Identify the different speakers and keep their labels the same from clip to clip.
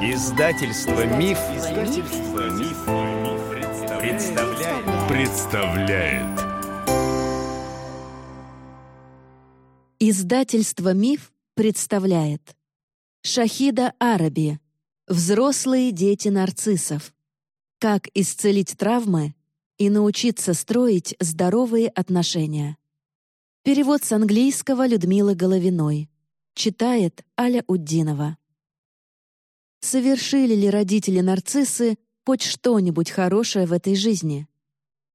Speaker 1: Издательство Миф, Издательство Миф, представляет. представляет.
Speaker 2: Издательство Миф представляет. Шахида Араби. Взрослые дети нарциссов. Как исцелить травмы и научиться строить здоровые отношения. Перевод с английского Людмилы Головиной. Читает Аля Уддинова. Совершили ли родители-нарциссы хоть что-нибудь хорошее в этой жизни?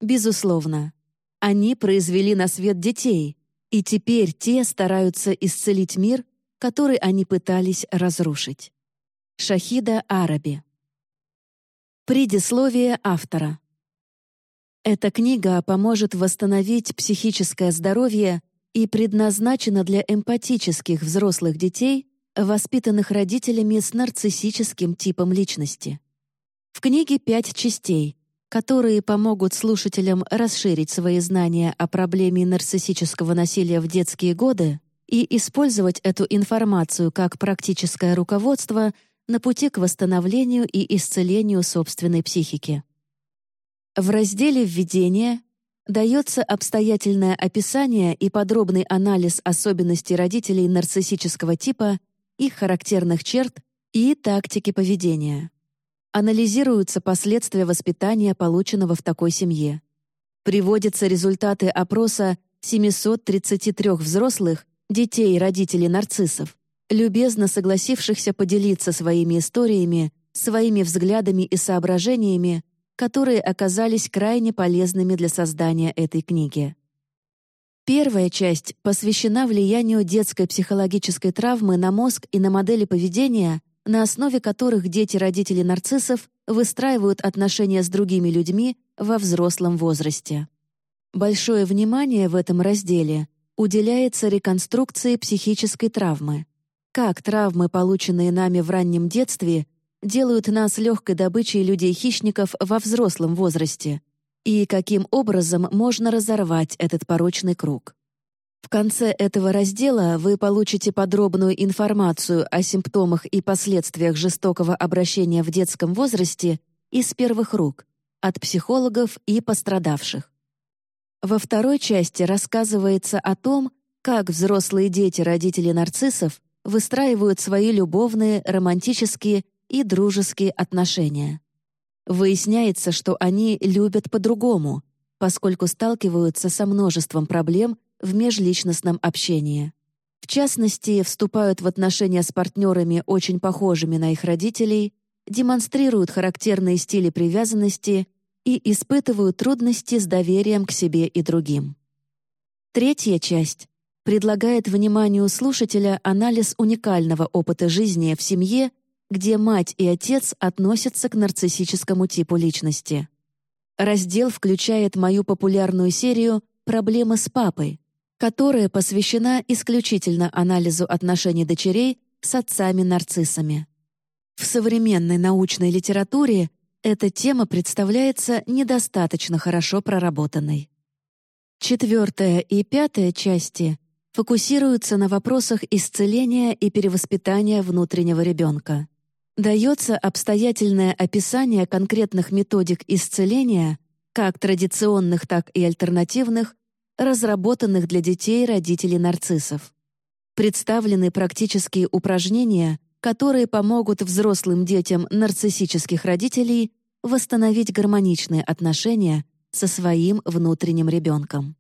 Speaker 2: Безусловно. Они произвели на свет детей, и теперь те стараются исцелить мир, который они пытались разрушить. Шахида Араби. Предисловие автора. Эта книга поможет восстановить психическое здоровье и предназначена для эмпатических взрослых детей, воспитанных родителями с нарциссическим типом личности. В книге пять частей, которые помогут слушателям расширить свои знания о проблеме нарциссического насилия в детские годы и использовать эту информацию как практическое руководство на пути к восстановлению и исцелению собственной психики. В разделе «Введение» дается обстоятельное описание и подробный анализ особенностей родителей нарциссического типа их характерных черт и тактики поведения. Анализируются последствия воспитания, полученного в такой семье. Приводятся результаты опроса 733 взрослых, детей и родителей нарциссов, любезно согласившихся поделиться своими историями, своими взглядами и соображениями, которые оказались крайне полезными для создания этой книги. Первая часть посвящена влиянию детской психологической травмы на мозг и на модели поведения, на основе которых дети родителей нарциссов выстраивают отношения с другими людьми во взрослом возрасте. Большое внимание в этом разделе уделяется реконструкции психической травмы. Как травмы, полученные нами в раннем детстве, делают нас легкой добычей людей-хищников во взрослом возрасте — и каким образом можно разорвать этот порочный круг. В конце этого раздела вы получите подробную информацию о симптомах и последствиях жестокого обращения в детском возрасте из первых рук, от психологов и пострадавших. Во второй части рассказывается о том, как взрослые дети родителей нарциссов выстраивают свои любовные, романтические и дружеские отношения. Выясняется, что они любят по-другому, поскольку сталкиваются со множеством проблем в межличностном общении. В частности, вступают в отношения с партнерами, очень похожими на их родителей, демонстрируют характерные стили привязанности и испытывают трудности с доверием к себе и другим. Третья часть предлагает вниманию слушателя анализ уникального опыта жизни в семье где мать и отец относятся к нарциссическому типу личности. Раздел включает мою популярную серию «Проблемы с папой», которая посвящена исключительно анализу отношений дочерей с отцами-нарциссами. В современной научной литературе эта тема представляется недостаточно хорошо проработанной. Четвертая и пятая части фокусируются на вопросах исцеления и перевоспитания внутреннего ребенка. Дается обстоятельное описание конкретных методик исцеления, как традиционных, так и альтернативных, разработанных для детей родителей нарциссов. Представлены практические упражнения, которые помогут взрослым детям нарциссических родителей восстановить гармоничные отношения со своим внутренним ребенком.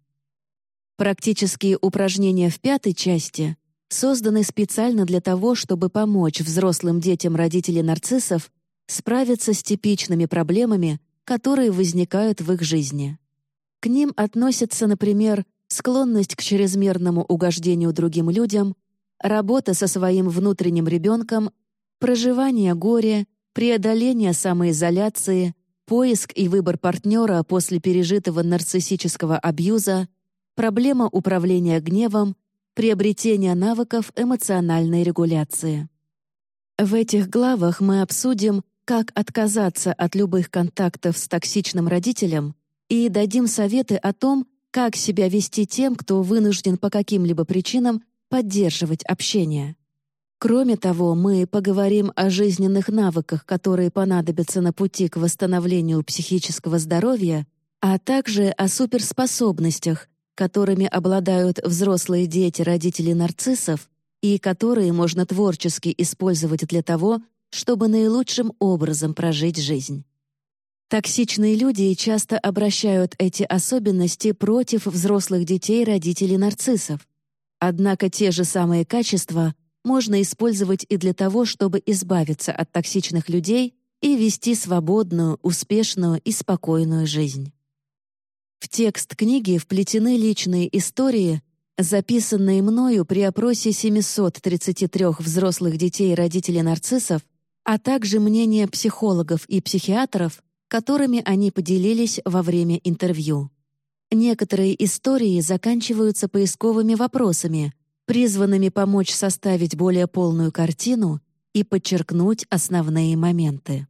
Speaker 2: Практические упражнения в пятой части созданы специально для того, чтобы помочь взрослым детям родителей нарциссов справиться с типичными проблемами, которые возникают в их жизни. К ним относятся, например, склонность к чрезмерному угождению другим людям, работа со своим внутренним ребенком, проживание горя, преодоление самоизоляции, поиск и выбор партнера после пережитого нарциссического абьюза, проблема управления гневом, приобретение навыков эмоциональной регуляции. В этих главах мы обсудим, как отказаться от любых контактов с токсичным родителем и дадим советы о том, как себя вести тем, кто вынужден по каким-либо причинам поддерживать общение. Кроме того, мы поговорим о жизненных навыках, которые понадобятся на пути к восстановлению психического здоровья, а также о суперспособностях, которыми обладают взрослые дети родителей нарциссов и которые можно творчески использовать для того, чтобы наилучшим образом прожить жизнь. Токсичные люди часто обращают эти особенности против взрослых детей родителей нарциссов. Однако те же самые качества можно использовать и для того, чтобы избавиться от токсичных людей и вести свободную, успешную и спокойную жизнь. В текст книги вплетены личные истории, записанные мною при опросе 733 взрослых детей родителей нарциссов, а также мнения психологов и психиатров, которыми они поделились во время интервью. Некоторые истории заканчиваются поисковыми вопросами, призванными помочь составить более полную картину и подчеркнуть основные моменты.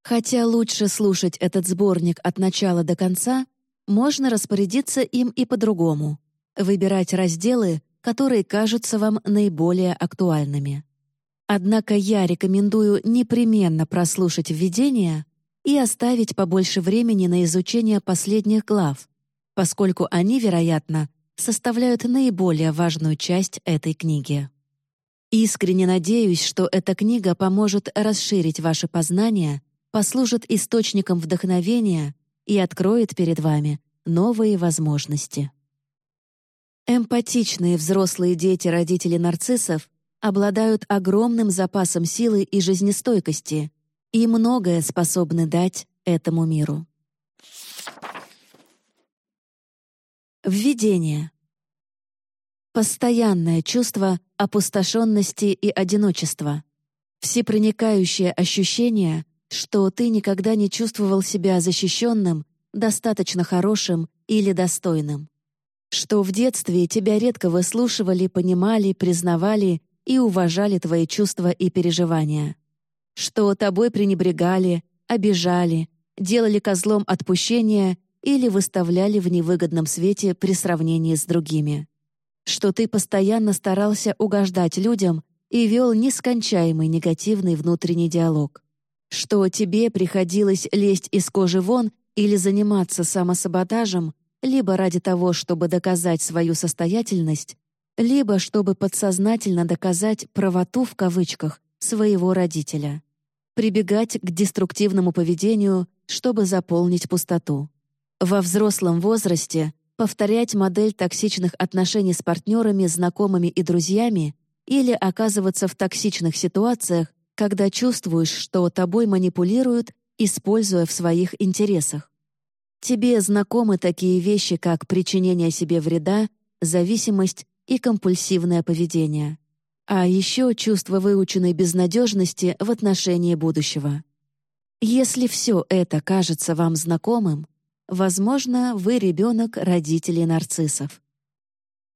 Speaker 2: Хотя лучше слушать этот сборник от начала до конца, можно распорядиться им и по-другому, выбирать разделы, которые кажутся вам наиболее актуальными. Однако я рекомендую непременно прослушать введение и оставить побольше времени на изучение последних глав, поскольку они, вероятно, составляют наиболее важную часть этой книги. Искренне надеюсь, что эта книга поможет расширить ваше познание, послужит источником вдохновения и откроет перед вами новые возможности. Эмпатичные взрослые дети родителей нарциссов обладают огромным запасом силы и жизнестойкости и многое способны дать этому миру. Введение. Постоянное чувство опустошенности и одиночества. Всепроникающее ощущение, что ты никогда не чувствовал себя защищенным, достаточно хорошим или достойным. Что в детстве тебя редко выслушивали, понимали, признавали и уважали твои чувства и переживания. Что тобой пренебрегали, обижали, делали козлом отпущения или выставляли в невыгодном свете при сравнении с другими. Что ты постоянно старался угождать людям и вел нескончаемый негативный внутренний диалог. Что тебе приходилось лезть из кожи вон или заниматься самосаботажем либо ради того, чтобы доказать свою состоятельность, либо чтобы подсознательно доказать «правоту» в кавычках своего родителя. Прибегать к деструктивному поведению, чтобы заполнить пустоту. Во взрослом возрасте повторять модель токсичных отношений с партнерами, знакомыми и друзьями или оказываться в токсичных ситуациях, когда чувствуешь, что тобой манипулируют, используя в своих интересах. Тебе знакомы такие вещи, как причинение себе вреда, зависимость и компульсивное поведение. А еще чувство выученной безнадежности в отношении будущего. Если все это кажется вам знакомым, Возможно, вы ребенок родителей нарциссов.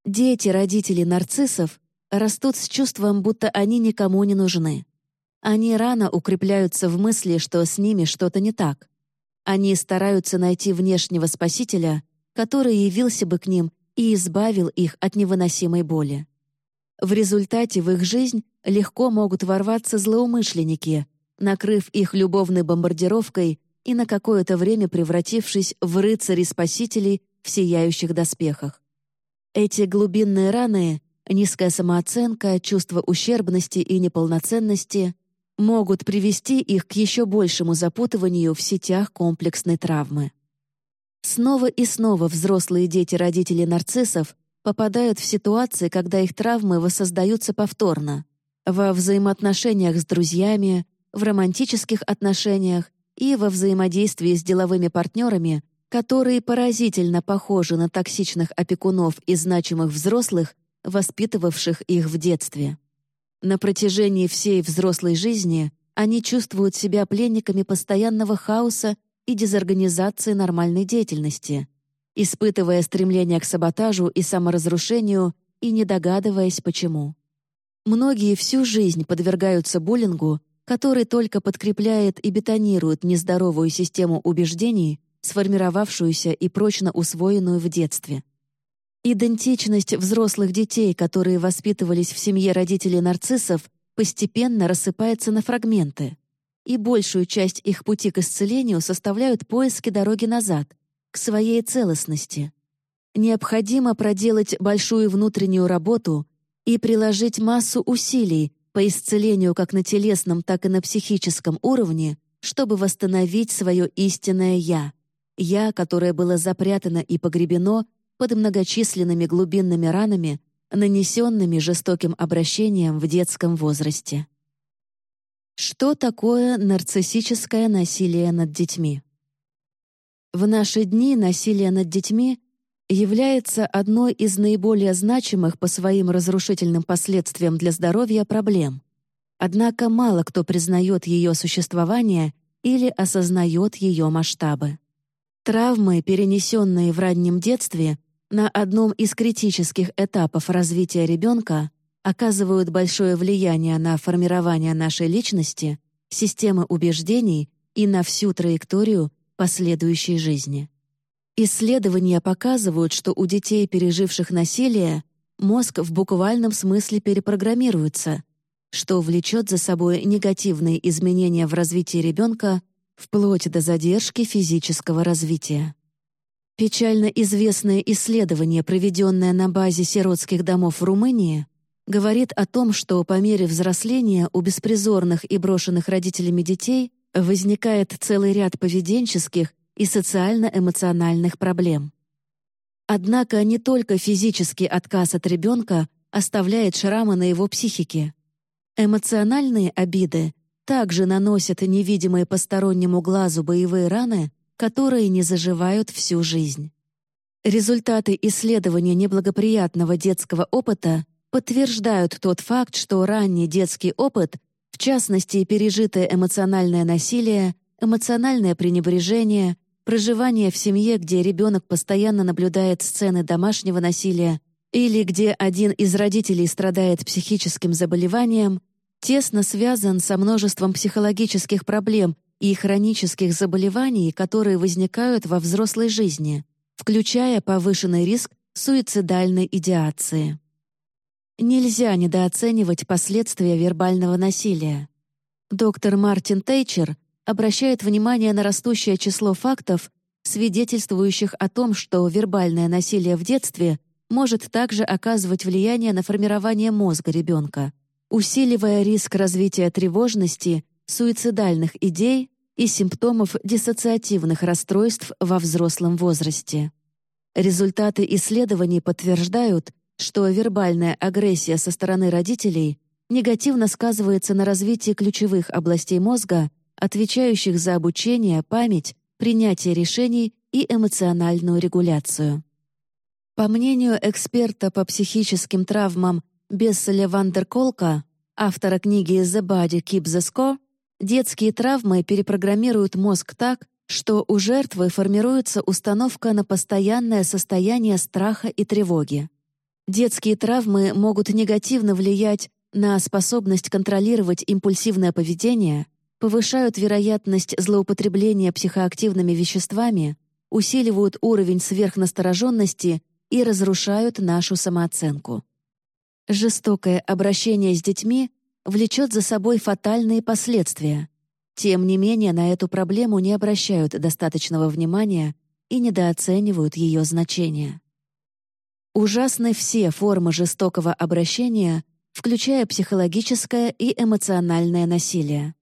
Speaker 2: Дети родителей нарциссов растут с чувством, будто они никому не нужны. Они рано укрепляются в мысли, что с ними что-то не так. Они стараются найти внешнего спасителя, который явился бы к ним и избавил их от невыносимой боли. В результате в их жизнь легко могут ворваться злоумышленники, накрыв их любовной бомбардировкой и на какое-то время превратившись в рыцарей-спасителей в сияющих доспехах. Эти глубинные раны, низкая самооценка, чувство ущербности и неполноценности могут привести их к еще большему запутыванию в сетях комплексной травмы. Снова и снова взрослые дети родителей нарциссов попадают в ситуации, когда их травмы воссоздаются повторно во взаимоотношениях с друзьями, в романтических отношениях и во взаимодействии с деловыми партнерами, которые поразительно похожи на токсичных опекунов и значимых взрослых, воспитывавших их в детстве. На протяжении всей взрослой жизни они чувствуют себя пленниками постоянного хаоса и дезорганизации нормальной деятельности, испытывая стремление к саботажу и саморазрушению и не догадываясь, почему. Многие всю жизнь подвергаются буллингу, который только подкрепляет и бетонирует нездоровую систему убеждений, сформировавшуюся и прочно усвоенную в детстве. Идентичность взрослых детей, которые воспитывались в семье родителей нарциссов, постепенно рассыпается на фрагменты, и большую часть их пути к исцелению составляют поиски дороги назад, к своей целостности. Необходимо проделать большую внутреннюю работу и приложить массу усилий по исцелению как на телесном, так и на психическом уровне, чтобы восстановить свое истинное «я», «я», которое было запрятано и погребено под многочисленными глубинными ранами, нанесенными жестоким обращением в детском возрасте. Что такое нарциссическое насилие над детьми? В наши дни насилие над детьми является одной из наиболее значимых по своим разрушительным последствиям для здоровья проблем. Однако мало кто признает ее существование или осознает ее масштабы. Травмы, перенесенные в раннем детстве, на одном из критических этапов развития ребенка оказывают большое влияние на формирование нашей личности, системы убеждений и на всю траекторию последующей жизни. Исследования показывают, что у детей, переживших насилие, мозг в буквальном смысле перепрограммируется, что влечет за собой негативные изменения в развитии ребенка вплоть до задержки физического развития. Печально известное исследование, проведенное на базе сиротских домов в Румынии, говорит о том, что по мере взросления у беспризорных и брошенных родителями детей возникает целый ряд поведенческих и социально-эмоциональных проблем. Однако не только физический отказ от ребенка оставляет шрамы на его психике. Эмоциональные обиды также наносят невидимые постороннему глазу боевые раны, которые не заживают всю жизнь. Результаты исследования неблагоприятного детского опыта подтверждают тот факт, что ранний детский опыт, в частности, пережитое эмоциональное насилие, эмоциональное пренебрежение, проживание в семье, где ребенок постоянно наблюдает сцены домашнего насилия или где один из родителей страдает психическим заболеванием, тесно связан со множеством психологических проблем и хронических заболеваний, которые возникают во взрослой жизни, включая повышенный риск суицидальной идеации. Нельзя недооценивать последствия вербального насилия. Доктор Мартин Тейчер обращает внимание на растущее число фактов, свидетельствующих о том, что вербальное насилие в детстве может также оказывать влияние на формирование мозга ребенка, усиливая риск развития тревожности, суицидальных идей и симптомов диссоциативных расстройств во взрослом возрасте. Результаты исследований подтверждают, что вербальная агрессия со стороны родителей негативно сказывается на развитии ключевых областей мозга, отвечающих за обучение, память, принятие решений и эмоциональную регуляцию. По мнению эксперта по психическим травмам Бесселя Вандерколка, автора книги «The Body Keeps the Score», детские травмы перепрограммируют мозг так, что у жертвы формируется установка на постоянное состояние страха и тревоги. Детские травмы могут негативно влиять на способность контролировать импульсивное поведение, повышают вероятность злоупотребления психоактивными веществами, усиливают уровень сверхнастороженности и разрушают нашу самооценку. Жестокое обращение с детьми влечет за собой фатальные последствия. Тем не менее, на эту проблему не обращают достаточного внимания и недооценивают ее значение. Ужасны все формы жестокого обращения, включая психологическое и эмоциональное насилие.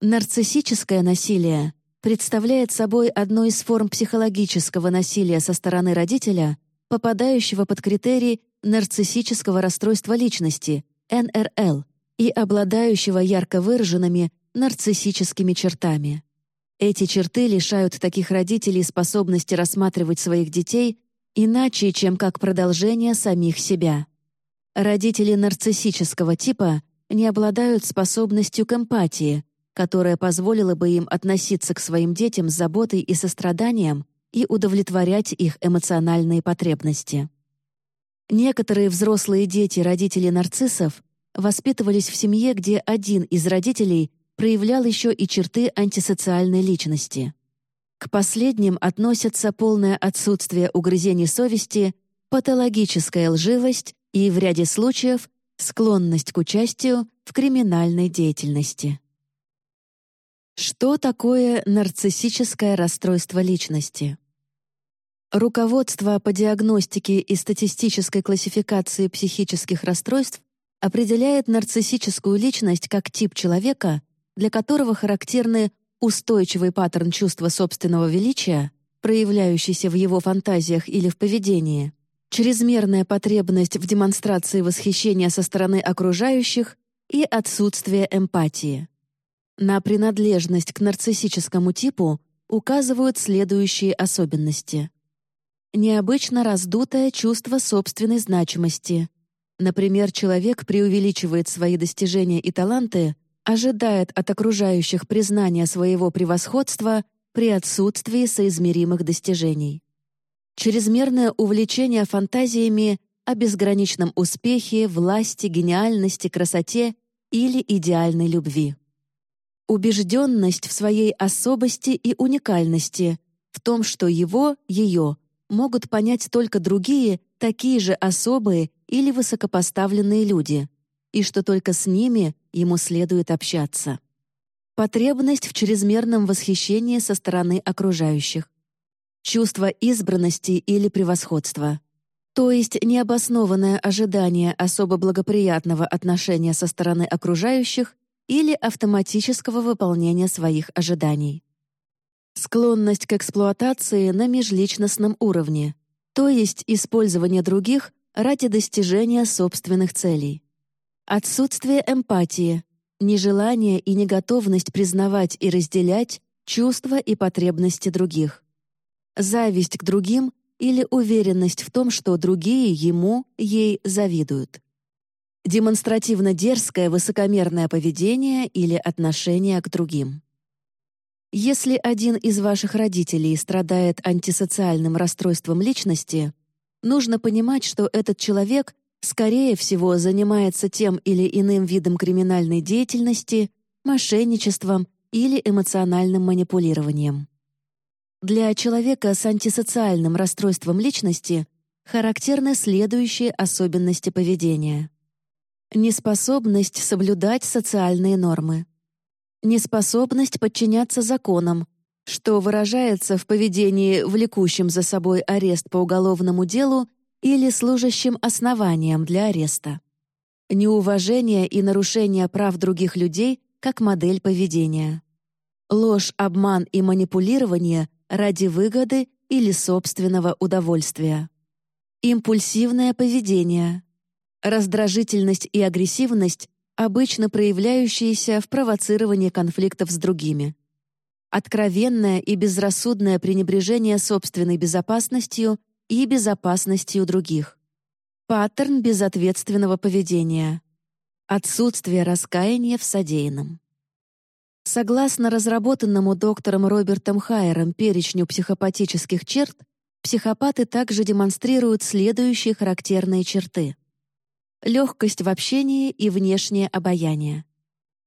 Speaker 2: Нарциссическое насилие представляет собой одну из форм психологического насилия со стороны родителя, попадающего под критерий нарциссического расстройства личности, НРЛ, и обладающего ярко выраженными нарциссическими чертами. Эти черты лишают таких родителей способности рассматривать своих детей иначе, чем как продолжение самих себя. Родители нарциссического типа не обладают способностью к эмпатии, которая позволила бы им относиться к своим детям с заботой и состраданием и удовлетворять их эмоциональные потребности. Некоторые взрослые дети родителей нарциссов воспитывались в семье, где один из родителей проявлял еще и черты антисоциальной личности. К последним относятся полное отсутствие угрызений совести, патологическая лживость и, в ряде случаев, склонность к участию в криминальной деятельности. Что такое нарциссическое расстройство личности? Руководство по диагностике и статистической классификации психических расстройств определяет нарциссическую личность как тип человека, для которого характерны устойчивый паттерн чувства собственного величия, проявляющийся в его фантазиях или в поведении, чрезмерная потребность в демонстрации восхищения со стороны окружающих и отсутствие эмпатии. На принадлежность к нарциссическому типу указывают следующие особенности. Необычно раздутое чувство собственной значимости. Например, человек преувеличивает свои достижения и таланты, ожидает от окружающих признания своего превосходства при отсутствии соизмеримых достижений. Чрезмерное увлечение фантазиями о безграничном успехе, власти, гениальности, красоте или идеальной любви. Убежденность в своей особости и уникальности, в том, что его, ее, могут понять только другие, такие же особые или высокопоставленные люди, и что только с ними ему следует общаться. Потребность в чрезмерном восхищении со стороны окружающих чувство избранности или превосходства. То есть необоснованное ожидание особо благоприятного отношения со стороны окружающих или автоматического выполнения своих ожиданий. Склонность к эксплуатации на межличностном уровне, то есть использование других ради достижения собственных целей. Отсутствие эмпатии, нежелание и неготовность признавать и разделять чувства и потребности других зависть к другим или уверенность в том, что другие ему, ей завидуют. Демонстративно дерзкое высокомерное поведение или отношение к другим. Если один из ваших родителей страдает антисоциальным расстройством личности, нужно понимать, что этот человек, скорее всего, занимается тем или иным видом криминальной деятельности, мошенничеством или эмоциональным манипулированием. Для человека с антисоциальным расстройством личности характерны следующие особенности поведения. Неспособность соблюдать социальные нормы. Неспособность подчиняться законам, что выражается в поведении, влекущем за собой арест по уголовному делу или служащим основанием для ареста. Неуважение и нарушение прав других людей как модель поведения. Ложь, обман и манипулирование ради выгоды или собственного удовольствия. Импульсивное поведение. Раздражительность и агрессивность, обычно проявляющиеся в провоцировании конфликтов с другими. Откровенное и безрассудное пренебрежение собственной безопасностью и безопасностью других. Паттерн безответственного поведения. Отсутствие раскаяния в содеянном. Согласно разработанному доктором Робертом Хайером перечню психопатических черт, психопаты также демонстрируют следующие характерные черты. Легкость в общении и внешнее обаяние.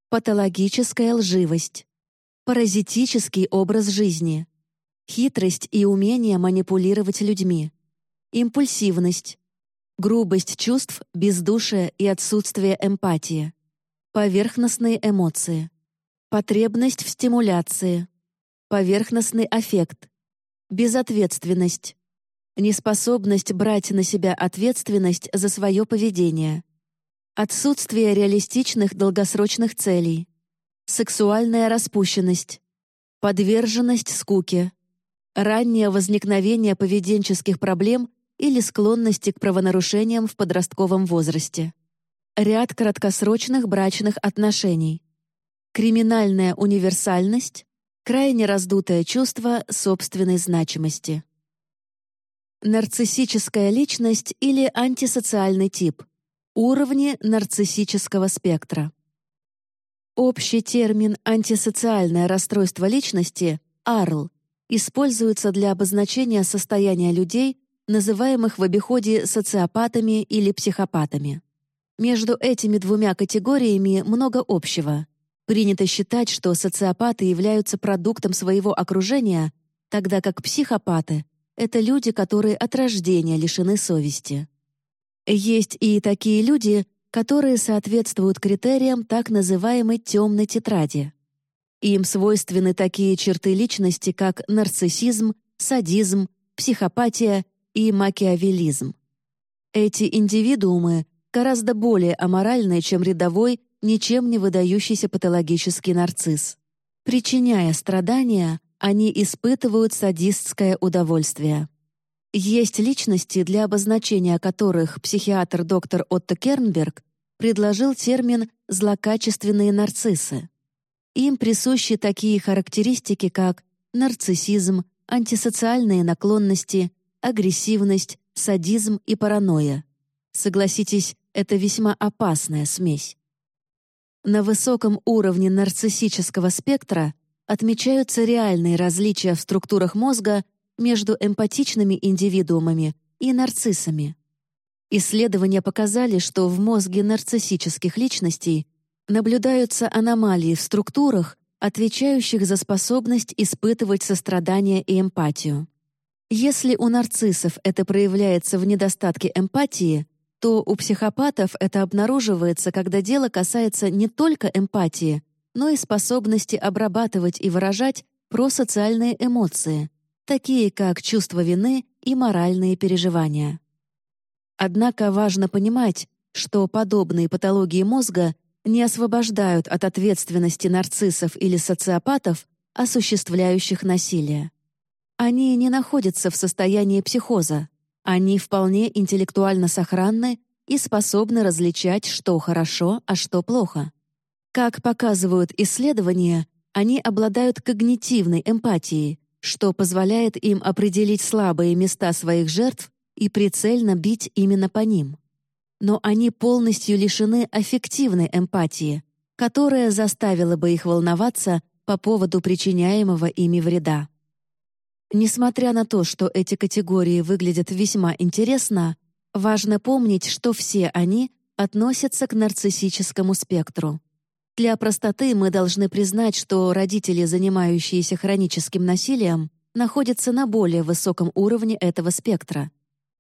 Speaker 2: Патологическая лживость. Паразитический образ жизни. Хитрость и умение манипулировать людьми. Импульсивность. Грубость чувств, бездушие и отсутствие эмпатии. Поверхностные эмоции Потребность в стимуляции. Поверхностный аффект. Безответственность. Неспособность брать на себя ответственность за свое поведение. Отсутствие реалистичных долгосрочных целей. Сексуальная распущенность. Подверженность скуке. Раннее возникновение поведенческих проблем или склонности к правонарушениям в подростковом возрасте. Ряд краткосрочных брачных отношений Криминальная универсальность — крайне раздутое чувство собственной значимости. Нарциссическая личность или антисоциальный тип. Уровни нарциссического спектра. Общий термин «антисоциальное расстройство личности» ARL используется для обозначения состояния людей, называемых в обиходе социопатами или психопатами. Между этими двумя категориями много общего — Принято считать, что социопаты являются продуктом своего окружения, тогда как психопаты — это люди, которые от рождения лишены совести. Есть и такие люди, которые соответствуют критериям так называемой темной тетради. Им свойственны такие черты личности, как нарциссизм, садизм, психопатия и макиавелизм. Эти индивидуумы гораздо более аморальные, чем рядовой, ничем не выдающийся патологический нарцисс. Причиняя страдания, они испытывают садистское удовольствие. Есть личности, для обозначения которых психиатр доктор Отто Кернберг предложил термин «злокачественные нарциссы». Им присущи такие характеристики, как нарциссизм, антисоциальные наклонности, агрессивность, садизм и паранойя. Согласитесь, это весьма опасная смесь. На высоком уровне нарциссического спектра отмечаются реальные различия в структурах мозга между эмпатичными индивидуумами и нарциссами. Исследования показали, что в мозге нарциссических личностей наблюдаются аномалии в структурах, отвечающих за способность испытывать сострадание и эмпатию. Если у нарциссов это проявляется в недостатке эмпатии, то у психопатов это обнаруживается, когда дело касается не только эмпатии, но и способности обрабатывать и выражать просоциальные эмоции, такие как чувство вины и моральные переживания. Однако важно понимать, что подобные патологии мозга не освобождают от ответственности нарциссов или социопатов, осуществляющих насилие. Они не находятся в состоянии психоза. Они вполне интеллектуально сохранны и способны различать, что хорошо, а что плохо. Как показывают исследования, они обладают когнитивной эмпатией, что позволяет им определить слабые места своих жертв и прицельно бить именно по ним. Но они полностью лишены аффективной эмпатии, которая заставила бы их волноваться по поводу причиняемого ими вреда. Несмотря на то, что эти категории выглядят весьма интересно, важно помнить, что все они относятся к нарциссическому спектру. Для простоты мы должны признать, что родители, занимающиеся хроническим насилием, находятся на более высоком уровне этого спектра.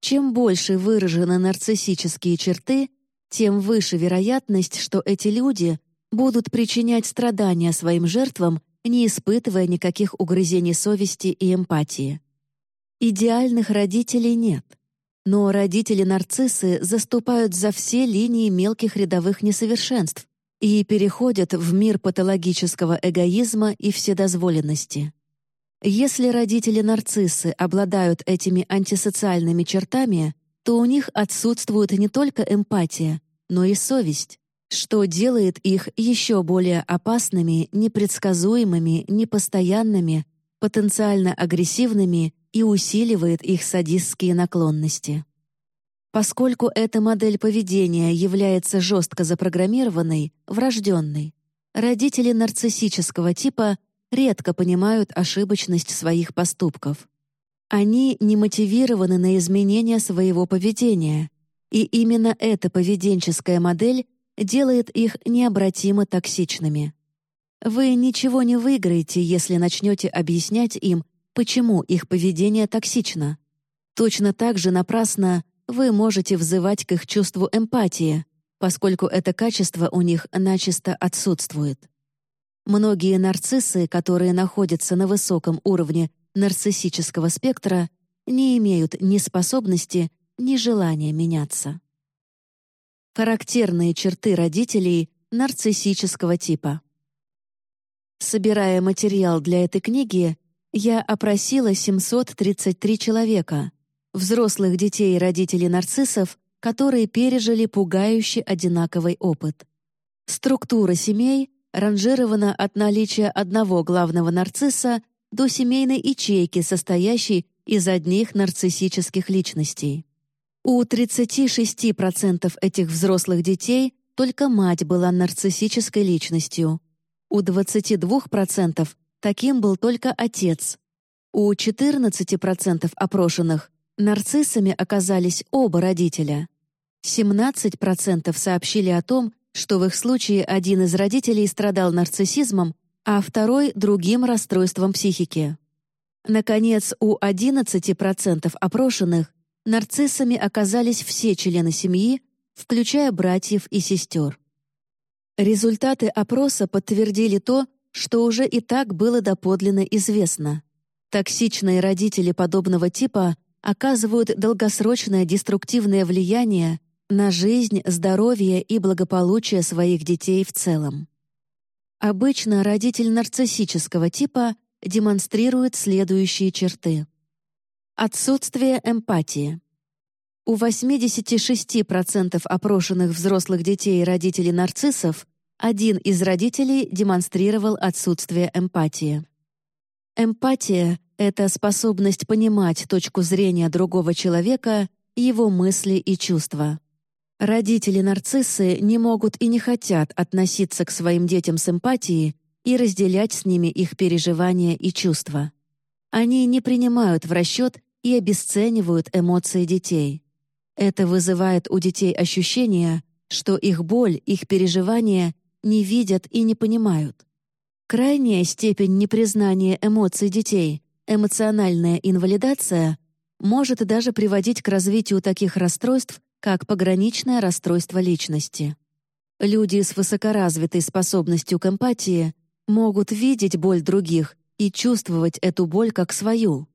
Speaker 2: Чем больше выражены нарциссические черты, тем выше вероятность, что эти люди будут причинять страдания своим жертвам, не испытывая никаких угрызений совести и эмпатии. Идеальных родителей нет. Но родители-нарциссы заступают за все линии мелких рядовых несовершенств, и переходят в мир патологического эгоизма и вседозволенности. Если родители-нарциссы обладают этими антисоциальными чертами, то у них отсутствует не только эмпатия, но и совесть, что делает их еще более опасными, непредсказуемыми, непостоянными, потенциально агрессивными и усиливает их садистские наклонности. Поскольку эта модель поведения является жестко запрограммированной, врожденной, родители нарциссического типа редко понимают ошибочность своих поступков. Они не мотивированы на изменение своего поведения, и именно эта поведенческая модель делает их необратимо токсичными. Вы ничего не выиграете, если начнете объяснять им, почему их поведение токсично. Точно так же напрасно вы можете взывать к их чувству эмпатии, поскольку это качество у них начисто отсутствует. Многие нарциссы, которые находятся на высоком уровне нарциссического спектра, не имеют ни способности, ни желания меняться. Характерные черты родителей нарциссического типа. Собирая материал для этой книги, я опросила 733 человека, взрослых детей и родителей нарциссов, которые пережили пугающий одинаковый опыт. Структура семей ранжирована от наличия одного главного нарцисса до семейной ячейки, состоящей из одних нарциссических личностей. У 36% этих взрослых детей только мать была нарциссической личностью. У 22% таким был только отец. У 14% опрошенных Нарциссами оказались оба родителя. 17% сообщили о том, что в их случае один из родителей страдал нарциссизмом, а второй — другим расстройством психики. Наконец, у 11% опрошенных нарциссами оказались все члены семьи, включая братьев и сестер. Результаты опроса подтвердили то, что уже и так было доподлинно известно. Токсичные родители подобного типа оказывают долгосрочное деструктивное влияние на жизнь, здоровье и благополучие своих детей в целом. Обычно родитель нарциссического типа демонстрирует следующие черты. Отсутствие эмпатии. У 86% опрошенных взрослых детей и родителей нарциссов один из родителей демонстрировал отсутствие эмпатии. Эмпатия — это способность понимать точку зрения другого человека, его мысли и чувства. Родители-нарциссы не могут и не хотят относиться к своим детям с эмпатией и разделять с ними их переживания и чувства. Они не принимают в расчет и обесценивают эмоции детей. Это вызывает у детей ощущение, что их боль, их переживания не видят и не понимают. Крайняя степень непризнания эмоций детей, эмоциональная инвалидация, может даже приводить к развитию таких расстройств, как пограничное расстройство личности. Люди с высокоразвитой способностью к эмпатии могут видеть боль других и чувствовать эту боль как свою.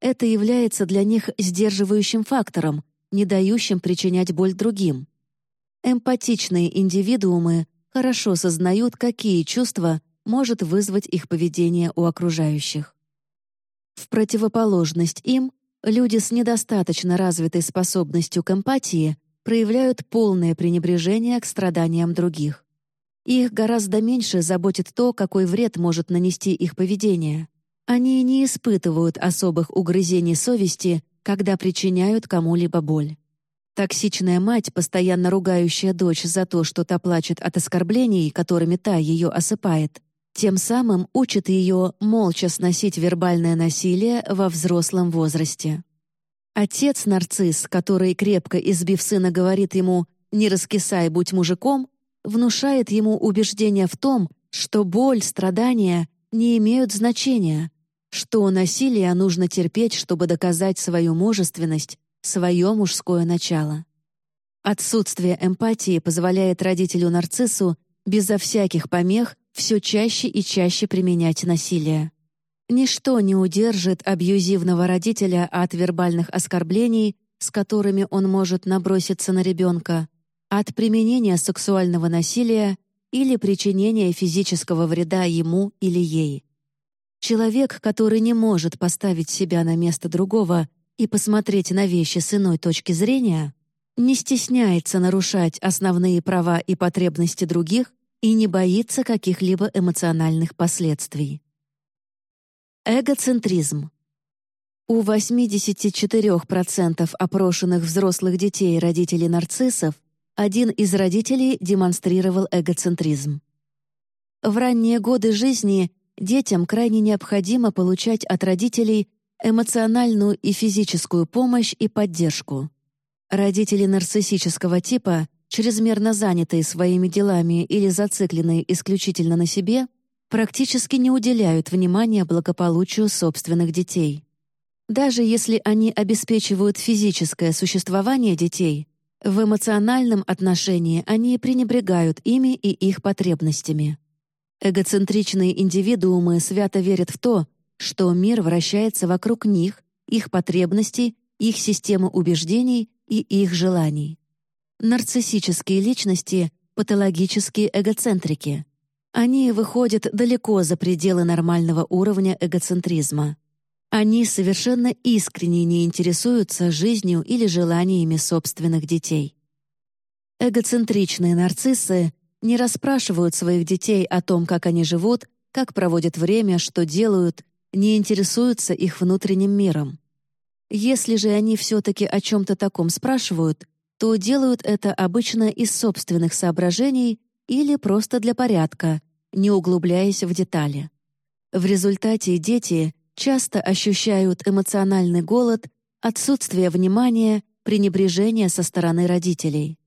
Speaker 2: Это является для них сдерживающим фактором, не дающим причинять боль другим. Эмпатичные индивидуумы хорошо сознают, какие чувства может вызвать их поведение у окружающих. В противоположность им, люди с недостаточно развитой способностью к эмпатии проявляют полное пренебрежение к страданиям других. Их гораздо меньше заботит то, какой вред может нанести их поведение. Они не испытывают особых угрызений совести, когда причиняют кому-либо боль. Токсичная мать, постоянно ругающая дочь за то, что та плачет от оскорблений, которыми та ее осыпает, тем самым учит ее молча сносить вербальное насилие во взрослом возрасте. Отец-нарцисс, который, крепко избив сына, говорит ему «не раскисай, будь мужиком», внушает ему убеждение в том, что боль, страдания не имеют значения, что насилие нужно терпеть, чтобы доказать свою мужественность, свое мужское начало. Отсутствие эмпатии позволяет родителю-нарциссу безо всяких помех все чаще и чаще применять насилие. Ничто не удержит абьюзивного родителя от вербальных оскорблений, с которыми он может наброситься на ребенка, от применения сексуального насилия или причинения физического вреда ему или ей. Человек, который не может поставить себя на место другого и посмотреть на вещи с иной точки зрения, не стесняется нарушать основные права и потребности других и не боится каких-либо эмоциональных последствий. Эгоцентризм. У 84% опрошенных взрослых детей родителей нарциссов один из родителей демонстрировал эгоцентризм. В ранние годы жизни детям крайне необходимо получать от родителей эмоциональную и физическую помощь и поддержку. Родители нарциссического типа, чрезмерно занятые своими делами или зацикленные исключительно на себе, практически не уделяют внимания благополучию собственных детей. Даже если они обеспечивают физическое существование детей, в эмоциональном отношении они пренебрегают ими и их потребностями. Эгоцентричные индивидуумы свято верят в то, что мир вращается вокруг них, их потребностей, их системы убеждений и их желаний. Нарциссические личности — патологические эгоцентрики. Они выходят далеко за пределы нормального уровня эгоцентризма. Они совершенно искренне не интересуются жизнью или желаниями собственных детей. Эгоцентричные нарциссы не расспрашивают своих детей о том, как они живут, как проводят время, что делают, не интересуются их внутренним миром. Если же они все-таки о чем-то таком спрашивают, то делают это обычно из собственных соображений или просто для порядка, не углубляясь в детали. В результате дети часто ощущают эмоциональный голод, отсутствие внимания, пренебрежение со стороны родителей.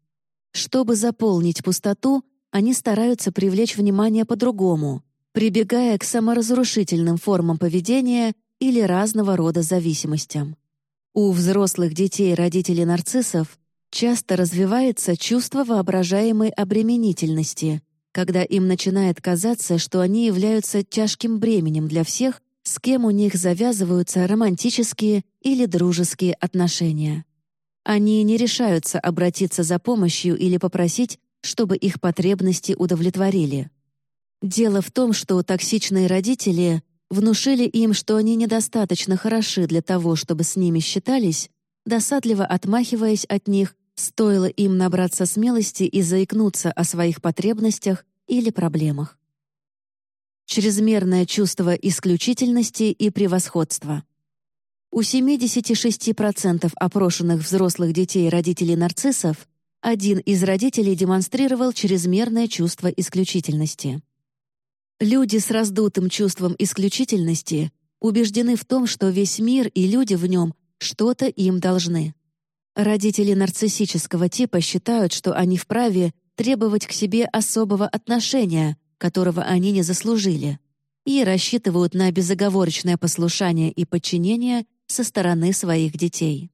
Speaker 2: Чтобы заполнить пустоту, они стараются привлечь внимание по-другому, прибегая к саморазрушительным формам поведения или разного рода зависимостям. У взрослых детей родителей нарциссов часто развивается чувство воображаемой обременительности, когда им начинает казаться, что они являются тяжким бременем для всех, с кем у них завязываются романтические или дружеские отношения. Они не решаются обратиться за помощью или попросить, чтобы их потребности удовлетворили. Дело в том, что токсичные родители внушили им, что они недостаточно хороши для того, чтобы с ними считались, досадливо отмахиваясь от них, стоило им набраться смелости и заикнуться о своих потребностях или проблемах. Чрезмерное чувство исключительности и превосходства. У 76% опрошенных взрослых детей родителей нарциссов один из родителей демонстрировал чрезмерное чувство исключительности. Люди с раздутым чувством исключительности убеждены в том, что весь мир и люди в нем что-то им должны. Родители нарциссического типа считают, что они вправе требовать к себе особого отношения, которого они не заслужили, и рассчитывают на безоговорочное послушание и подчинение со стороны своих детей.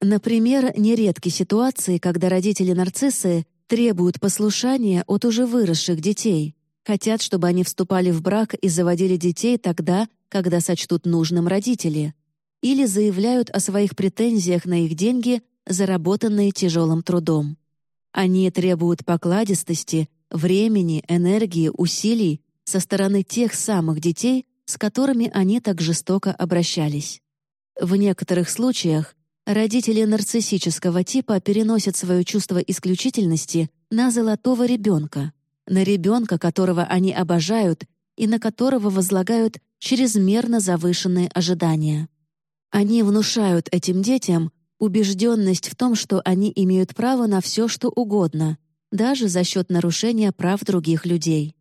Speaker 2: Например, нередки ситуации, когда родители-нарциссы требуют послушания от уже выросших детей, Хотят, чтобы они вступали в брак и заводили детей тогда, когда сочтут нужным родители. Или заявляют о своих претензиях на их деньги, заработанные тяжелым трудом. Они требуют покладистости, времени, энергии, усилий со стороны тех самых детей, с которыми они так жестоко обращались. В некоторых случаях родители нарциссического типа переносят свое чувство исключительности на золотого ребенка, на ребенка, которого они обожают и на которого возлагают чрезмерно завышенные ожидания. Они внушают этим детям убежденность в том, что они имеют право на все, что угодно, даже за счет нарушения прав других людей.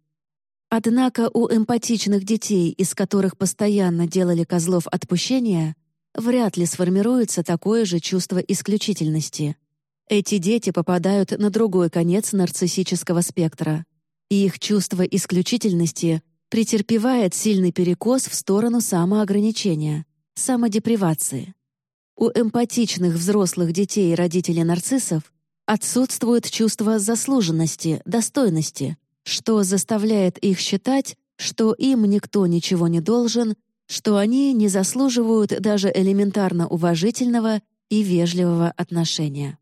Speaker 2: Однако у эмпатичных детей, из которых постоянно делали козлов отпущения, вряд ли сформируется такое же чувство исключительности. Эти дети попадают на другой конец нарциссического спектра и их чувство исключительности претерпевает сильный перекос в сторону самоограничения, самодепривации. У эмпатичных взрослых детей и родителей нарциссов отсутствует чувство заслуженности, достойности, что заставляет их считать, что им никто ничего не должен, что они не заслуживают даже элементарно уважительного и вежливого отношения.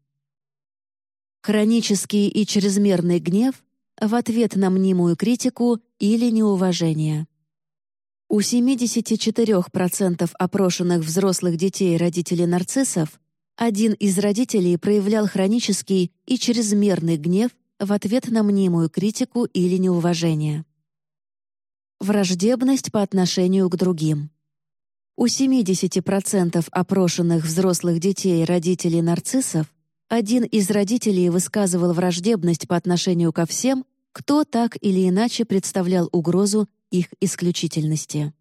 Speaker 2: Хронический и чрезмерный гнев в ответ на мнимую критику или неуважение. У 74% опрошенных взрослых детей родителей нарциссов один из родителей проявлял хронический и чрезмерный гнев в ответ на мнимую критику или неуважение. Враждебность по отношению к другим. У 70% опрошенных взрослых детей родителей нарциссов один из родителей высказывал враждебность по отношению ко всем, кто так или иначе представлял угрозу их исключительности.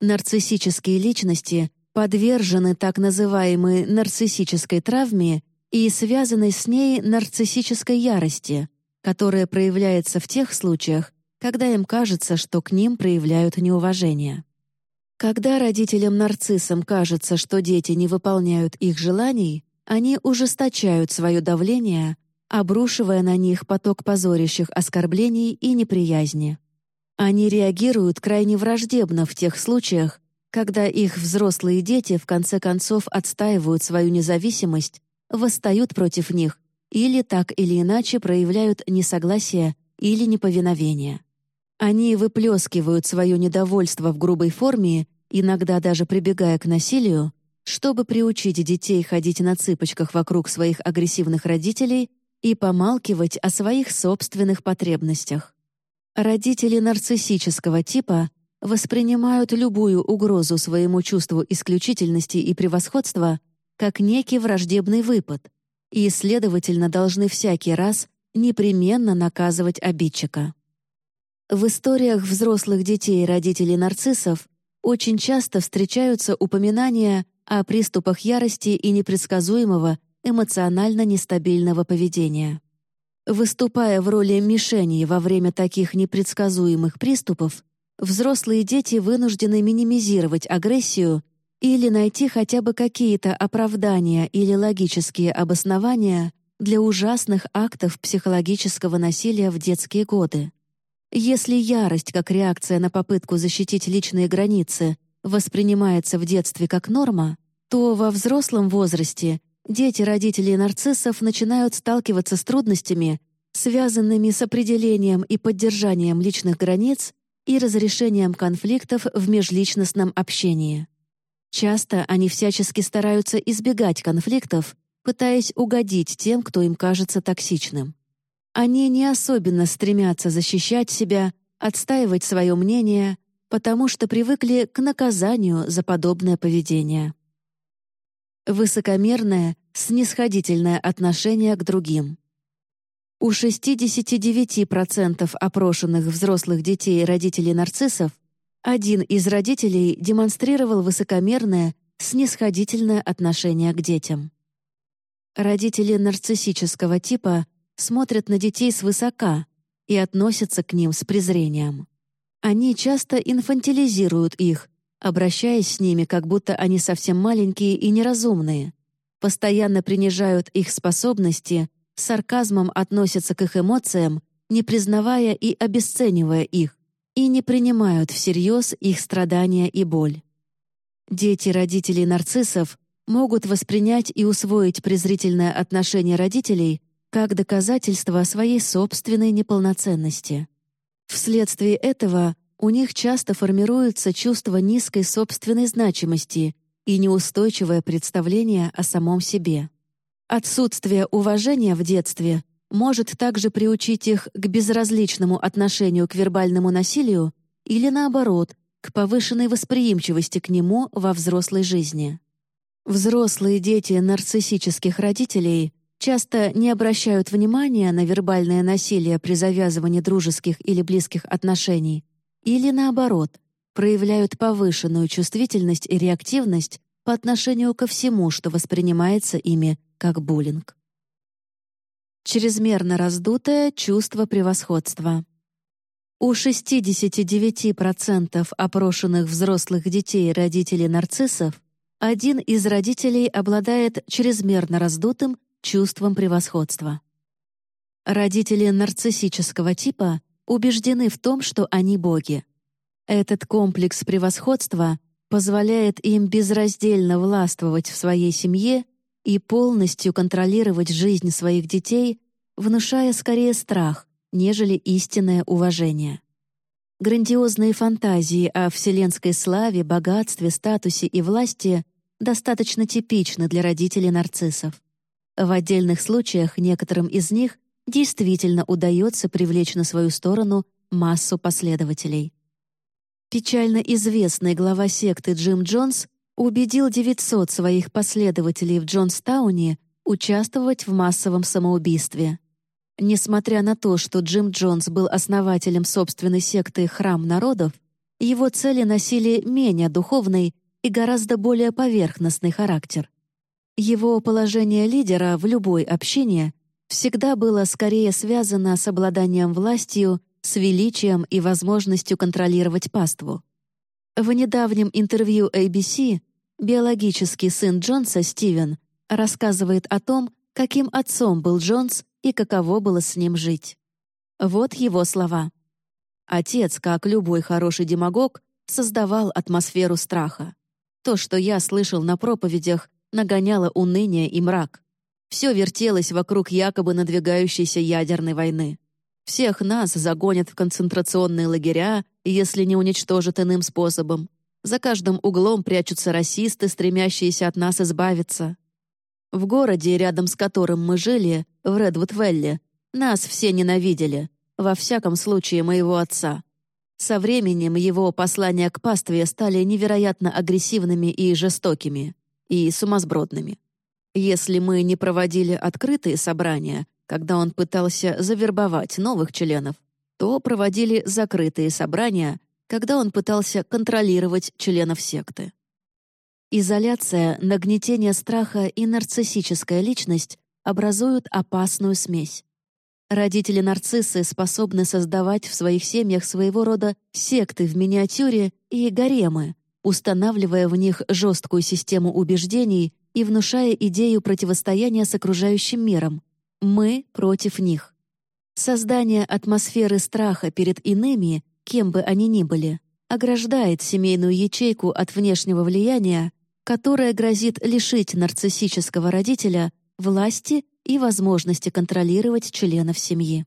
Speaker 2: Нарциссические личности подвержены так называемой нарциссической травме и связанной с ней нарциссической ярости, которая проявляется в тех случаях, когда им кажется, что к ним проявляют неуважение. Когда родителям-нарциссам кажется, что дети не выполняют их желаний, они ужесточают свое давление, обрушивая на них поток позорящих оскорблений и неприязни. Они реагируют крайне враждебно в тех случаях, когда их взрослые дети в конце концов отстаивают свою независимость, восстают против них или так или иначе проявляют несогласие или неповиновение. Они выплескивают свое недовольство в грубой форме, иногда даже прибегая к насилию, чтобы приучить детей ходить на цыпочках вокруг своих агрессивных родителей и помалкивать о своих собственных потребностях. Родители нарциссического типа воспринимают любую угрозу своему чувству исключительности и превосходства как некий враждебный выпад и, следовательно, должны всякий раз непременно наказывать обидчика. В историях взрослых детей родителей нарциссов очень часто встречаются упоминания о приступах ярости и непредсказуемого эмоционально нестабильного поведения. Выступая в роли мишени во время таких непредсказуемых приступов, взрослые дети вынуждены минимизировать агрессию или найти хотя бы какие-то оправдания или логические обоснования для ужасных актов психологического насилия в детские годы. Если ярость как реакция на попытку защитить личные границы воспринимается в детстве как норма, то во взрослом возрасте дети родителей нарциссов начинают сталкиваться с трудностями, связанными с определением и поддержанием личных границ и разрешением конфликтов в межличностном общении. Часто они всячески стараются избегать конфликтов, пытаясь угодить тем, кто им кажется токсичным. Они не особенно стремятся защищать себя, отстаивать свое мнение, потому что привыкли к наказанию за подобное поведение. Высокомерное, снисходительное отношение к другим. У 69% опрошенных взрослых детей родителей нарциссов один из родителей демонстрировал высокомерное, снисходительное отношение к детям. Родители нарциссического типа смотрят на детей свысока и относятся к ним с презрением. Они часто инфантилизируют их, обращаясь с ними, как будто они совсем маленькие и неразумные, постоянно принижают их способности, с сарказмом относятся к их эмоциям, не признавая и обесценивая их, и не принимают всерьез их страдания и боль. Дети родителей нарциссов могут воспринять и усвоить презрительное отношение родителей как доказательство своей собственной неполноценности. Вследствие этого у них часто формируется чувство низкой собственной значимости и неустойчивое представление о самом себе. Отсутствие уважения в детстве может также приучить их к безразличному отношению к вербальному насилию или, наоборот, к повышенной восприимчивости к нему во взрослой жизни. Взрослые дети нарциссических родителей часто не обращают внимания на вербальное насилие при завязывании дружеских или близких отношений, или наоборот, проявляют повышенную чувствительность и реактивность по отношению ко всему, что воспринимается ими как буллинг. Чрезмерно раздутое чувство превосходства. У 69% опрошенных взрослых детей родителей нарциссов один из родителей обладает чрезмерно раздутым чувством превосходства. Родители нарциссического типа убеждены в том, что они боги. Этот комплекс превосходства позволяет им безраздельно властвовать в своей семье и полностью контролировать жизнь своих детей, внушая скорее страх, нежели истинное уважение. Грандиозные фантазии о вселенской славе, богатстве, статусе и власти достаточно типичны для родителей нарциссов. В отдельных случаях некоторым из них действительно удается привлечь на свою сторону массу последователей. Печально известный глава секты Джим Джонс убедил 900 своих последователей в Джонстауне участвовать в массовом самоубийстве. Несмотря на то, что Джим Джонс был основателем собственной секты «Храм народов», его цели носили менее духовный и гораздо более поверхностный характер. Его положение лидера в любой общине всегда было скорее связано с обладанием властью, с величием и возможностью контролировать паству. В недавнем интервью ABC биологический сын Джонса, Стивен, рассказывает о том, каким отцом был Джонс и каково было с ним жить. Вот его слова. «Отец, как любой хороший демагог, создавал атмосферу страха. То, что я слышал на проповедях, нагоняло уныние и мрак. Все вертелось вокруг якобы надвигающейся ядерной войны. Всех нас загонят в концентрационные лагеря, если не уничтожат иным способом. За каждым углом прячутся расисты, стремящиеся от нас избавиться. В городе, рядом с которым мы жили, в Редвуд-Велли, нас все ненавидели, во всяком случае моего отца. Со временем его послания к пастве стали невероятно агрессивными и жестокими, и сумасбродными. Если мы не проводили открытые собрания, когда он пытался завербовать новых членов, то проводили закрытые собрания, когда он пытался контролировать членов секты. Изоляция, нагнетение страха и нарциссическая личность образуют опасную смесь. Родители-нарциссы способны создавать в своих семьях своего рода секты в миниатюре и гаремы, устанавливая в них жесткую систему убеждений и внушая идею противостояния с окружающим миром. Мы против них. Создание атмосферы страха перед иными, кем бы они ни были, ограждает семейную ячейку от внешнего влияния, которое грозит лишить нарциссического родителя власти и возможности контролировать членов семьи.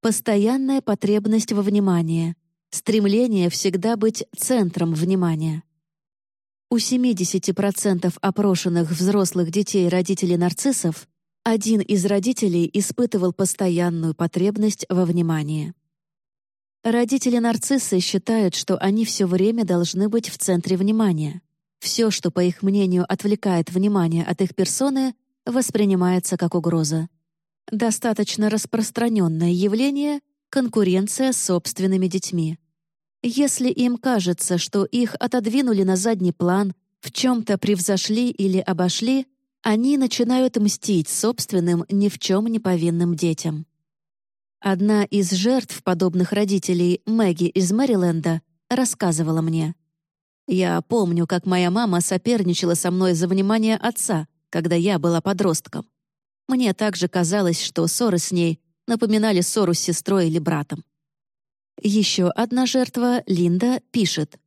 Speaker 2: Постоянная потребность во внимании, стремление всегда быть центром внимания. У 70% опрошенных взрослых детей родителей нарциссов один из родителей испытывал постоянную потребность во внимании. Родители-нарциссы считают, что они все время должны быть в центре внимания. Все, что, по их мнению, отвлекает внимание от их персоны, воспринимается как угроза. Достаточно распространенное явление — конкуренция с собственными детьми. Если им кажется, что их отодвинули на задний план, в чем-то превзошли или обошли, они начинают мстить собственным ни в чем не повинным детям. Одна из жертв подобных родителей, Мэгги из Мэриленда, рассказывала мне. «Я помню, как моя мама соперничала со мной за внимание отца, когда я была подростком. Мне также казалось, что ссоры с ней напоминали ссору с сестрой или братом. Еще одна жертва, Линда, пишет.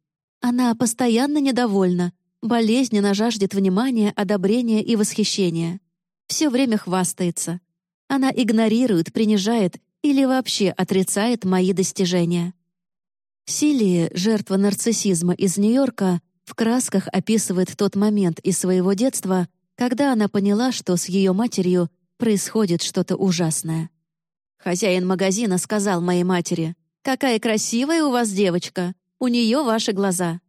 Speaker 2: Она постоянно недовольна, болезненно жаждет внимания, одобрения и восхищения. Все время хвастается. Она игнорирует, принижает или вообще отрицает мои достижения. Силия, жертва нарциссизма из Нью-Йорка, в красках описывает тот момент из своего детства, когда она поняла, что с ее матерью происходит что-то ужасное. Хозяин магазина сказал моей матери, «Какая красивая у вас девочка! У нее ваши глаза!»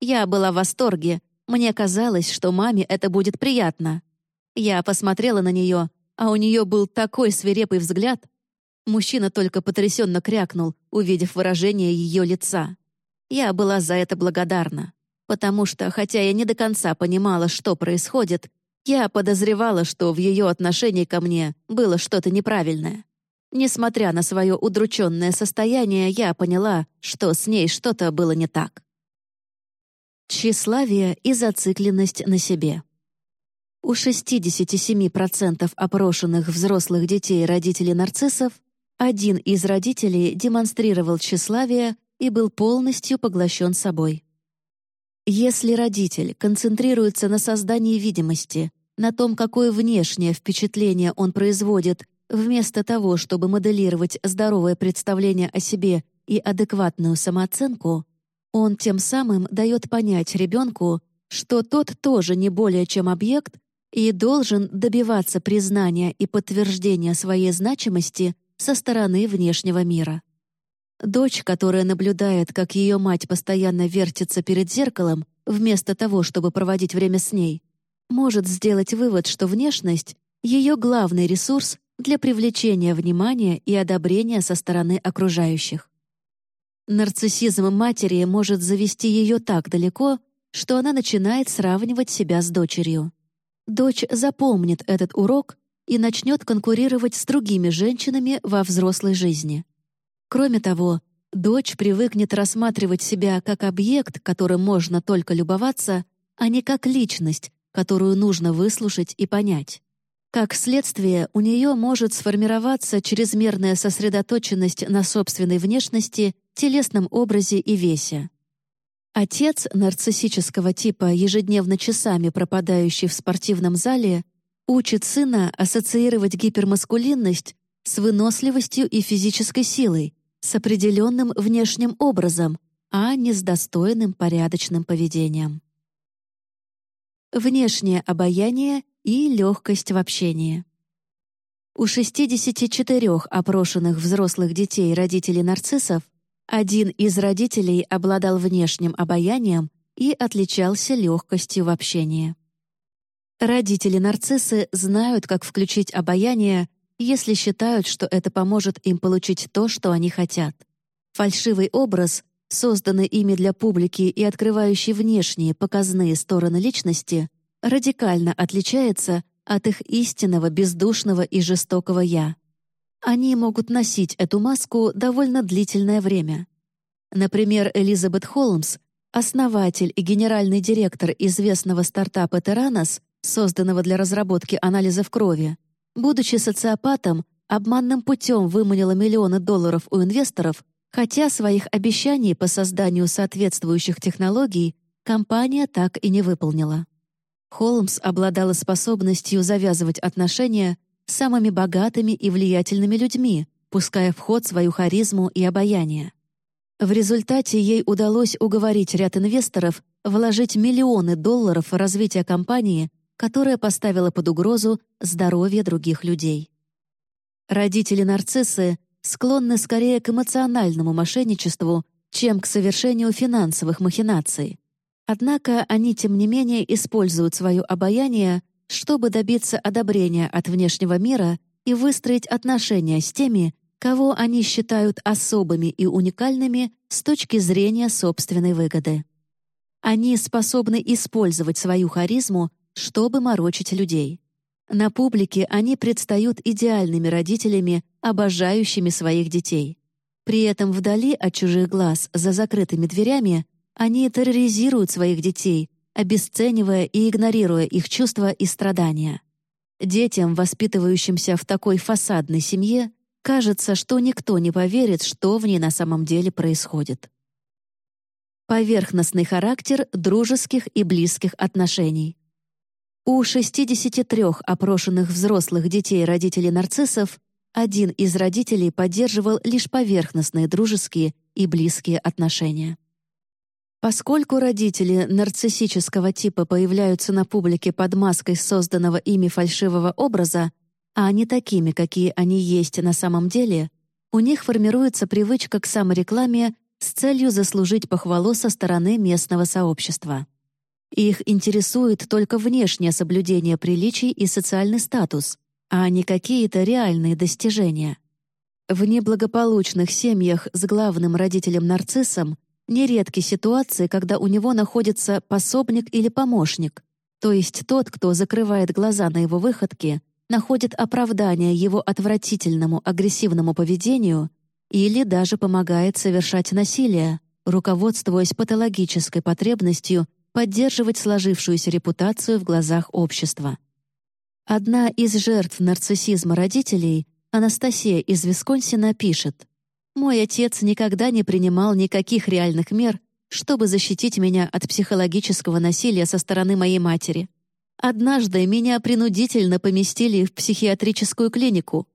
Speaker 2: Я была в восторге. Мне казалось, что маме это будет приятно. Я посмотрела на нее, а у нее был такой свирепый взгляд. Мужчина только потрясенно крякнул, увидев выражение ее лица. Я была за это благодарна, потому что, хотя я не до конца понимала, что происходит, я подозревала, что в ее отношении ко мне было что-то неправильное. Несмотря на свое удрученное состояние, я поняла, что с ней что-то было не так. Тщеславие и зацикленность на себе. У 67% опрошенных взрослых детей родителей нарциссов один из родителей демонстрировал тщеславие и был полностью поглощен собой. Если родитель концентрируется на создании видимости, на том, какое внешнее впечатление он производит, вместо того, чтобы моделировать здоровое представление о себе и адекватную самооценку, он тем самым дает понять ребенку, что тот тоже не более чем объект и должен добиваться признания и подтверждения своей значимости со стороны внешнего мира. Дочь, которая наблюдает, как ее мать постоянно вертится перед зеркалом, вместо того, чтобы проводить время с ней, может сделать вывод, что внешность — ее главный ресурс для привлечения внимания и одобрения со стороны окружающих. Нарциссизм матери может завести ее так далеко, что она начинает сравнивать себя с дочерью. Дочь запомнит этот урок и начнет конкурировать с другими женщинами во взрослой жизни. Кроме того, дочь привыкнет рассматривать себя как объект, которым можно только любоваться, а не как личность, которую нужно выслушать и понять. Как следствие, у нее может сформироваться чрезмерная сосредоточенность на собственной внешности, телесном образе и весе. Отец нарциссического типа, ежедневно часами пропадающий в спортивном зале, учит сына ассоциировать гипермаскулинность с выносливостью и физической силой, с определенным внешним образом, а не с достойным порядочным поведением внешнее обаяние и легкость в общении. У 64 опрошенных взрослых детей родителей нарциссов один из родителей обладал внешним обаянием и отличался легкостью в общении. Родители-нарциссы знают, как включить обаяние, если считают, что это поможет им получить то, что они хотят. Фальшивый образ созданный ими для публики и открывающий внешние показные стороны личности, радикально отличается от их истинного бездушного и жестокого «я». Они могут носить эту маску довольно длительное время. Например, Элизабет Холмс, основатель и генеральный директор известного стартапа Terranos, созданного для разработки анализов крови, будучи социопатом, обманным путем выманила миллионы долларов у инвесторов, хотя своих обещаний по созданию соответствующих технологий компания так и не выполнила. Холмс обладала способностью завязывать отношения с самыми богатыми и влиятельными людьми, пуская в ход свою харизму и обаяние. В результате ей удалось уговорить ряд инвесторов вложить миллионы долларов в развитие компании, которая поставила под угрозу здоровье других людей. Родители-нарциссы склонны скорее к эмоциональному мошенничеству, чем к совершению финансовых махинаций. Однако они, тем не менее, используют свое обаяние, чтобы добиться одобрения от внешнего мира и выстроить отношения с теми, кого они считают особыми и уникальными с точки зрения собственной выгоды. Они способны использовать свою харизму, чтобы морочить людей. На публике они предстают идеальными родителями, обожающими своих детей. При этом вдали от чужих глаз, за закрытыми дверями, они терроризируют своих детей, обесценивая и игнорируя их чувства и страдания. Детям, воспитывающимся в такой фасадной семье, кажется, что никто не поверит, что в ней на самом деле происходит. Поверхностный характер дружеских и близких отношений. У 63 опрошенных взрослых детей родителей нарциссов один из родителей поддерживал лишь поверхностные дружеские и близкие отношения. Поскольку родители нарциссического типа появляются на публике под маской созданного ими фальшивого образа, а не такими, какие они есть на самом деле, у них формируется привычка к саморекламе с целью заслужить похвалу со стороны местного сообщества. Их интересует только внешнее соблюдение приличий и социальный статус, а не какие-то реальные достижения. В неблагополучных семьях с главным родителем-нарциссом нередки ситуации, когда у него находится пособник или помощник, то есть тот, кто закрывает глаза на его выходки, находит оправдание его отвратительному агрессивному поведению или даже помогает совершать насилие, руководствуясь патологической потребностью поддерживать сложившуюся репутацию в глазах общества. Одна из жертв нарциссизма родителей, Анастасия из Висконсина, пишет мой отец никогда не принимал никаких реальных мер, чтобы защитить меня от психологического насилия со стороны моей матери. Однажды меня принудительно поместили в психиатрическую клинику.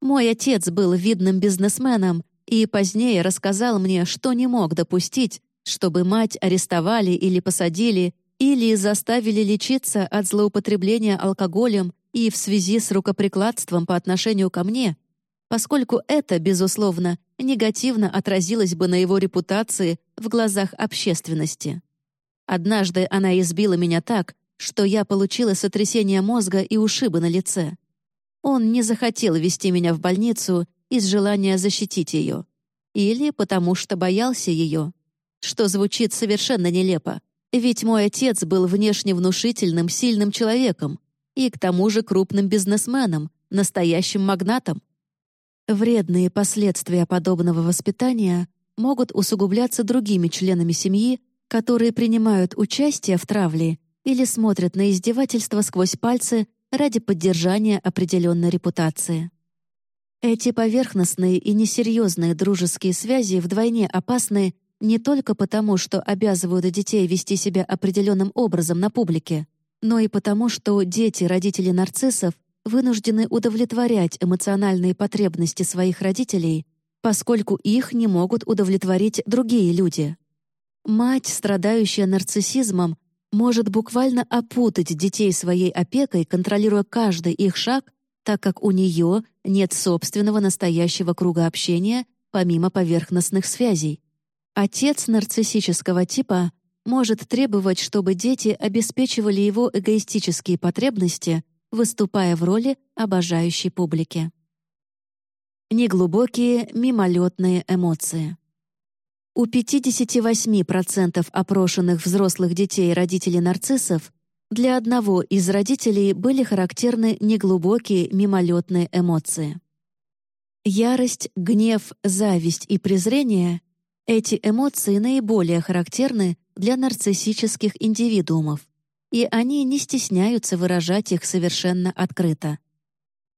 Speaker 2: Мой отец был видным бизнесменом и позднее рассказал мне, что не мог допустить, чтобы мать арестовали или посадили, или заставили лечиться от злоупотребления алкоголем и в связи с рукоприкладством по отношению ко мне, поскольку это, безусловно, негативно отразилось бы на его репутации в глазах общественности. Однажды она избила меня так, что я получила сотрясение мозга и ушибы на лице. Он не захотел вести меня в больницу из желания защитить ее. Или потому что боялся ее. Что звучит совершенно нелепо. Ведь мой отец был внешне внушительным, сильным человеком и к тому же крупным бизнесменом, настоящим магнатом. Вредные последствия подобного воспитания могут усугубляться другими членами семьи, которые принимают участие в травле или смотрят на издевательства сквозь пальцы ради поддержания определенной репутации. Эти поверхностные и несерьезные дружеские связи вдвойне опасны не только потому, что обязывают детей вести себя определенным образом на публике, но и потому, что дети родителей нарциссов вынуждены удовлетворять эмоциональные потребности своих родителей, поскольку их не могут удовлетворить другие люди. Мать, страдающая нарциссизмом, может буквально опутать детей своей опекой, контролируя каждый их шаг, так как у нее нет собственного настоящего круга общения помимо поверхностных связей. Отец нарциссического типа может требовать, чтобы дети обеспечивали его эгоистические потребности выступая в роли обожающей публики. Неглубокие мимолетные эмоции. У 58% опрошенных взрослых детей родителей нарциссов для одного из родителей были характерны неглубокие мимолетные эмоции. Ярость, гнев, зависть и презрение — эти эмоции наиболее характерны для нарциссических индивидуумов, и они не стесняются выражать их совершенно открыто.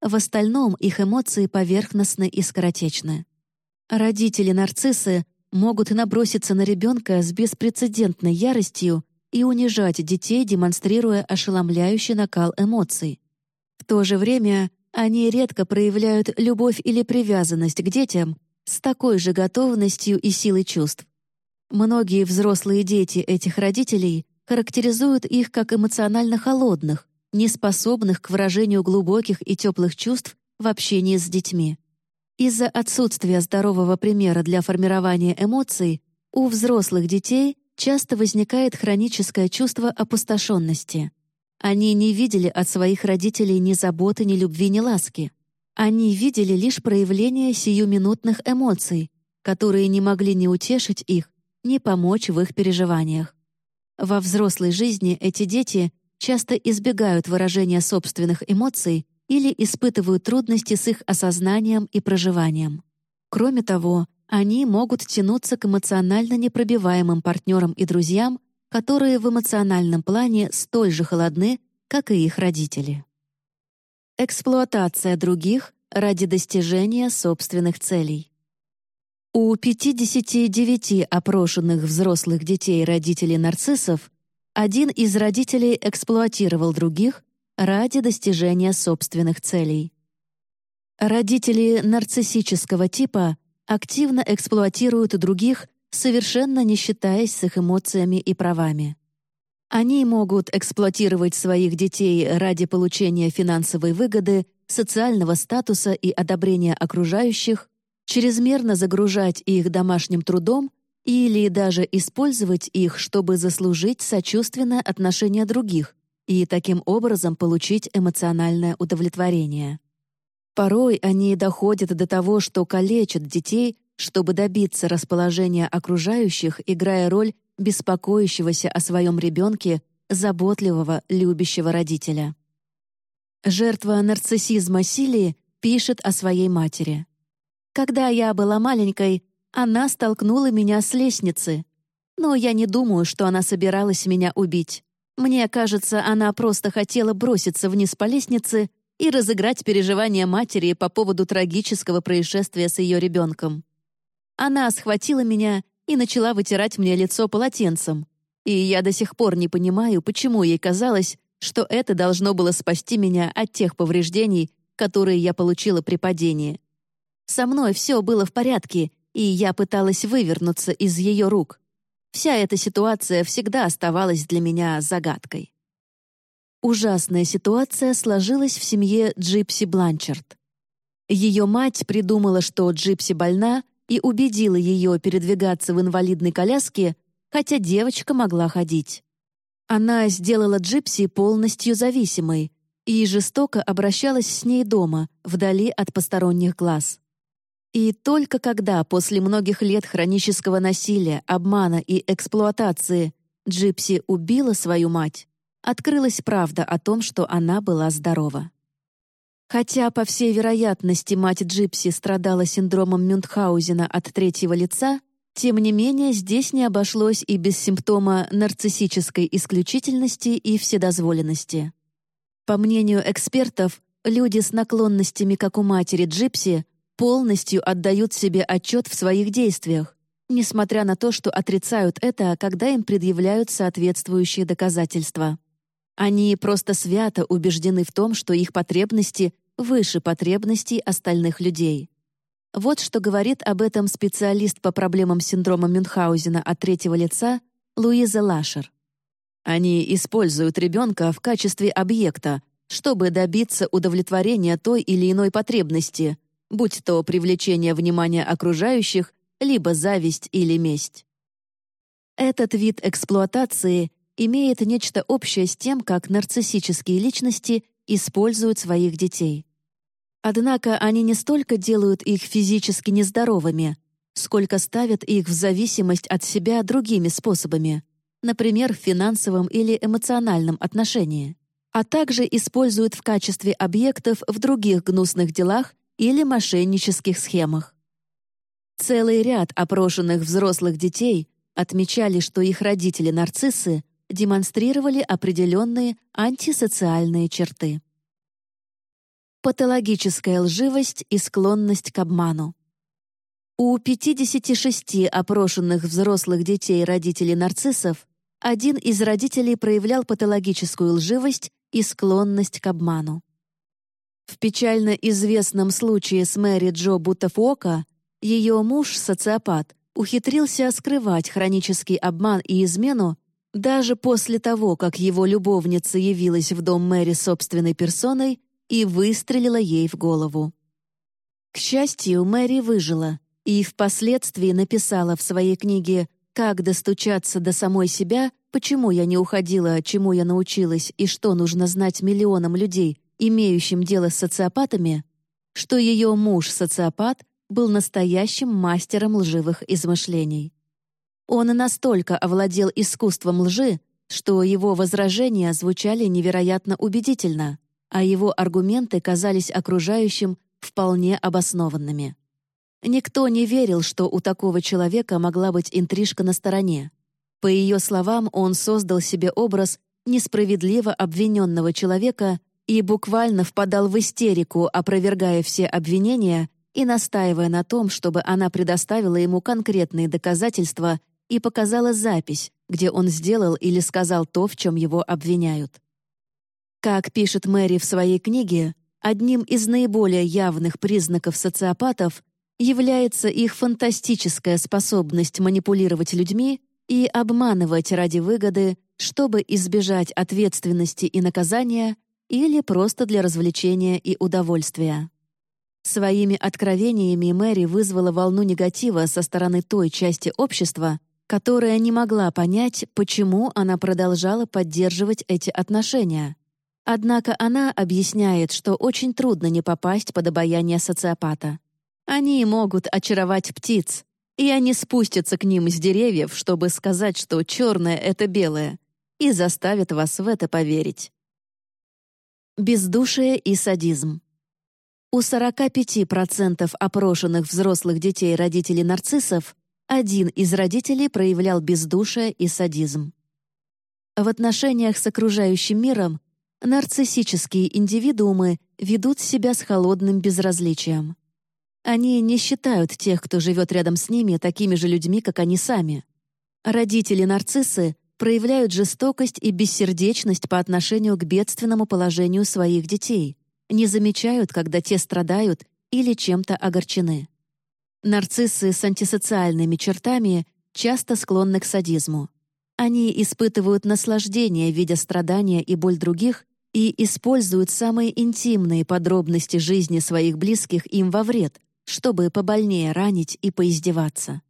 Speaker 2: В остальном их эмоции поверхностны и скоротечны. Родители-нарциссы могут наброситься на ребенка с беспрецедентной яростью и унижать детей, демонстрируя ошеломляющий накал эмоций. В то же время они редко проявляют любовь или привязанность к детям с такой же готовностью и силой чувств. Многие взрослые дети этих родителей характеризуют их как эмоционально холодных, неспособных к выражению глубоких и теплых чувств в общении с детьми. Из-за отсутствия здорового примера для формирования эмоций у взрослых детей часто возникает хроническое чувство опустошенности. Они не видели от своих родителей ни заботы, ни любви, ни ласки. Они видели лишь проявление сиюминутных эмоций, которые не могли ни утешить их, ни помочь в их переживаниях. Во взрослой жизни эти дети часто избегают выражения собственных эмоций или испытывают трудности с их осознанием и проживанием. Кроме того, они могут тянуться к эмоционально непробиваемым партнерам и друзьям, которые в эмоциональном плане столь же холодны, как и их родители. Эксплуатация других ради достижения собственных целей. У 59 опрошенных взрослых детей родителей нарциссов один из родителей эксплуатировал других ради достижения собственных целей. Родители нарциссического типа активно эксплуатируют других, совершенно не считаясь с их эмоциями и правами. Они могут эксплуатировать своих детей ради получения финансовой выгоды, социального статуса и одобрения окружающих, чрезмерно загружать их домашним трудом или даже использовать их, чтобы заслужить сочувственное отношение других и таким образом получить эмоциональное удовлетворение. Порой они доходят до того, что калечат детей, чтобы добиться расположения окружающих, играя роль беспокоящегося о своем ребенке, заботливого, любящего родителя. Жертва нарциссизма Силии пишет о своей матери. «Когда я была маленькой, она столкнула меня с лестницы. Но я не думаю, что она собиралась меня убить. Мне кажется, она просто хотела броситься вниз по лестнице и разыграть переживания матери по поводу трагического происшествия с ее ребенком. Она схватила меня и начала вытирать мне лицо полотенцем. И я до сих пор не понимаю, почему ей казалось, что это должно было спасти меня от тех повреждений, которые я получила при падении. Со мной все было в порядке, и я пыталась вывернуться из ее рук. Вся эта ситуация всегда оставалась для меня загадкой. Ужасная ситуация сложилась в семье Джипси Бланчард. Ее мать придумала, что Джипси больна, и убедила ее передвигаться в инвалидной коляске, хотя девочка могла ходить. Она сделала Джипси полностью зависимой и жестоко обращалась с ней дома, вдали от посторонних глаз. И только когда после многих лет хронического насилия, обмана и эксплуатации Джипси убила свою мать, открылась правда о том, что она была здорова. Хотя, по всей вероятности, мать Джипси страдала синдромом Мюнхгаузена от третьего лица, тем не менее здесь не обошлось и без симптома нарциссической исключительности и вседозволенности. По мнению экспертов, люди с наклонностями, как у матери Джипси, полностью отдают себе отчет в своих действиях, несмотря на то, что отрицают это, когда им предъявляют соответствующие доказательства. Они просто свято убеждены в том, что их потребности выше потребностей остальных людей. Вот что говорит об этом специалист по проблемам синдрома Мюнхгаузена от третьего лица Луиза Лашер. Они используют ребенка в качестве объекта, чтобы добиться удовлетворения той или иной потребности, будь то привлечение внимания окружающих, либо зависть или месть. Этот вид эксплуатации имеет нечто общее с тем, как нарциссические личности используют своих детей. Однако они не столько делают их физически нездоровыми, сколько ставят их в зависимость от себя другими способами, например, в финансовом или эмоциональном отношении, а также используют в качестве объектов в других гнусных делах или мошеннических схемах. Целый ряд опрошенных взрослых детей отмечали, что их родители-нарциссы демонстрировали определенные антисоциальные черты. Патологическая лживость и склонность к обману. У 56 опрошенных взрослых детей родителей нарциссов один из родителей проявлял патологическую лживость и склонность к обману. В печально известном случае с Мэри Джо Бутафуока ее муж, социопат, ухитрился скрывать хронический обман и измену даже после того, как его любовница явилась в дом Мэри собственной персоной и выстрелила ей в голову. К счастью, Мэри выжила и впоследствии написала в своей книге «Как достучаться до самой себя. Почему я не уходила, чему я научилась и что нужно знать миллионам людей, имеющим дело с социопатами», что ее муж-социопат был настоящим мастером лживых измышлений. Он настолько овладел искусством лжи, что его возражения звучали невероятно убедительно, а его аргументы казались окружающим вполне обоснованными. Никто не верил, что у такого человека могла быть интрижка на стороне. По ее словам, он создал себе образ несправедливо обвиненного человека и буквально впадал в истерику, опровергая все обвинения и настаивая на том, чтобы она предоставила ему конкретные доказательства и показала запись, где он сделал или сказал то, в чем его обвиняют. Как пишет Мэри в своей книге, одним из наиболее явных признаков социопатов является их фантастическая способность манипулировать людьми и обманывать ради выгоды, чтобы избежать ответственности и наказания или просто для развлечения и удовольствия. Своими откровениями Мэри вызвала волну негатива со стороны той части общества, которая не могла понять, почему она продолжала поддерживать эти отношения. Однако она объясняет, что очень трудно не попасть под обаяние социопата. Они могут очаровать птиц, и они спустятся к ним с деревьев, чтобы сказать, что черное — это белое, и заставят вас в это поверить. Бездушие и садизм. У 45% опрошенных взрослых детей родителей нарциссов один из родителей проявлял бездушие и садизм. В отношениях с окружающим миром нарциссические индивидуумы ведут себя с холодным безразличием. Они не считают тех, кто живет рядом с ними, такими же людьми, как они сами. Родители-нарциссы проявляют жестокость и бессердечность по отношению к бедственному положению своих детей, не замечают, когда те страдают или чем-то огорчены. Нарциссы с антисоциальными чертами часто склонны к садизму. Они испытывают наслаждение, видя страдания и боль других, и используют самые интимные подробности жизни своих близких им во вред, чтобы побольнее ранить и поиздеваться.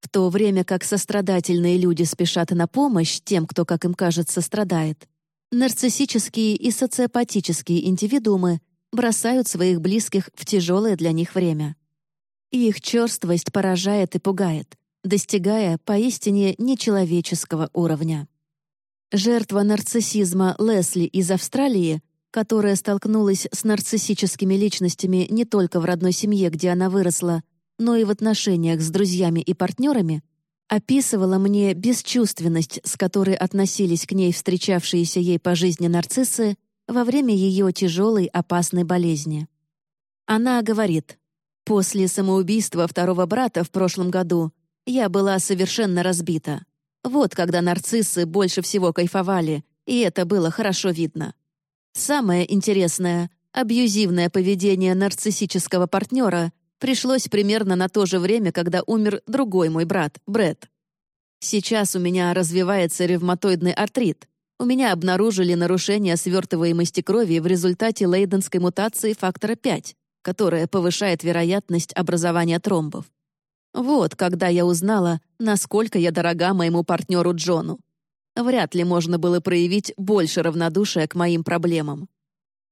Speaker 2: В то время как сострадательные люди спешат на помощь тем, кто, как им кажется, страдает, нарциссические и социопатические индивидуумы бросают своих близких в тяжелое для них время. Их черствость поражает и пугает, достигая поистине нечеловеческого уровня. Жертва нарциссизма Лесли из Австралии которая столкнулась с нарциссическими личностями не только в родной семье, где она выросла, но и в отношениях с друзьями и партнерами, описывала мне бесчувственность, с которой относились к ней встречавшиеся ей по жизни нарциссы во время ее тяжелой опасной болезни. Она говорит, «После самоубийства второго брата в прошлом году я была совершенно разбита. Вот когда нарциссы больше всего кайфовали, и это было хорошо видно. Самое интересное, абьюзивное поведение нарциссического партнера пришлось примерно на то же время, когда умер другой мой брат, Брэд. Сейчас у меня развивается ревматоидный артрит. У меня обнаружили нарушение свертываемости крови в результате лейденской мутации фактора 5, которая повышает вероятность образования тромбов. Вот когда я узнала, насколько я дорога моему партнеру Джону вряд ли можно было проявить больше равнодушия к моим проблемам.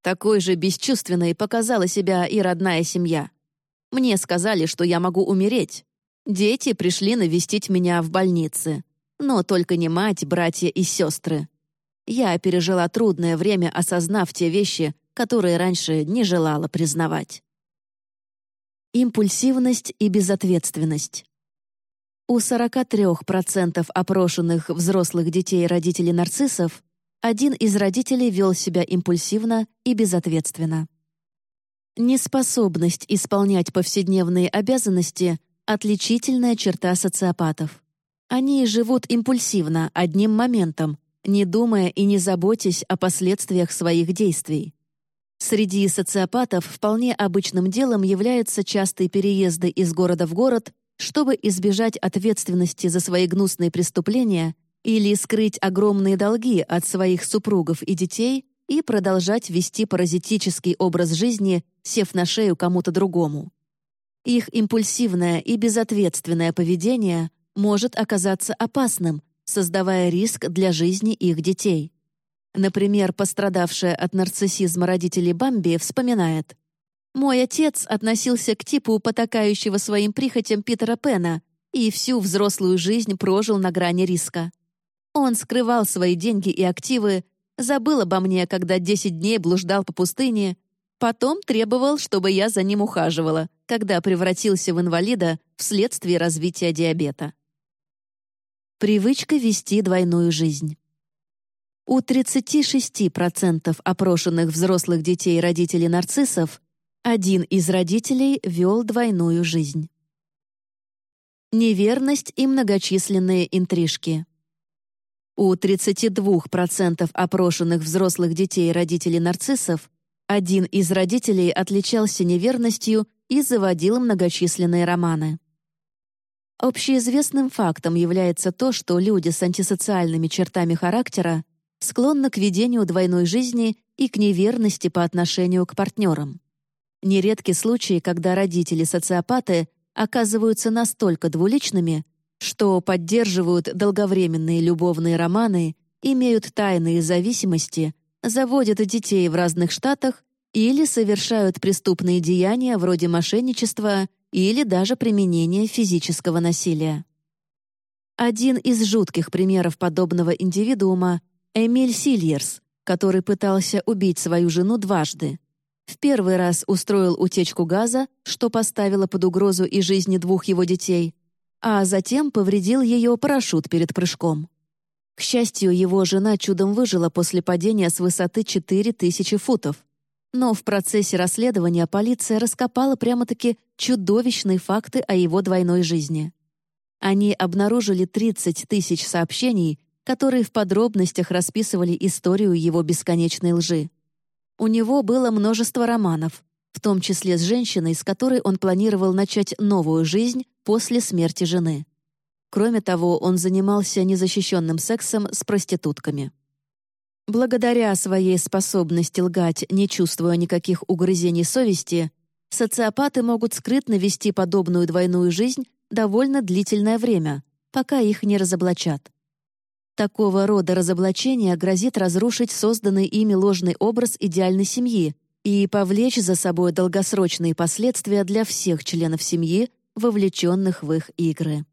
Speaker 2: Такой же бесчувственной показала себя и родная семья. Мне сказали, что я могу умереть. Дети пришли навестить меня в больнице. Но только не мать, братья и сестры. Я пережила трудное время, осознав те вещи, которые раньше не желала признавать. Импульсивность и безответственность. У 43% опрошенных взрослых детей родителей нарциссов один из родителей вел себя импульсивно и безответственно. Неспособность исполнять повседневные обязанности — отличительная черта социопатов. Они живут импульсивно, одним моментом, не думая и не заботясь о последствиях своих действий. Среди социопатов вполне обычным делом являются частые переезды из города в город, чтобы избежать ответственности за свои гнусные преступления или скрыть огромные долги от своих супругов и детей и продолжать вести паразитический образ жизни, сев на шею кому-то другому. Их импульсивное и безответственное поведение может оказаться опасным, создавая риск для жизни их детей. Например, пострадавшая от нарциссизма родителей Бамби вспоминает. «Мой отец относился к типу потакающего своим прихотям Питера Пена и всю взрослую жизнь прожил на грани риска. Он скрывал свои деньги и активы, забыл обо мне, когда 10 дней блуждал по пустыне, потом требовал, чтобы я за ним ухаживала, когда превратился в инвалида вследствие развития диабета. Привычка вести двойную жизнь. У 36% опрошенных взрослых детей родителей нарциссов один из родителей вел двойную жизнь. Неверность и многочисленные интрижки. У 32% опрошенных взрослых детей родителей нарциссов один из родителей отличался неверностью и заводил многочисленные романы. Общеизвестным фактом является то, что люди с антисоциальными чертами характера склонна к ведению двойной жизни и к неверности по отношению к партнерам. Нередки случаи, когда родители-социопаты оказываются настолько двуличными, что поддерживают долговременные любовные романы, имеют тайные зависимости, заводят детей в разных штатах или совершают преступные деяния вроде мошенничества или даже применения физического насилия. Один из жутких примеров подобного индивидуума Эмиль Сильерс, который пытался убить свою жену дважды. В первый раз устроил утечку газа, что поставило под угрозу и жизни двух его детей, а затем повредил ее парашют перед прыжком. К счастью, его жена чудом выжила после падения с высоты 4000 футов. Но в процессе расследования полиция раскопала прямо-таки чудовищные факты о его двойной жизни. Они обнаружили 30 тысяч сообщений, которые в подробностях расписывали историю его бесконечной лжи. У него было множество романов, в том числе с женщиной, с которой он планировал начать новую жизнь после смерти жены. Кроме того, он занимался незащищенным сексом с проститутками. Благодаря своей способности лгать, не чувствуя никаких угрызений совести, социопаты могут скрытно вести подобную двойную жизнь довольно длительное время, пока их не разоблачат. Такого рода разоблачение грозит разрушить созданный ими ложный образ идеальной семьи и повлечь за собой долгосрочные последствия для всех членов семьи, вовлеченных в их игры.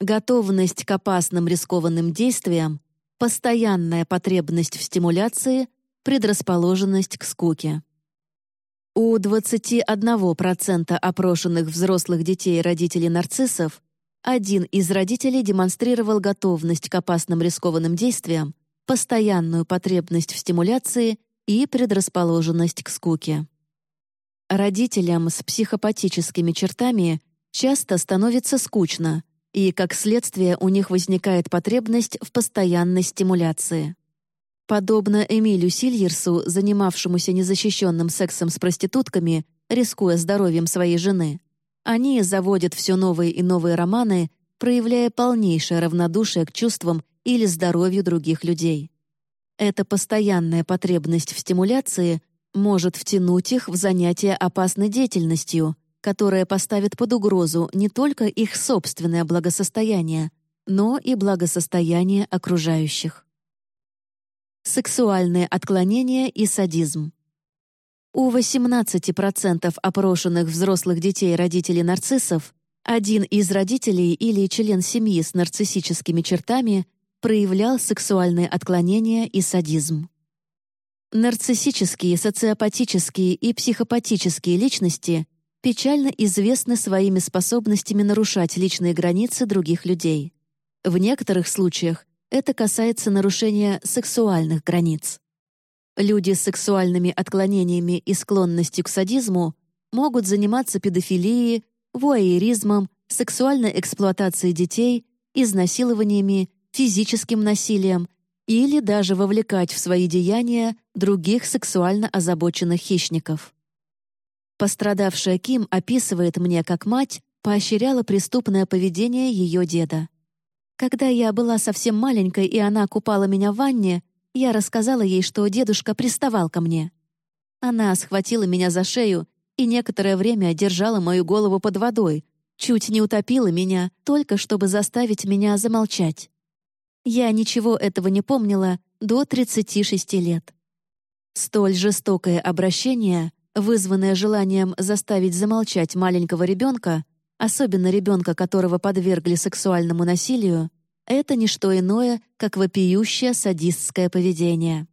Speaker 2: Готовность к опасным рискованным действиям, постоянная потребность в стимуляции, предрасположенность к скуке. У 21% опрошенных взрослых детей родителей нарциссов один из родителей демонстрировал готовность к опасным рискованным действиям, постоянную потребность в стимуляции и предрасположенность к скуке. Родителям с психопатическими чертами часто становится скучно, и, как следствие, у них возникает потребность в постоянной стимуляции. Подобно Эмилю Сильерсу, занимавшемуся незащищенным сексом с проститутками, рискуя здоровьем своей жены, они заводят все новые и новые романы, проявляя полнейшее равнодушие к чувствам или здоровью других людей. Эта постоянная потребность в стимуляции может втянуть их в занятия опасной деятельностью, которая поставит под угрозу не только их собственное благосостояние, но и благосостояние окружающих. Сексуальные отклонения и садизм. У 18% опрошенных взрослых детей родителей нарциссов один из родителей или член семьи с нарциссическими чертами проявлял сексуальные отклонения и садизм. Нарциссические, социопатические и психопатические личности печально известны своими способностями нарушать личные границы других людей. В некоторых случаях это касается нарушения сексуальных границ. Люди с сексуальными отклонениями и склонностью к садизму могут заниматься педофилией, вуайеризмом, сексуальной эксплуатацией детей, изнасилованиями, физическим насилием или даже вовлекать в свои деяния других сексуально озабоченных хищников. Пострадавшая Ким описывает мне, как мать поощряла преступное поведение ее деда. Когда я была совсем маленькой, и она купала меня в ванне, я рассказала ей, что дедушка приставал ко мне. Она схватила меня за шею и некоторое время держала мою голову под водой, чуть не утопила меня, только чтобы заставить меня замолчать. Я ничего этого не помнила до 36 лет. Столь жестокое обращение вызванное желанием заставить замолчать маленького ребенка, особенно ребенка, которого подвергли сексуальному насилию, это не что иное, как вопиющее садистское поведение.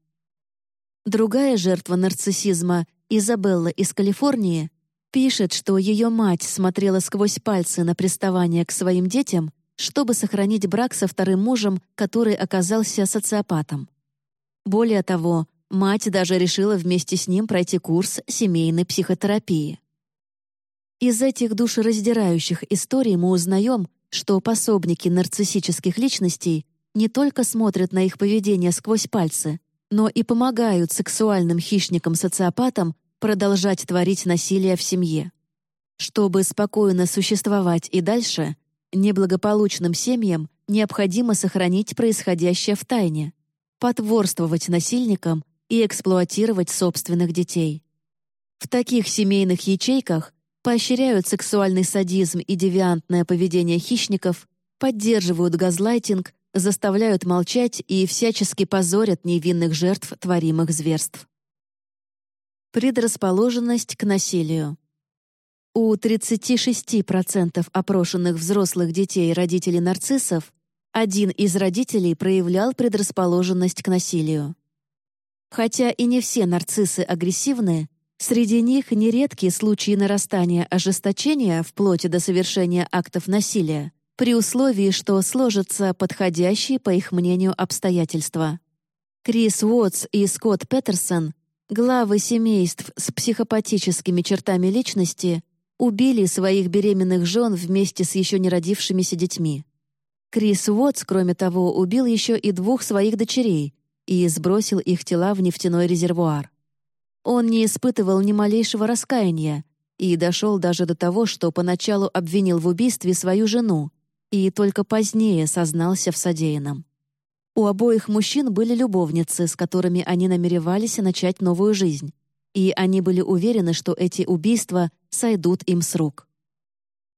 Speaker 2: Другая жертва нарциссизма, Изабелла из Калифорнии, пишет, что ее мать смотрела сквозь пальцы на приставание к своим детям, чтобы сохранить брак со вторым мужем, который оказался социопатом. Более того, Мать даже решила вместе с ним пройти курс семейной психотерапии. Из этих душераздирающих историй мы узнаем, что пособники нарциссических личностей не только смотрят на их поведение сквозь пальцы, но и помогают сексуальным хищникам-социопатам продолжать творить насилие в семье. Чтобы спокойно существовать и дальше, неблагополучным семьям необходимо сохранить происходящее в тайне, потворствовать насильникам и эксплуатировать собственных детей. В таких семейных ячейках поощряют сексуальный садизм и девиантное поведение хищников, поддерживают газлайтинг, заставляют молчать и всячески позорят невинных жертв творимых зверств. Предрасположенность к насилию. У 36% опрошенных взрослых детей родителей нарциссов один из родителей проявлял предрасположенность к насилию. Хотя и не все нарциссы агрессивны, среди них нередки случаи нарастания ожесточения вплоть до совершения актов насилия, при условии, что сложатся подходящие, по их мнению, обстоятельства. Крис Уотс и Скотт Петерсон, главы семейств с психопатическими чертами личности, убили своих беременных жен вместе с еще не родившимися детьми. Крис Уотс, кроме того, убил еще и двух своих дочерей, и сбросил их тела в нефтяной резервуар. Он не испытывал ни малейшего раскаяния и дошел даже до того, что поначалу обвинил в убийстве свою жену и только позднее сознался в содеянном. У обоих мужчин были любовницы, с которыми они намеревались начать новую жизнь, и они были уверены, что эти убийства сойдут им с рук.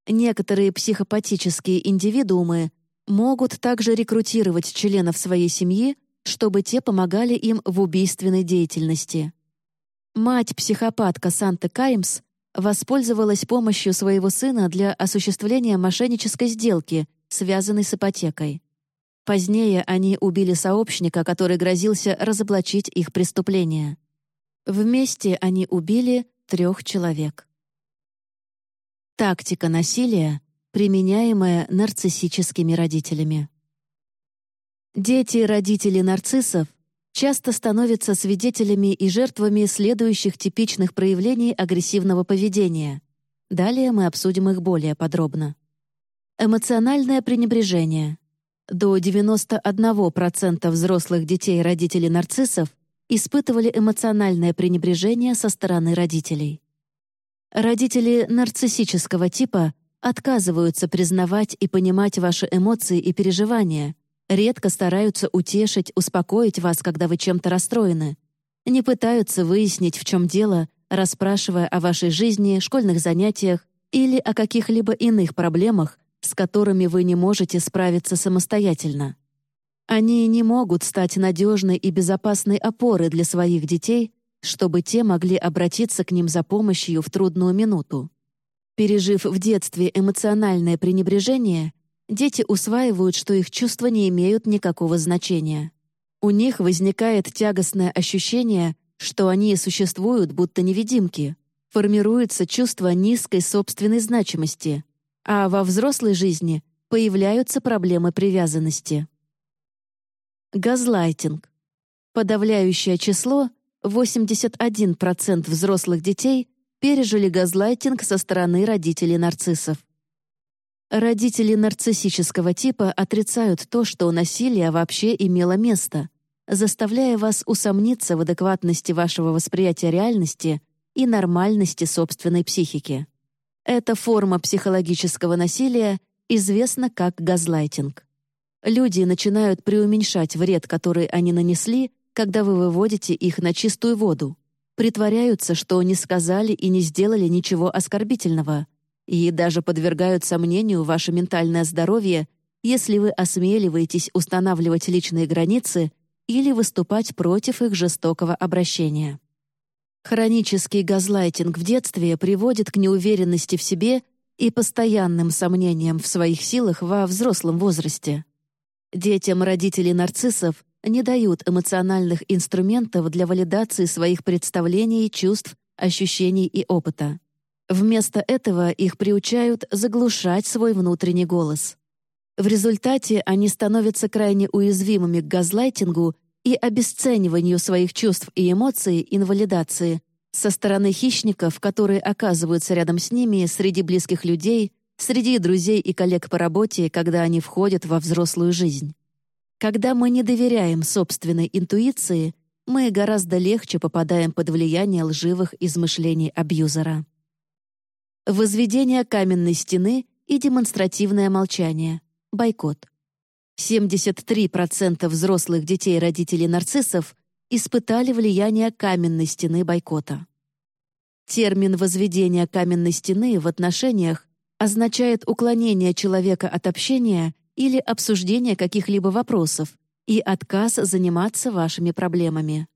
Speaker 2: Некоторые психопатические индивидуумы могут также рекрутировать членов своей семьи чтобы те помогали им в убийственной деятельности. Мать-психопатка Санта Каймс воспользовалась помощью своего сына для осуществления мошеннической сделки, связанной с ипотекой. Позднее они убили сообщника, который грозился разоблачить их преступление. Вместе они убили трех человек. Тактика насилия, применяемая нарциссическими родителями. Дети родителей нарциссов часто становятся свидетелями и жертвами следующих типичных проявлений агрессивного поведения. Далее мы обсудим их более подробно. Эмоциональное пренебрежение. До 91% взрослых детей родителей нарциссов испытывали эмоциональное пренебрежение со стороны родителей. Родители нарциссического типа отказываются признавать и понимать ваши эмоции и переживания — редко стараются утешить, успокоить вас, когда вы чем-то расстроены. Не пытаются выяснить, в чем дело, расспрашивая о вашей жизни, школьных занятиях или о каких-либо иных проблемах, с которыми вы не можете справиться самостоятельно. Они не могут стать надежной и безопасной опорой для своих детей, чтобы те могли обратиться к ним за помощью в трудную минуту. Пережив в детстве эмоциональное пренебрежение, дети усваивают, что их чувства не имеют никакого значения. У них возникает тягостное ощущение, что они существуют будто невидимки, формируется чувство низкой собственной значимости, а во взрослой жизни появляются проблемы привязанности. Газлайтинг. Подавляющее число, 81% взрослых детей, пережили газлайтинг со стороны родителей-нарциссов. Родители нарциссического типа отрицают то, что насилие вообще имело место, заставляя вас усомниться в адекватности вашего восприятия реальности и нормальности собственной психики. Эта форма психологического насилия известна как газлайтинг. Люди начинают преуменьшать вред, который они нанесли, когда вы выводите их на чистую воду, притворяются, что не сказали и не сделали ничего оскорбительного, и даже подвергают сомнению ваше ментальное здоровье, если вы осмеливаетесь устанавливать личные границы или выступать против их жестокого обращения. Хронический газлайтинг в детстве приводит к неуверенности в себе и постоянным сомнениям в своих силах во взрослом возрасте. Детям родителей нарциссов не дают эмоциональных инструментов для валидации своих представлений, чувств, ощущений и опыта. Вместо этого их приучают заглушать свой внутренний голос. В результате они становятся крайне уязвимыми к газлайтингу и обесцениванию своих чувств и эмоций инвалидации со стороны хищников, которые оказываются рядом с ними среди близких людей, среди друзей и коллег по работе, когда они входят во взрослую жизнь. Когда мы не доверяем собственной интуиции, мы гораздо легче попадаем под влияние лживых измышлений абьюзера. Возведение каменной стены и демонстративное молчание. Бойкот. 73% взрослых детей родителей нарциссов испытали влияние каменной стены бойкота. Термин «возведение каменной стены» в отношениях означает уклонение человека от общения или обсуждения каких-либо вопросов и отказ заниматься вашими проблемами.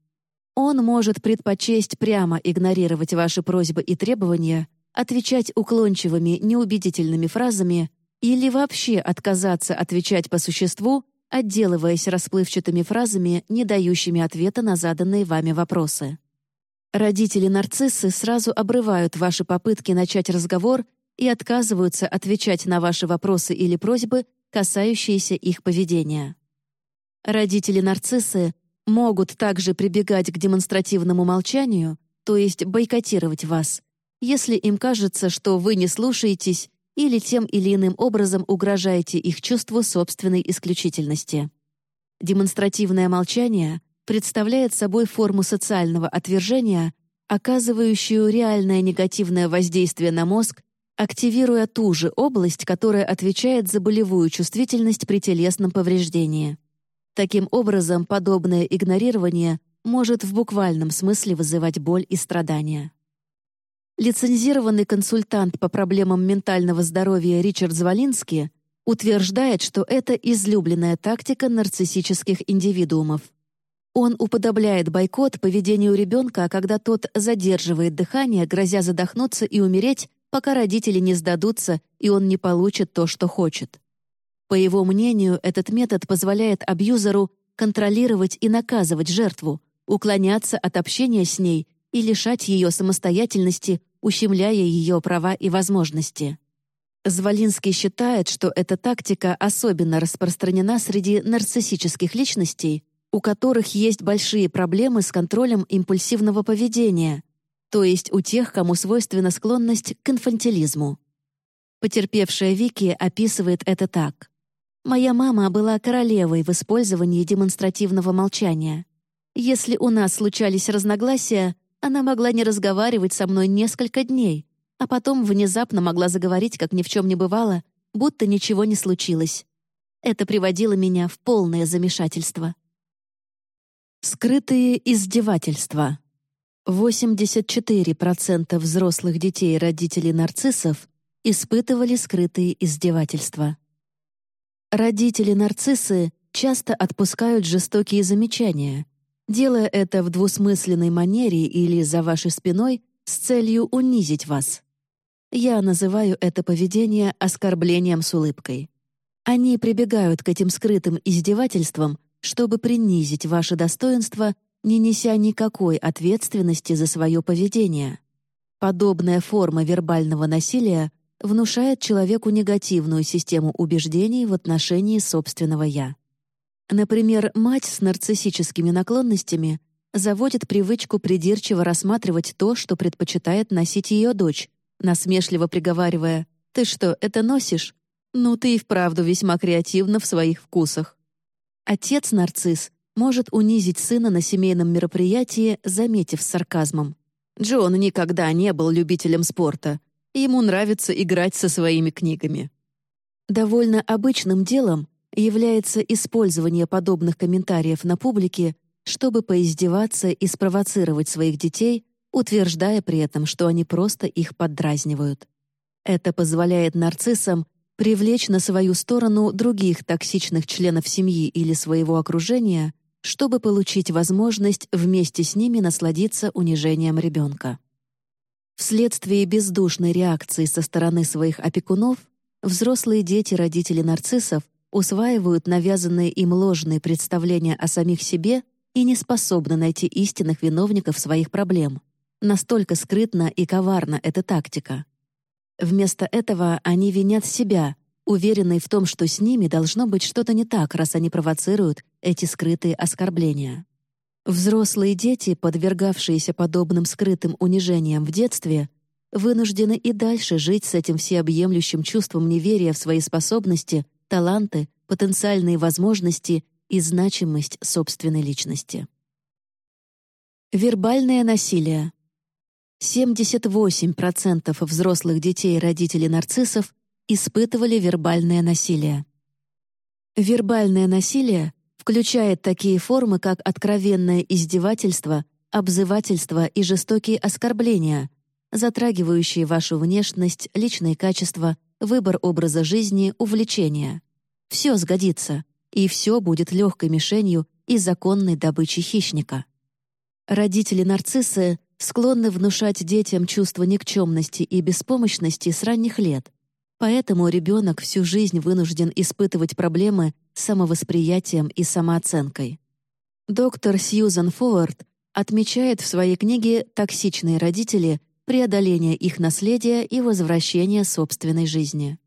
Speaker 2: Он может предпочесть прямо игнорировать ваши просьбы и требования отвечать уклончивыми, неубедительными фразами или вообще отказаться отвечать по существу, отделываясь расплывчатыми фразами, не дающими ответа на заданные вами вопросы. Родители-нарциссы сразу обрывают ваши попытки начать разговор и отказываются отвечать на ваши вопросы или просьбы, касающиеся их поведения. Родители-нарциссы могут также прибегать к демонстративному молчанию, то есть бойкотировать вас, если им кажется, что вы не слушаетесь или тем или иным образом угрожаете их чувству собственной исключительности. Демонстративное молчание представляет собой форму социального отвержения, оказывающую реальное негативное воздействие на мозг, активируя ту же область, которая отвечает за болевую чувствительность при телесном повреждении. Таким образом, подобное игнорирование может в буквальном смысле вызывать боль и страдания. Лицензированный консультант по проблемам ментального здоровья Ричард Звалинский утверждает, что это излюбленная тактика нарциссических индивидуумов. Он уподобляет бойкот поведению ребенка, когда тот задерживает дыхание, грозя задохнуться и умереть, пока родители не сдадутся и он не получит то, что хочет. По его мнению, этот метод позволяет абьюзеру контролировать и наказывать жертву, уклоняться от общения с ней и лишать ее самостоятельности ущемляя ее права и возможности. Звалинский считает, что эта тактика особенно распространена среди нарциссических личностей, у которых есть большие проблемы с контролем импульсивного поведения, то есть у тех, кому свойственна склонность к инфантилизму. Потерпевшая Вики описывает это так. «Моя мама была королевой в использовании демонстративного молчания. Если у нас случались разногласия, она могла не разговаривать со мной несколько дней, а потом внезапно могла заговорить, как ни в чем не бывало, будто ничего не случилось. Это приводило меня в полное замешательство. Скрытые издевательства. 84% взрослых детей родителей нарциссов испытывали скрытые издевательства. Родители-нарциссы часто отпускают жестокие замечания, делая это в двусмысленной манере или за вашей спиной с целью унизить вас. Я называю это поведение оскорблением с улыбкой. Они прибегают к этим скрытым издевательствам, чтобы принизить ваше достоинство, не неся никакой ответственности за свое поведение. Подобная форма вербального насилия внушает человеку негативную систему убеждений в отношении собственного «я». Например, мать с нарциссическими наклонностями заводит привычку придирчиво рассматривать то, что предпочитает носить ее дочь, насмешливо приговаривая «Ты что, это носишь? Ну, ты и вправду весьма креативна в своих вкусах». Отец-нарцисс может унизить сына на семейном мероприятии, заметив с сарказмом. Джон никогда не был любителем спорта. Ему нравится играть со своими книгами. Довольно обычным делом является использование подобных комментариев на публике, чтобы поиздеваться и спровоцировать своих детей, утверждая при этом, что они просто их поддразнивают. Это позволяет нарциссам привлечь на свою сторону других токсичных членов семьи или своего окружения, чтобы получить возможность вместе с ними насладиться унижением ребенка. Вследствие бездушной реакции со стороны своих опекунов, взрослые дети родителей нарциссов усваивают навязанные им ложные представления о самих себе и не способны найти истинных виновников своих проблем. Настолько скрытна и коварна эта тактика. Вместо этого они винят себя, уверенные в том, что с ними должно быть что-то не так, раз они провоцируют эти скрытые оскорбления. Взрослые дети, подвергавшиеся подобным скрытым унижениям в детстве, вынуждены и дальше жить с этим всеобъемлющим чувством неверия в свои способности, таланты, потенциальные возможности и значимость собственной личности. Вербальное насилие. 78% взрослых детей родителей нарциссов испытывали вербальное насилие. Вербальное насилие включает такие формы, как откровенное издевательство, обзывательство и жестокие оскорбления, затрагивающие вашу внешность, личные качества, выбор образа жизни, увлечения. Все сгодится, и все будет легкой мишенью и законной добычей хищника. Родители-нарциссы склонны внушать детям чувство никчемности и беспомощности с ранних лет. Поэтому ребенок всю жизнь вынужден испытывать проблемы с самовосприятием и самооценкой. Доктор Сьюзан Форд отмечает в своей книге «Токсичные родители. Преодоление их наследия и возвращение собственной жизни».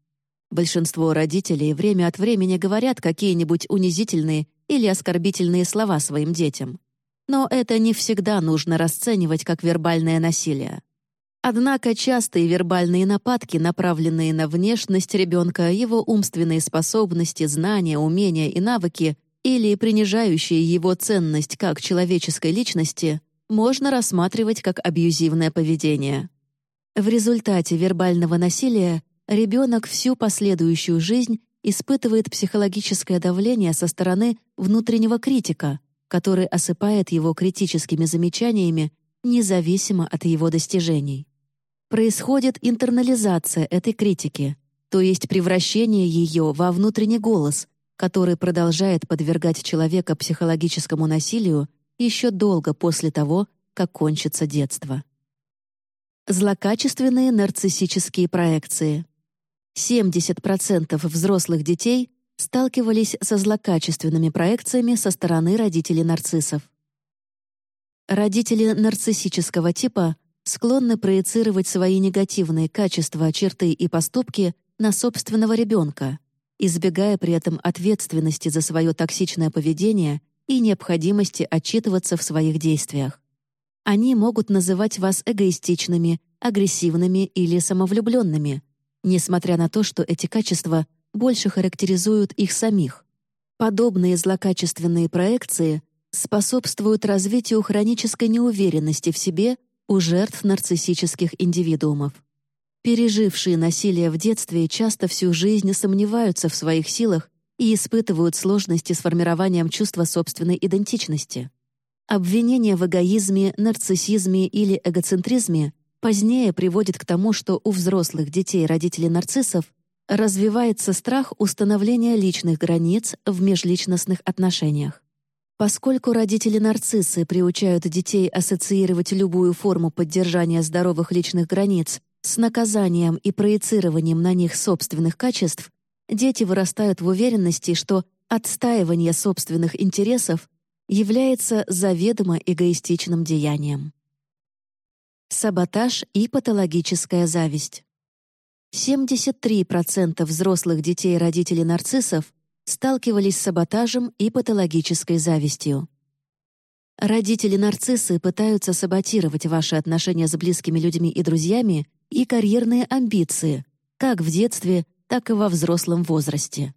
Speaker 2: Большинство родителей время от времени говорят какие-нибудь унизительные или оскорбительные слова своим детям — но это не всегда нужно расценивать как вербальное насилие. Однако частые вербальные нападки, направленные на внешность ребенка, его умственные способности, знания, умения и навыки, или принижающие его ценность как человеческой личности, можно рассматривать как абьюзивное поведение. В результате вербального насилия ребенок всю последующую жизнь испытывает психологическое давление со стороны внутреннего критика — который осыпает его критическими замечаниями независимо от его достижений. Происходит интернализация этой критики, то есть превращение ее во внутренний голос, который продолжает подвергать человека психологическому насилию еще долго после того, как кончится детство. Злокачественные нарциссические проекции. 70% взрослых детей сталкивались со злокачественными проекциями со стороны родителей нарциссов. Родители нарциссического типа склонны проецировать свои негативные качества, черты и поступки на собственного ребенка, избегая при этом ответственности за свое токсичное поведение и необходимости отчитываться в своих действиях. Они могут называть вас эгоистичными, агрессивными или самовлюбленными, несмотря на то, что эти качества больше характеризуют их самих. Подобные злокачественные проекции способствуют развитию хронической неуверенности в себе у жертв нарциссических индивидуумов. Пережившие насилие в детстве часто всю жизнь сомневаются в своих силах и испытывают сложности с формированием чувства собственной идентичности. Обвинение в эгоизме, нарциссизме или эгоцентризме позднее приводит к тому, что у взрослых детей родителей нарциссов развивается страх установления личных границ в межличностных отношениях. Поскольку родители-нарциссы приучают детей ассоциировать любую форму поддержания здоровых личных границ с наказанием и проецированием на них собственных качеств, дети вырастают в уверенности, что отстаивание собственных интересов является заведомо эгоистичным деянием. саботаж и патологическая зависть. 73% взрослых детей родителей нарциссов сталкивались с саботажем и патологической завистью. Родители-нарциссы пытаются саботировать ваши отношения с близкими людьми и друзьями и карьерные амбиции, как в детстве, так и во взрослом возрасте.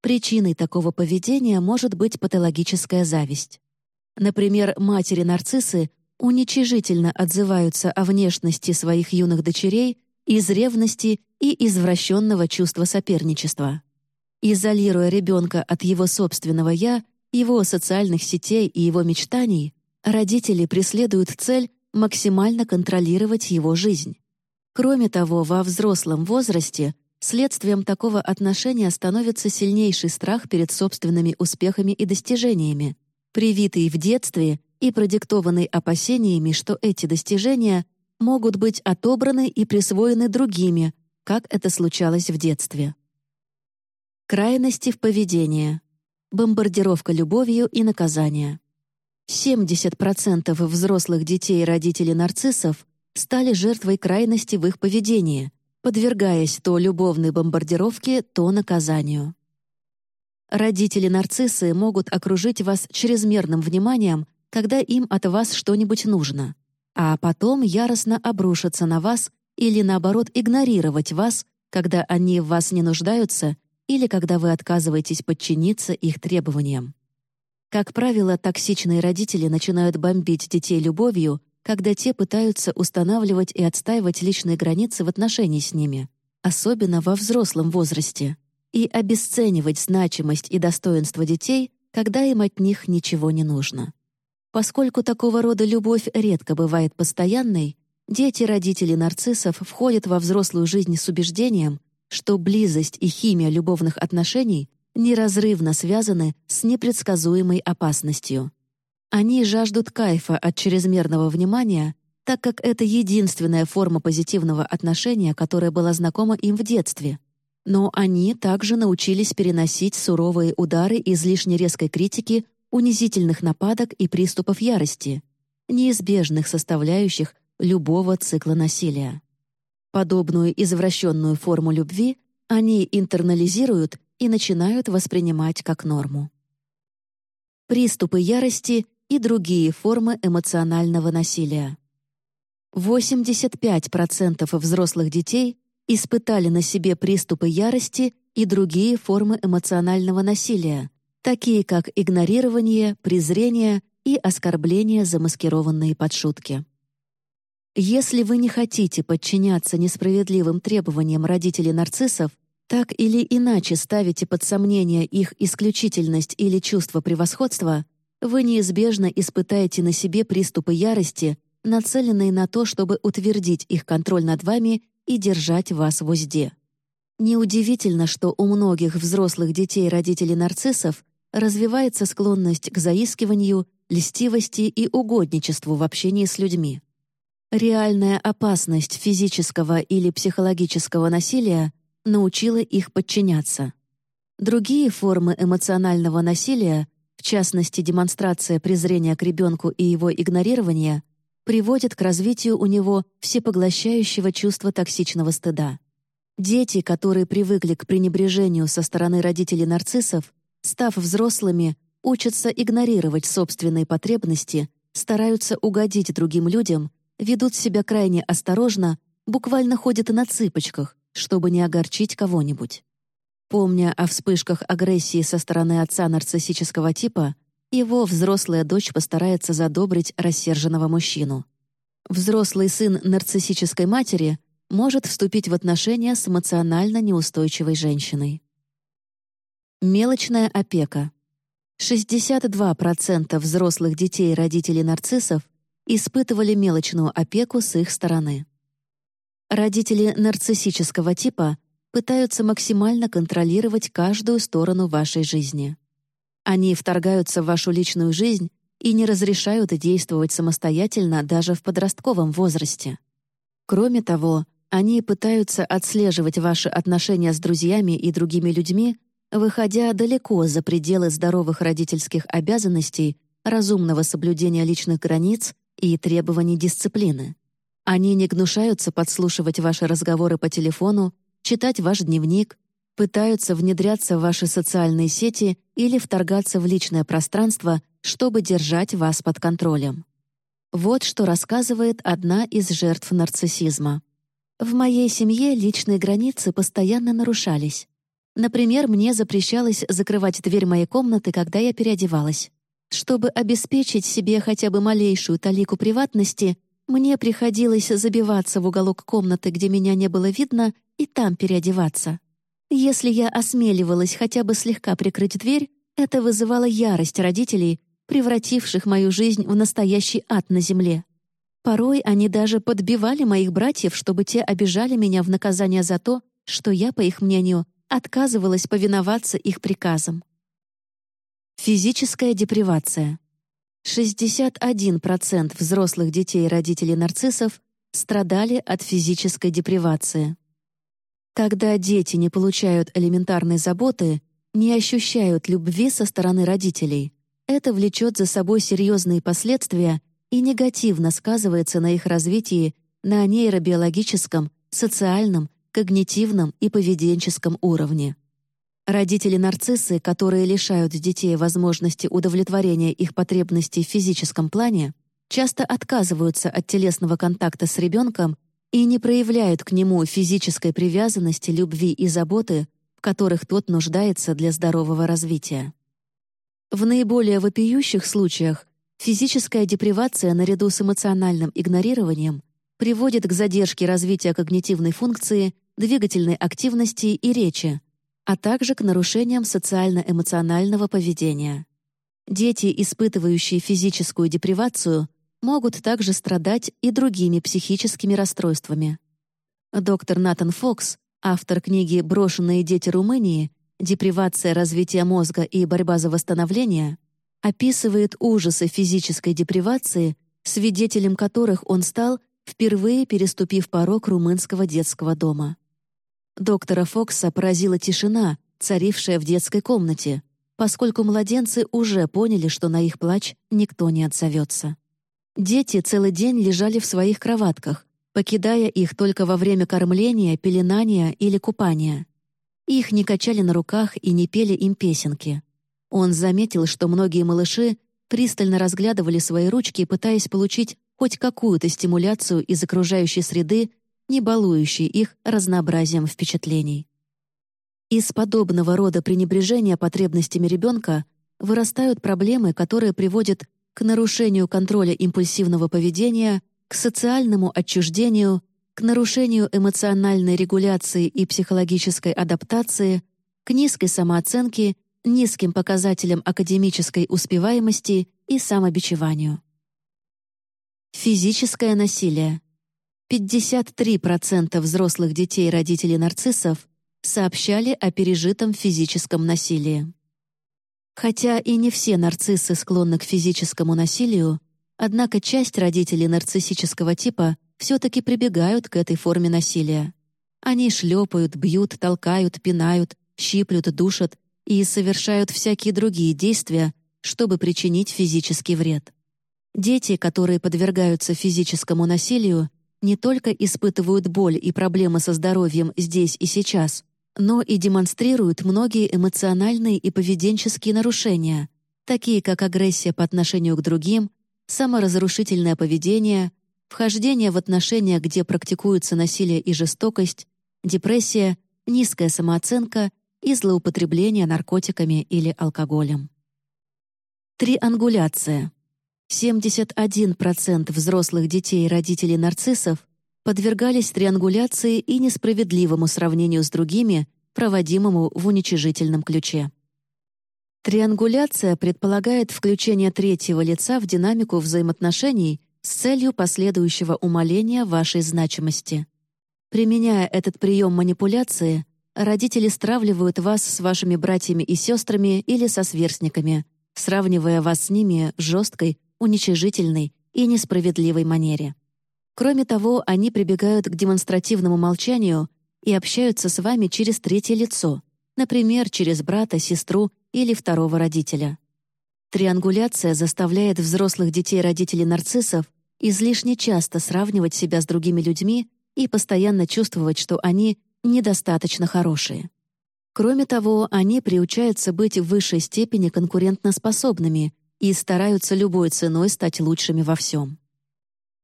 Speaker 2: Причиной такого поведения может быть патологическая зависть. Например, матери-нарциссы уничижительно отзываются о внешности своих юных дочерей из ревности и извращенного чувства соперничества. Изолируя ребенка от его собственного «я», его социальных сетей и его мечтаний, родители преследуют цель максимально контролировать его жизнь. Кроме того, во взрослом возрасте следствием такого отношения становится сильнейший страх перед собственными успехами и достижениями, привитый в детстве и продиктованный опасениями, что эти достижения могут быть отобраны и присвоены другими, как это случалось в детстве. Крайности в поведении. Бомбардировка любовью и наказание. 70% взрослых детей и родителей нарциссов стали жертвой крайности в их поведении, подвергаясь то любовной бомбардировке, то наказанию. Родители-нарциссы могут окружить вас чрезмерным вниманием, когда им от вас что-нибудь нужно, а потом яростно обрушатся на вас или, наоборот, игнорировать вас, когда они в вас не нуждаются или когда вы отказываетесь подчиниться их требованиям. Как правило, токсичные родители начинают бомбить детей любовью, когда те пытаются устанавливать и отстаивать личные границы в отношении с ними, особенно во взрослом возрасте и обесценивать значимость и достоинство детей, когда им от них ничего не нужно. Поскольку такого рода любовь редко бывает постоянной, дети родителей нарциссов входят во взрослую жизнь с убеждением, что близость и химия любовных отношений неразрывно связаны с непредсказуемой опасностью. Они жаждут кайфа от чрезмерного внимания, так как это единственная форма позитивного отношения, которая была знакома им в детстве — но они также научились переносить суровые удары излишне резкой критики, унизительных нападок и приступов ярости, неизбежных составляющих любого цикла насилия. Подобную извращенную форму любви они интернализируют и начинают воспринимать как норму. Приступы ярости и другие формы эмоционального насилия. 85% взрослых детей испытали на себе приступы ярости и другие формы эмоционального насилия, такие как игнорирование, презрение и оскорбления, замаскированные под шутки. Если вы не хотите подчиняться несправедливым требованиям родителей нарциссов, так или иначе ставите под сомнение их исключительность или чувство превосходства, вы неизбежно испытаете на себе приступы ярости, нацеленные на то, чтобы утвердить их контроль над вами и держать вас в узде. Неудивительно, что у многих взрослых детей родителей нарциссов развивается склонность к заискиванию, льстивости и угодничеству в общении с людьми. Реальная опасность физического или психологического насилия научила их подчиняться. Другие формы эмоционального насилия, в частности демонстрация презрения к ребенку и его игнорирование, приводит к развитию у него всепоглощающего чувства токсичного стыда. Дети, которые привыкли к пренебрежению со стороны родителей нарциссов, став взрослыми, учатся игнорировать собственные потребности, стараются угодить другим людям, ведут себя крайне осторожно, буквально ходят на цыпочках, чтобы не огорчить кого-нибудь. Помня о вспышках агрессии со стороны отца нарциссического типа, его взрослая дочь постарается задобрить рассерженного мужчину. Взрослый сын нарциссической матери может вступить в отношения с эмоционально неустойчивой женщиной. Мелочная опека. 62% взрослых детей родителей нарциссов испытывали мелочную опеку с их стороны. Родители нарциссического типа пытаются максимально контролировать каждую сторону вашей жизни. Они вторгаются в вашу личную жизнь и не разрешают действовать самостоятельно даже в подростковом возрасте. Кроме того, они пытаются отслеживать ваши отношения с друзьями и другими людьми, выходя далеко за пределы здоровых родительских обязанностей, разумного соблюдения личных границ и требований дисциплины. Они не гнушаются подслушивать ваши разговоры по телефону, читать ваш дневник, пытаются внедряться в ваши социальные сети или вторгаться в личное пространство, чтобы держать вас под контролем. Вот что рассказывает одна из жертв нарциссизма. В моей семье личные границы постоянно нарушались. Например, мне запрещалось закрывать дверь моей комнаты, когда я переодевалась. Чтобы обеспечить себе хотя бы малейшую талику приватности, мне приходилось забиваться в уголок комнаты, где меня не было видно, и там переодеваться. Если я осмеливалась хотя бы слегка прикрыть дверь, это вызывало ярость родителей, превративших мою жизнь в настоящий ад на земле. Порой они даже подбивали моих братьев, чтобы те обижали меня в наказание за то, что я, по их мнению, отказывалась повиноваться их приказам. Физическая депривация. 61% взрослых детей родителей нарциссов страдали от физической депривации. Когда дети не получают элементарной заботы, не ощущают любви со стороны родителей, это влечет за собой серьезные последствия и негативно сказывается на их развитии на нейробиологическом, социальном когнитивном и поведенческом уровне. Родители-нарциссы, которые лишают детей возможности удовлетворения их потребностей в физическом плане, часто отказываются от телесного контакта с ребенком и не проявляют к нему физической привязанности, любви и заботы, в которых тот нуждается для здорового развития. В наиболее вопиющих случаях физическая депривация наряду с эмоциональным игнорированием приводит к задержке развития когнитивной функции, двигательной активности и речи, а также к нарушениям социально-эмоционального поведения. Дети, испытывающие физическую депривацию, могут также страдать и другими психическими расстройствами. Доктор Натан Фокс, автор книги «Брошенные дети Румынии. Депривация развития мозга и борьба за восстановление», описывает ужасы физической депривации, свидетелем которых он стал впервые переступив порог румынского детского дома. Доктора Фокса поразила тишина, царившая в детской комнате, поскольку младенцы уже поняли, что на их плач никто не отзовется. Дети целый день лежали в своих кроватках, покидая их только во время кормления, пеленания или купания. Их не качали на руках и не пели им песенки. Он заметил, что многие малыши пристально разглядывали свои ручки, пытаясь получить хоть какую-то стимуляцию из окружающей среды, не балующей их разнообразием впечатлений. Из подобного рода пренебрежения потребностями ребенка вырастают проблемы, которые приводят к нарушению контроля импульсивного поведения, к социальному отчуждению, к нарушению эмоциональной регуляции и психологической адаптации, к низкой самооценке, низким показателям академической успеваемости и самобичеванию. Физическое насилие. 53% взрослых детей родителей нарциссов сообщали о пережитом физическом насилии. Хотя и не все нарциссы склонны к физическому насилию, однако часть родителей нарциссического типа все-таки прибегают к этой форме насилия. Они шлепают, бьют, толкают, пинают, щиплют, душат и совершают всякие другие действия, чтобы причинить физический вред. Дети, которые подвергаются физическому насилию, не только испытывают боль и проблемы со здоровьем здесь и сейчас, но и демонстрируют многие эмоциональные и поведенческие нарушения, такие как агрессия по отношению к другим, саморазрушительное поведение, вхождение в отношения, где практикуются насилие и жестокость, депрессия, низкая самооценка и злоупотребление наркотиками или алкоголем. Триангуляция. 71% взрослых детей родителей нарциссов подвергались триангуляции и несправедливому сравнению с другими, проводимому в уничижительном ключе. Триангуляция предполагает включение третьего лица в динамику взаимоотношений с целью последующего умаления вашей значимости. Применяя этот прием манипуляции, родители стравливают вас с вашими братьями и сестрами или со сверстниками, сравнивая вас с ними жесткой, уничижительной и несправедливой манере. Кроме того, они прибегают к демонстративному молчанию и общаются с вами через третье лицо, например, через брата, сестру или второго родителя. Триангуляция заставляет взрослых детей родителей нарциссов излишне часто сравнивать себя с другими людьми и постоянно чувствовать, что они недостаточно хорошие. Кроме того, они приучаются быть в высшей степени конкурентноспособными и стараются любой ценой стать лучшими во всем.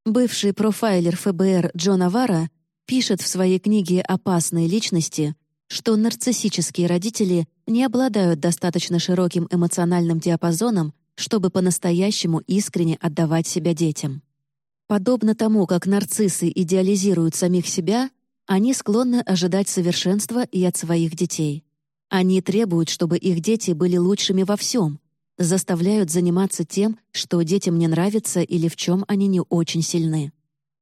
Speaker 2: Бывший профайлер ФБР Джон Авара пишет в своей книге «Опасные личности», что нарциссические родители не обладают достаточно широким эмоциональным диапазоном, чтобы по-настоящему искренне отдавать себя детям. Подобно тому, как нарциссы идеализируют самих себя, они склонны ожидать совершенства и от своих детей. Они требуют, чтобы их дети были лучшими во всем, заставляют заниматься тем, что детям не нравится или в чем они не очень сильны.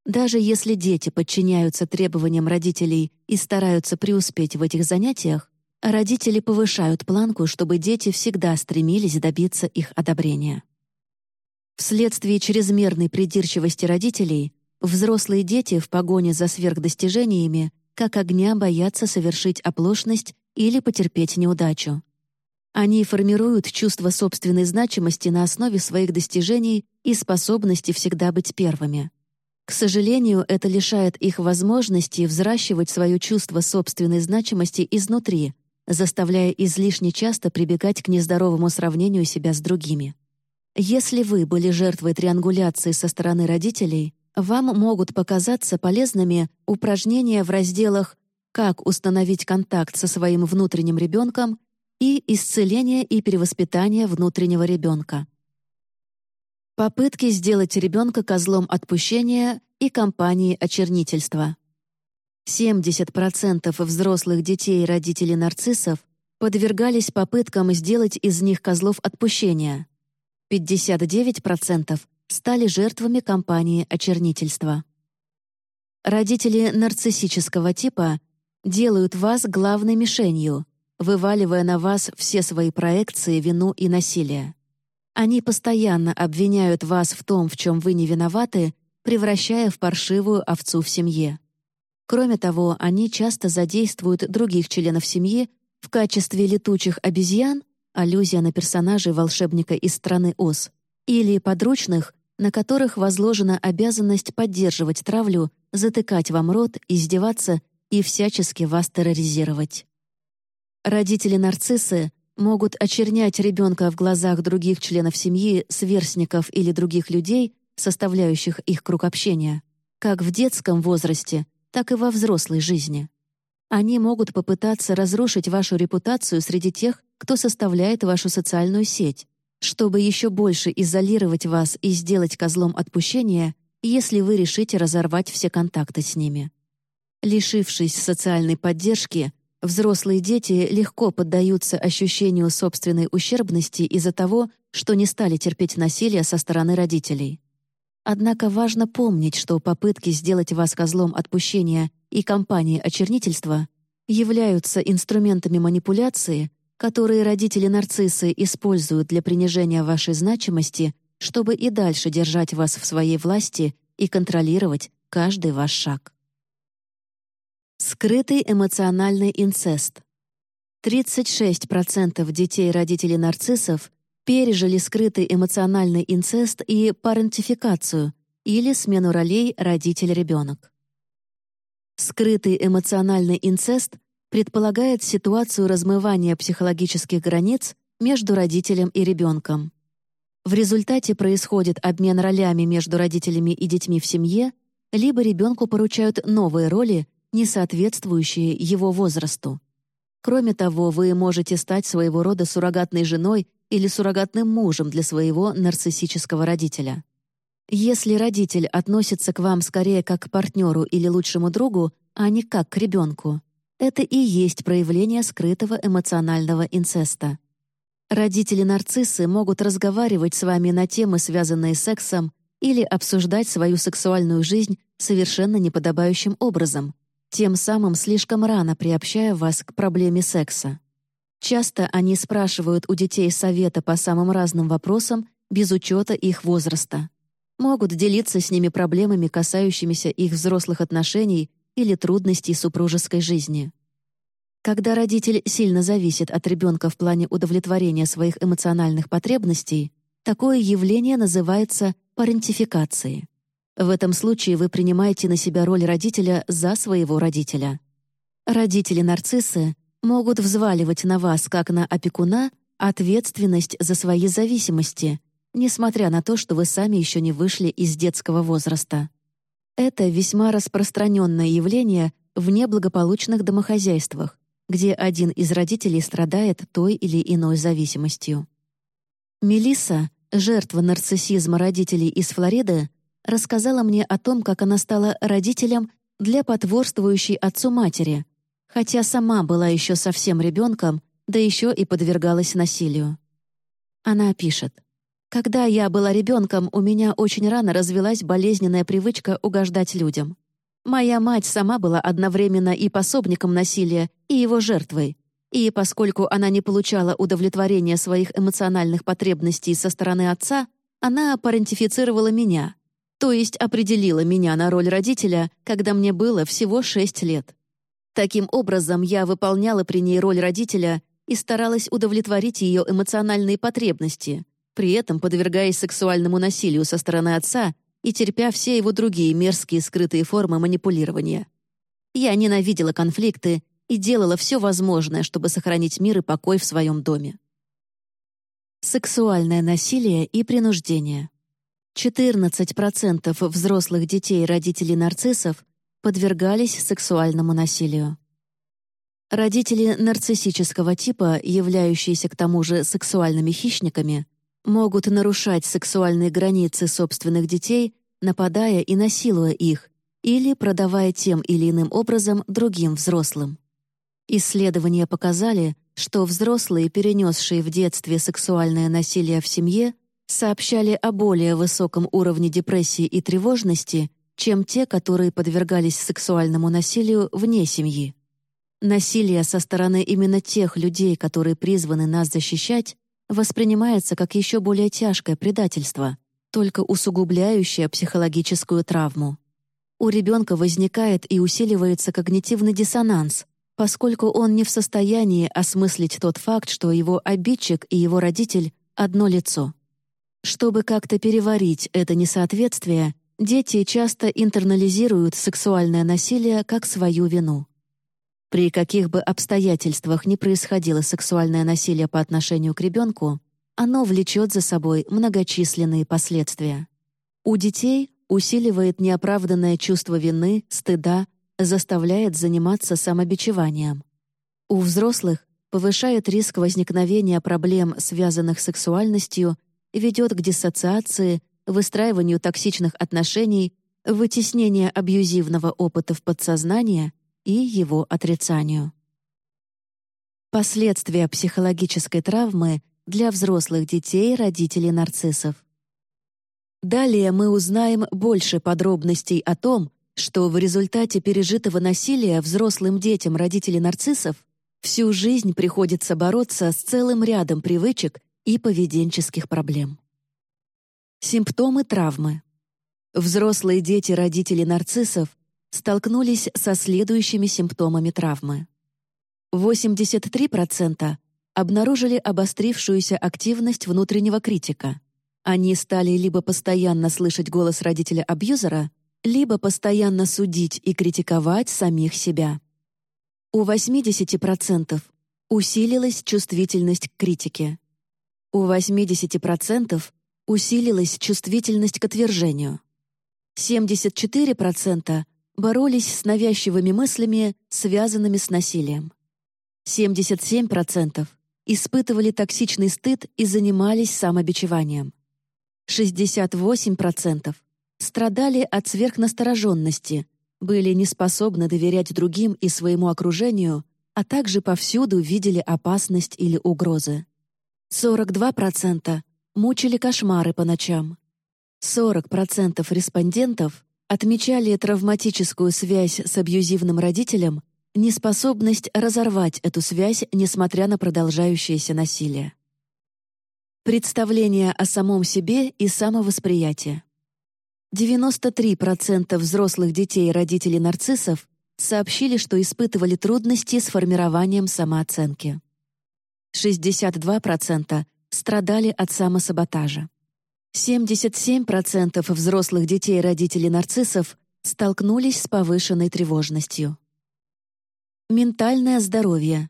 Speaker 2: Даже если дети подчиняются требованиям родителей и стараются преуспеть в этих занятиях, родители повышают планку, чтобы дети всегда стремились добиться их одобрения. Вследствие чрезмерной придирчивости родителей, взрослые дети в погоне за сверхдостижениями как огня боятся совершить оплошность или потерпеть неудачу. Они формируют чувство собственной значимости на основе своих достижений и способности всегда быть первыми. К сожалению, это лишает их возможности взращивать свое чувство собственной значимости изнутри, заставляя излишне часто прибегать к нездоровому сравнению себя с другими. Если вы были жертвой триангуляции со стороны родителей, вам могут показаться полезными упражнения в разделах «Как установить контакт со своим внутренним ребенком» и «Исцеление и перевоспитание внутреннего ребенка». Попытки сделать ребенка козлом отпущения и кампании очернительства. 70% взрослых детей и родителей нарциссов подвергались попыткам сделать из них козлов отпущения — 59% стали жертвами кампании очернительства. Родители нарциссического типа делают вас главной мишенью, вываливая на вас все свои проекции, вину и насилие. Они постоянно обвиняют вас в том, в чем вы не виноваты, превращая в паршивую овцу в семье. Кроме того, они часто задействуют других членов семьи в качестве летучих обезьян аллюзия на персонажей волшебника из страны Оз, или подручных, на которых возложена обязанность поддерживать травлю, затыкать вам рот, издеваться и всячески вас терроризировать. Родители-нарциссы могут очернять ребенка в глазах других членов семьи, сверстников или других людей, составляющих их круг общения, как в детском возрасте, так и во взрослой жизни. Они могут попытаться разрушить вашу репутацию среди тех, кто составляет вашу социальную сеть, чтобы еще больше изолировать вас и сделать козлом отпущения, если вы решите разорвать все контакты с ними. Лишившись социальной поддержки, взрослые дети легко поддаются ощущению собственной ущербности из-за того, что не стали терпеть насилие со стороны родителей. Однако важно помнить, что попытки сделать вас козлом отпущения и кампании очернительства являются инструментами манипуляции, которые родители-нарциссы используют для принижения вашей значимости, чтобы и дальше держать вас в своей власти и контролировать каждый ваш шаг. Скрытый эмоциональный инцест. 36% детей родителей нарциссов пережили скрытый эмоциональный инцест и парентификацию или смену ролей родитель-ребенок. Скрытый эмоциональный инцест предполагает ситуацию размывания психологических границ между родителем и ребенком. В результате происходит обмен ролями между родителями и детьми в семье, либо ребенку поручают новые роли, не соответствующие его возрасту. Кроме того, вы можете стать своего рода суррогатной женой или суррогатным мужем для своего нарциссического родителя. Если родитель относится к вам скорее как к партнеру или лучшему другу, а не как к ребенку, это и есть проявление скрытого эмоционального инцеста. Родители-нарциссы могут разговаривать с вами на темы, связанные с сексом, или обсуждать свою сексуальную жизнь совершенно неподобающим образом, тем самым слишком рано приобщая вас к проблеме секса. Часто они спрашивают у детей совета по самым разным вопросам без учета их возраста. Могут делиться с ними проблемами, касающимися их взрослых отношений или трудностей супружеской жизни. Когда родитель сильно зависит от ребенка в плане удовлетворения своих эмоциональных потребностей, такое явление называется парентификацией. В этом случае вы принимаете на себя роль родителя за своего родителя. Родители-нарциссы могут взваливать на вас, как на опекуна, ответственность за свои зависимости, несмотря на то, что вы сами еще не вышли из детского возраста. Это весьма распространенное явление в неблагополучных домохозяйствах, где один из родителей страдает той или иной зависимостью. Мелисса, жертва нарциссизма родителей из Флориды, рассказала мне о том, как она стала родителем для потворствующей отцу матери, хотя сама была еще совсем ребенком, да еще и подвергалась насилию. Она пишет. «Когда я была ребенком, у меня очень рано развилась болезненная привычка угождать людям. Моя мать сама была одновременно и пособником насилия, и его жертвой. И поскольку она не получала удовлетворения своих эмоциональных потребностей со стороны отца, она парентифицировала меня, то есть определила меня на роль родителя, когда мне было всего 6 лет. Таким образом, я выполняла при ней роль родителя и старалась удовлетворить ее эмоциональные потребности, при этом подвергаясь сексуальному насилию со стороны отца и терпя все его другие мерзкие скрытые формы манипулирования. Я ненавидела конфликты и делала все возможное, чтобы сохранить мир и покой в своем доме. Сексуальное насилие и принуждение. 14% взрослых детей родителей нарциссов подвергались сексуальному насилию. Родители нарциссического типа, являющиеся к тому же сексуальными хищниками, могут нарушать сексуальные границы собственных детей, нападая и насилуя их, или продавая тем или иным образом другим взрослым. Исследования показали, что взрослые, перенесшие в детстве сексуальное насилие в семье, сообщали о более высоком уровне депрессии и тревожности, чем те, которые подвергались сексуальному насилию вне семьи. Насилие со стороны именно тех людей, которые призваны нас защищать, воспринимается как еще более тяжкое предательство, только усугубляющее психологическую травму. У ребенка возникает и усиливается когнитивный диссонанс, поскольку он не в состоянии осмыслить тот факт, что его обидчик и его родитель — одно лицо. Чтобы как-то переварить это несоответствие, дети часто интернализируют сексуальное насилие как свою вину. При каких бы обстоятельствах ни происходило сексуальное насилие по отношению к ребенку, оно влечет за собой многочисленные последствия. У детей усиливает неоправданное чувство вины, стыда, заставляет заниматься самобичеванием. У взрослых повышает риск возникновения проблем, связанных с сексуальностью, ведет к диссоциации, выстраиванию токсичных отношений, вытеснению абьюзивного опыта в подсознание — и его отрицанию. Последствия психологической травмы для взрослых детей родителей нарциссов. Далее мы узнаем больше подробностей о том, что в результате пережитого насилия взрослым детям родителей нарциссов всю жизнь приходится бороться с целым рядом привычек и поведенческих проблем. Симптомы травмы. Взрослые дети родителей нарциссов столкнулись со следующими симптомами травмы. 83% обнаружили обострившуюся активность внутреннего критика. Они стали либо постоянно слышать голос родителя-абьюзера, либо постоянно судить и критиковать самих себя. У 80% усилилась чувствительность к критике. У 80% усилилась чувствительность к отвержению. 74% боролись с навязчивыми мыслями, связанными с насилием. 77% испытывали токсичный стыд и занимались самобичеванием. 68% страдали от сверхнастороженности, были неспособны доверять другим и своему окружению, а также повсюду видели опасность или угрозы. 42% мучили кошмары по ночам. 40% респондентов отмечали травматическую связь с абьюзивным родителем, неспособность разорвать эту связь, несмотря на продолжающееся насилие. Представление о самом себе и самовосприятие. 93% взрослых детей родителей нарциссов сообщили, что испытывали трудности с формированием самооценки. 62% страдали от самосаботажа. 77% взрослых детей родителей нарциссов столкнулись с повышенной тревожностью. Ментальное здоровье.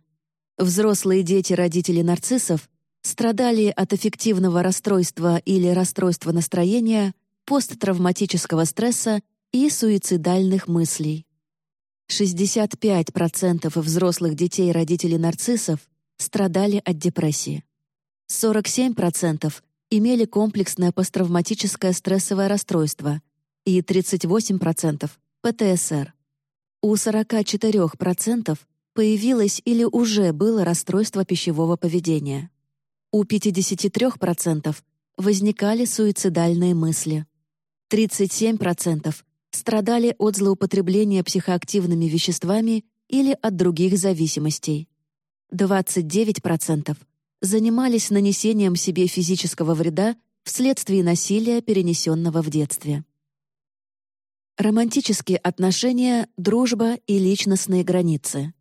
Speaker 2: Взрослые дети родителей нарциссов страдали от аффективного расстройства или расстройства настроения, посттравматического стресса и суицидальных мыслей. 65% взрослых детей родителей нарциссов страдали от депрессии. 47% имели комплексное посттравматическое стрессовое расстройство и 38% — ПТСР. У 44% появилось или уже было расстройство пищевого поведения. У 53% возникали суицидальные мысли. 37% страдали от злоупотребления психоактивными веществами или от других зависимостей. 29% занимались нанесением себе физического вреда вследствие насилия, перенесенного в детстве. Романтические отношения, дружба и личностные границы.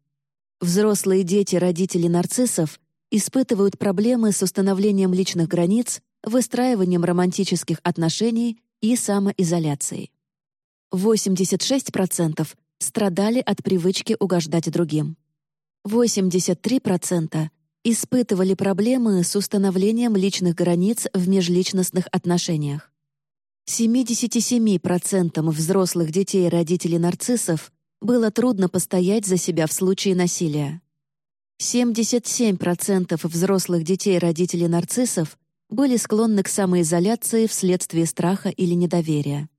Speaker 2: Взрослые дети родителей нарциссов испытывают проблемы с установлением личных границ, выстраиванием романтических отношений и самоизоляцией. 86% страдали от привычки угождать другим. 83% испытывали проблемы с установлением личных границ в межличностных отношениях. 77% взрослых детей родителей нарциссов было трудно постоять за себя в случае насилия. 77% взрослых детей родителей нарциссов были склонны к самоизоляции вследствие страха или недоверия.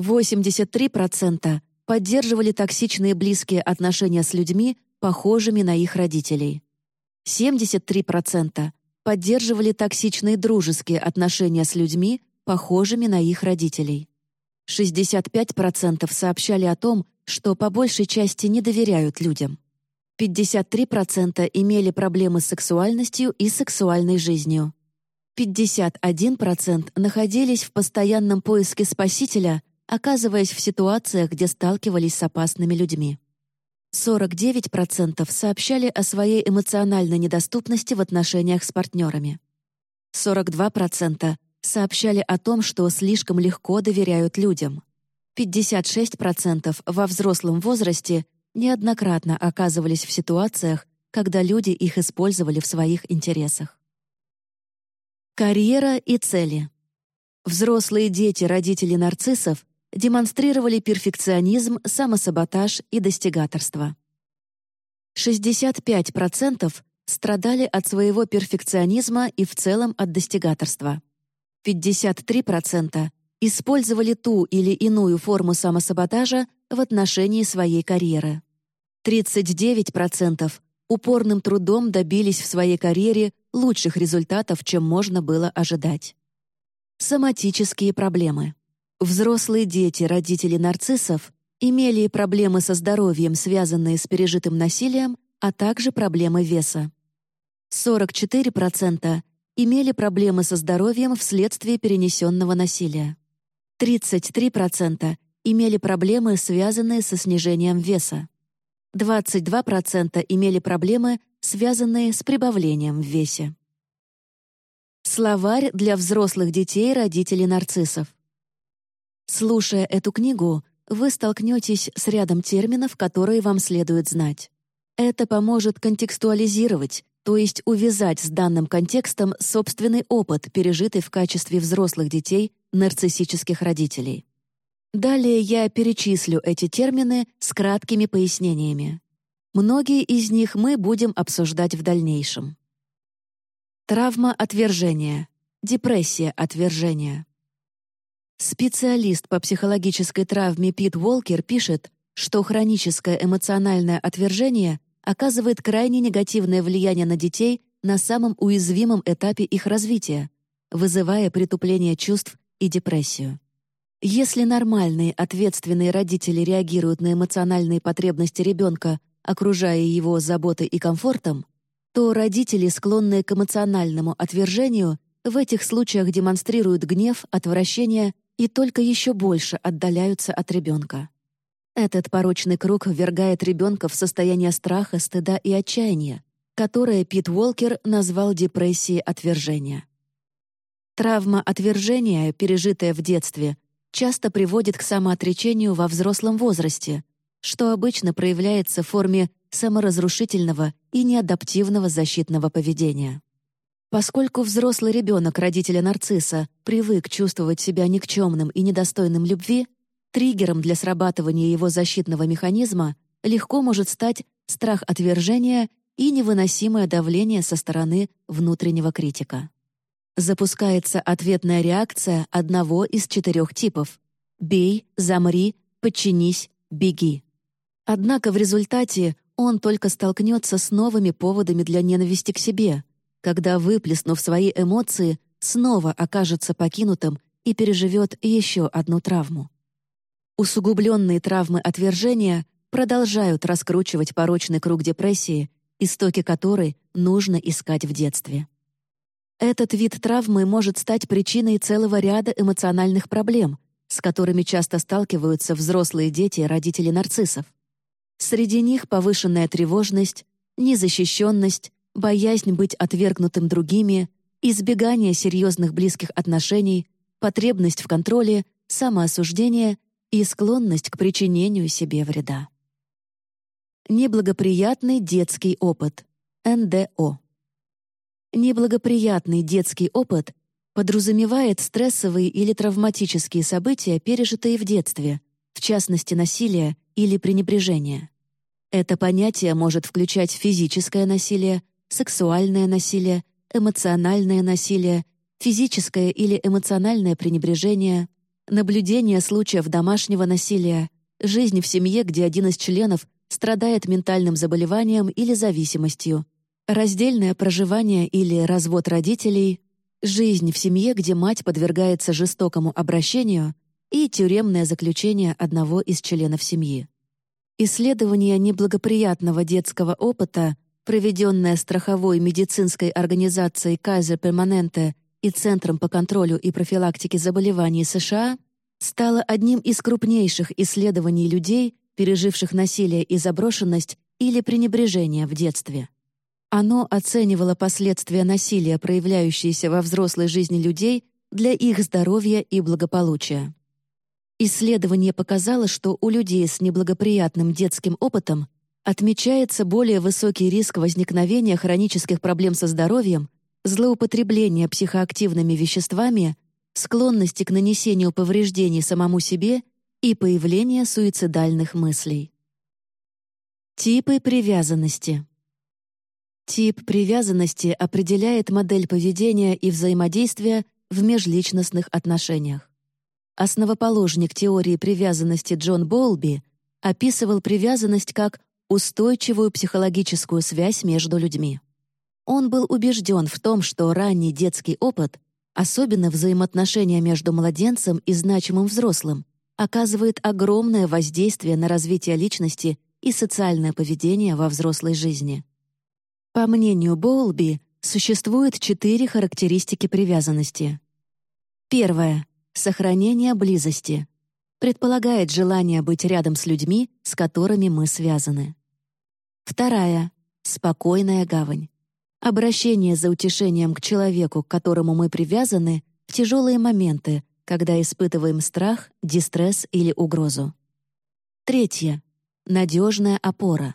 Speaker 2: 83% поддерживали токсичные близкие отношения с людьми, похожими на их родителей. 73% поддерживали токсичные дружеские отношения с людьми, похожими на их родителей. 65% сообщали о том, что по большей части не доверяют людям. 53% имели проблемы с сексуальностью и сексуальной жизнью. 51% находились в постоянном поиске спасителя, оказываясь в ситуациях, где сталкивались с опасными людьми. 49% сообщали о своей эмоциональной недоступности в отношениях с партнерами. 42% сообщали о том, что слишком легко доверяют людям. 56% во взрослом возрасте неоднократно оказывались в ситуациях, когда люди их использовали в своих интересах. Карьера и цели. Взрослые дети родителей нарциссов демонстрировали перфекционизм, самосаботаж и достигаторство. 65% страдали от своего перфекционизма и в целом от достигаторства. 53% использовали ту или иную форму самосаботажа в отношении своей карьеры. 39% упорным трудом добились в своей карьере лучших результатов, чем можно было ожидать. Соматические проблемы. Взрослые дети родителей нарциссов имели проблемы со здоровьем, связанные с пережитым насилием, а также проблемы веса. 44% имели проблемы со здоровьем вследствие перенесенного насилия. 33% имели проблемы, связанные со снижением веса. 22% имели проблемы, связанные с прибавлением в весе. Словарь для взрослых детей родителей нарциссов. Слушая эту книгу, вы столкнетесь с рядом терминов, которые вам следует знать. Это поможет контекстуализировать, то есть увязать с данным контекстом собственный опыт, пережитый в качестве взрослых детей нарциссических родителей. Далее я перечислю эти термины с краткими пояснениями. Многие из них мы будем обсуждать в дальнейшем. Травма отвержения, депрессия отвержения. Специалист по психологической травме Пит Уолкер пишет, что хроническое эмоциональное отвержение оказывает крайне негативное влияние на детей на самом уязвимом этапе их развития, вызывая притупление чувств и депрессию. Если нормальные, ответственные родители реагируют на эмоциональные потребности ребенка, окружая его заботой и комфортом, то родители, склонные к эмоциональному отвержению, в этих случаях демонстрируют гнев, отвращение и только еще больше отдаляются от ребенка. Этот порочный круг ввергает ребенка в состояние страха, стыда и отчаяния, которое Пит Уолкер назвал депрессией отвержения. Травма отвержения, пережитая в детстве, часто приводит к самоотречению во взрослом возрасте, что обычно проявляется в форме саморазрушительного и неадаптивного защитного поведения. Поскольку взрослый ребенок родителя нарцисса привык чувствовать себя никчемным и недостойным любви, триггером для срабатывания его защитного механизма легко может стать страх отвержения и невыносимое давление со стороны внутреннего критика запускается ответная реакция одного из четырех типов — «бей», «замри», «подчинись», «беги». Однако в результате он только столкнется с новыми поводами для ненависти к себе, когда, выплеснув свои эмоции, снова окажется покинутым и переживет еще одну травму. Усугубленные травмы отвержения продолжают раскручивать порочный круг депрессии, истоки которой нужно искать в детстве. Этот вид травмы может стать причиной целого ряда эмоциональных проблем, с которыми часто сталкиваются взрослые дети и родители нарциссов. Среди них повышенная тревожность, незащищенность, боязнь быть отвергнутым другими, избегание серьезных близких отношений, потребность в контроле, самоосуждение и склонность к причинению себе вреда. Неблагоприятный детский опыт. НДО. Неблагоприятный детский опыт подразумевает стрессовые или травматические события, пережитые в детстве, в частности насилие или пренебрежение. Это понятие может включать физическое насилие, сексуальное насилие, эмоциональное насилие, физическое или эмоциональное пренебрежение, наблюдение случаев домашнего насилия, жизнь в семье, где один из членов страдает ментальным заболеванием или зависимостью, Раздельное проживание или развод родителей, жизнь в семье, где мать подвергается жестокому обращению, и тюремное заключение одного из членов семьи. Исследование неблагоприятного детского опыта, проведенное страховой медицинской организацией Kaiser Permanente и Центром по контролю и профилактике заболеваний США, стало одним из крупнейших исследований людей, переживших насилие и заброшенность или пренебрежение в детстве. Оно оценивало последствия насилия, проявляющиеся во взрослой жизни людей, для их здоровья и благополучия. Исследование показало, что у людей с неблагоприятным детским опытом отмечается более высокий риск возникновения хронических проблем со здоровьем, злоупотребления психоактивными веществами, склонности к нанесению повреждений самому себе и появления суицидальных мыслей. Типы привязанности. Тип привязанности определяет модель поведения и взаимодействия в межличностных отношениях. Основоположник теории привязанности Джон Болби описывал привязанность как устойчивую психологическую связь между людьми. Он был убежден в том, что ранний детский опыт, особенно взаимоотношения между младенцем и значимым взрослым, оказывает огромное воздействие на развитие личности и социальное поведение во взрослой жизни. По мнению Боулби, существует четыре характеристики привязанности. Первое — сохранение близости. Предполагает желание быть рядом с людьми, с которыми мы связаны. Вторая — спокойная гавань. Обращение за утешением к человеку, к которому мы привязаны, в тяжелые моменты, когда испытываем страх, дистресс или угрозу. Третье — надежная опора.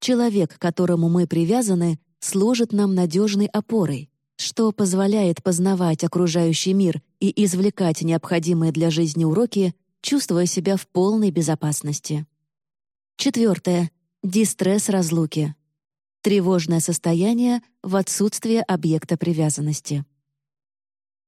Speaker 2: Человек, к которому мы привязаны, служит нам надежной опорой, что позволяет познавать окружающий мир и извлекать необходимые для жизни уроки, чувствуя себя в полной безопасности. Четвертое. Дистресс разлуки. Тревожное состояние в отсутствие объекта привязанности.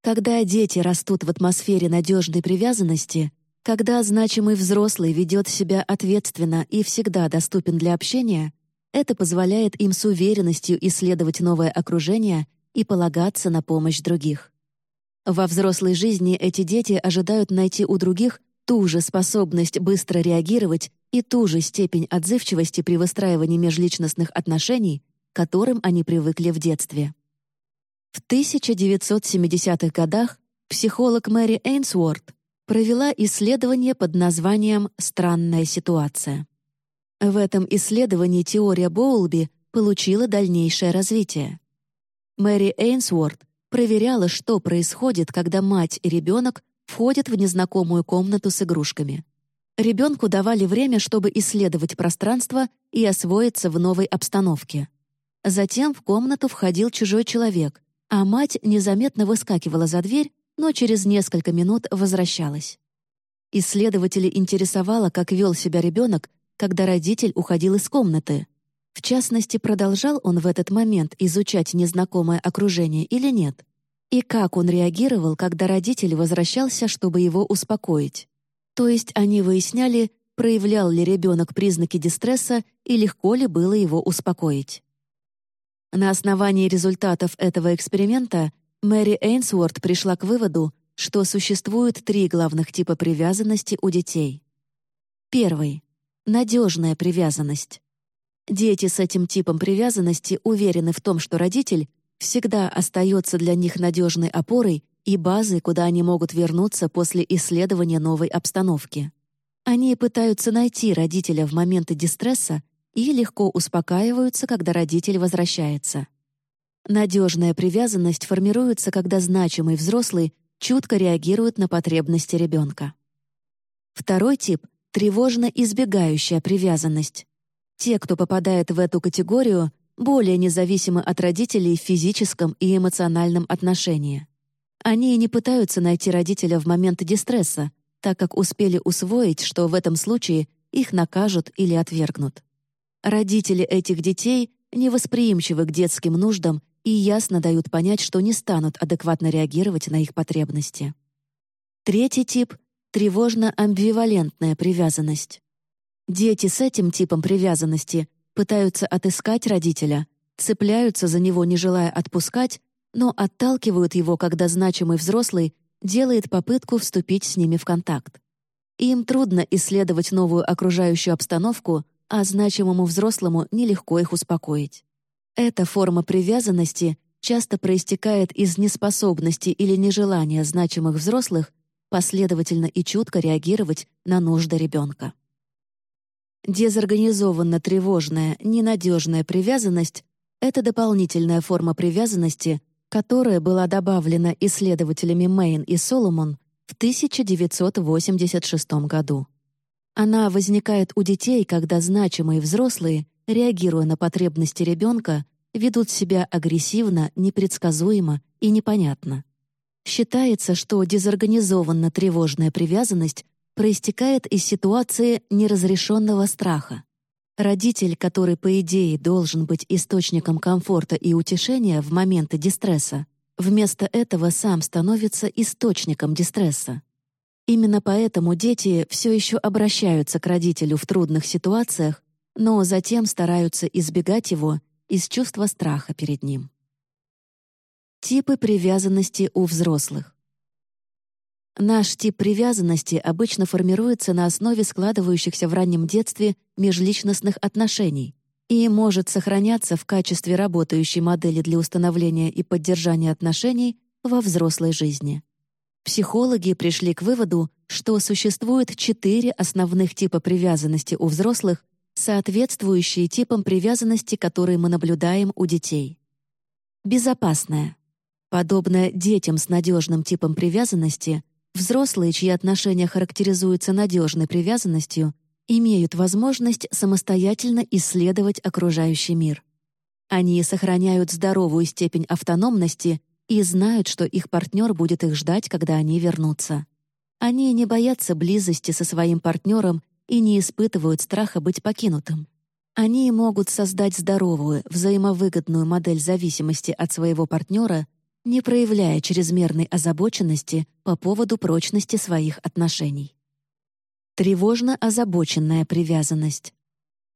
Speaker 2: Когда дети растут в атмосфере надежной привязанности, когда значимый взрослый ведет себя ответственно и всегда доступен для общения, это позволяет им с уверенностью исследовать новое окружение и полагаться на помощь других. Во взрослой жизни эти дети ожидают найти у других ту же способность быстро реагировать и ту же степень отзывчивости при выстраивании межличностных отношений, к которым они привыкли в детстве. В 1970-х годах психолог Мэри Эйнсворт провела исследование под названием «Странная ситуация». В этом исследовании теория Боулби получила дальнейшее развитие. Мэри Эйнсворт проверяла, что происходит, когда мать и ребенок входят в незнакомую комнату с игрушками. Ребенку давали время, чтобы исследовать пространство и освоиться в новой обстановке. Затем в комнату входил чужой человек, а мать незаметно выскакивала за дверь, но через несколько минут возвращалась. Исследователи интересовало, как вел себя ребенок, когда родитель уходил из комнаты. В частности, продолжал он в этот момент изучать незнакомое окружение или нет? И как он реагировал, когда родитель возвращался, чтобы его успокоить? То есть они выясняли, проявлял ли ребенок признаки дистресса и легко ли было его успокоить. На основании результатов этого эксперимента Мэри Эйнсворт пришла к выводу, что существует три главных типа привязанности у детей. Первый — надежная привязанность. Дети с этим типом привязанности уверены в том, что родитель всегда остается для них надежной опорой и базой, куда они могут вернуться после исследования новой обстановки. Они пытаются найти родителя в моменты дистресса и легко успокаиваются, когда родитель возвращается. Надежная привязанность формируется, когда значимый взрослый чутко реагирует на потребности ребенка. Второй тип — тревожно-избегающая привязанность. Те, кто попадает в эту категорию, более независимы от родителей в физическом и эмоциональном отношении. Они не пытаются найти родителя в момент дистресса, так как успели усвоить, что в этом случае их накажут или отвергнут. Родители этих детей невосприимчивы к детским нуждам и ясно дают понять, что не станут адекватно реагировать на их потребности. Третий тип — тревожно-амбивалентная привязанность. Дети с этим типом привязанности пытаются отыскать родителя, цепляются за него, не желая отпускать, но отталкивают его, когда значимый взрослый делает попытку вступить с ними в контакт. Им трудно исследовать новую окружающую обстановку — а значимому взрослому нелегко их успокоить. Эта форма привязанности часто проистекает из неспособности или нежелания значимых взрослых последовательно и чутко реагировать на нужды ребенка. Дезорганизованно-тревожная, ненадежная привязанность — это дополнительная форма привязанности, которая была добавлена исследователями Мэйн и Соломон в 1986 году. Она возникает у детей, когда значимые взрослые, реагируя на потребности ребенка, ведут себя агрессивно, непредсказуемо и непонятно. Считается, что дезорганизованно-тревожная привязанность проистекает из ситуации неразрешенного страха. Родитель, который, по идее, должен быть источником комфорта и утешения в моменты дистресса, вместо этого сам становится источником дистресса. Именно поэтому дети все еще обращаются к родителю в трудных ситуациях, но затем стараются избегать его из чувства страха перед ним. Типы привязанности у взрослых. Наш тип привязанности обычно формируется на основе складывающихся в раннем детстве межличностных отношений и может сохраняться в качестве работающей модели для установления и поддержания отношений во взрослой жизни. Психологи пришли к выводу, что существует четыре основных типа привязанности у взрослых, соответствующие типам привязанности, которые мы наблюдаем у детей. Безопасная. Подобно детям с надежным типом привязанности, взрослые, чьи отношения характеризуются надежной привязанностью, имеют возможность самостоятельно исследовать окружающий мир. Они сохраняют здоровую степень автономности и знают, что их партнер будет их ждать, когда они вернутся. Они не боятся близости со своим партнером и не испытывают страха быть покинутым. Они могут создать здоровую, взаимовыгодную модель зависимости от своего партнера, не проявляя чрезмерной озабоченности по поводу прочности своих отношений. Тревожно озабоченная привязанность.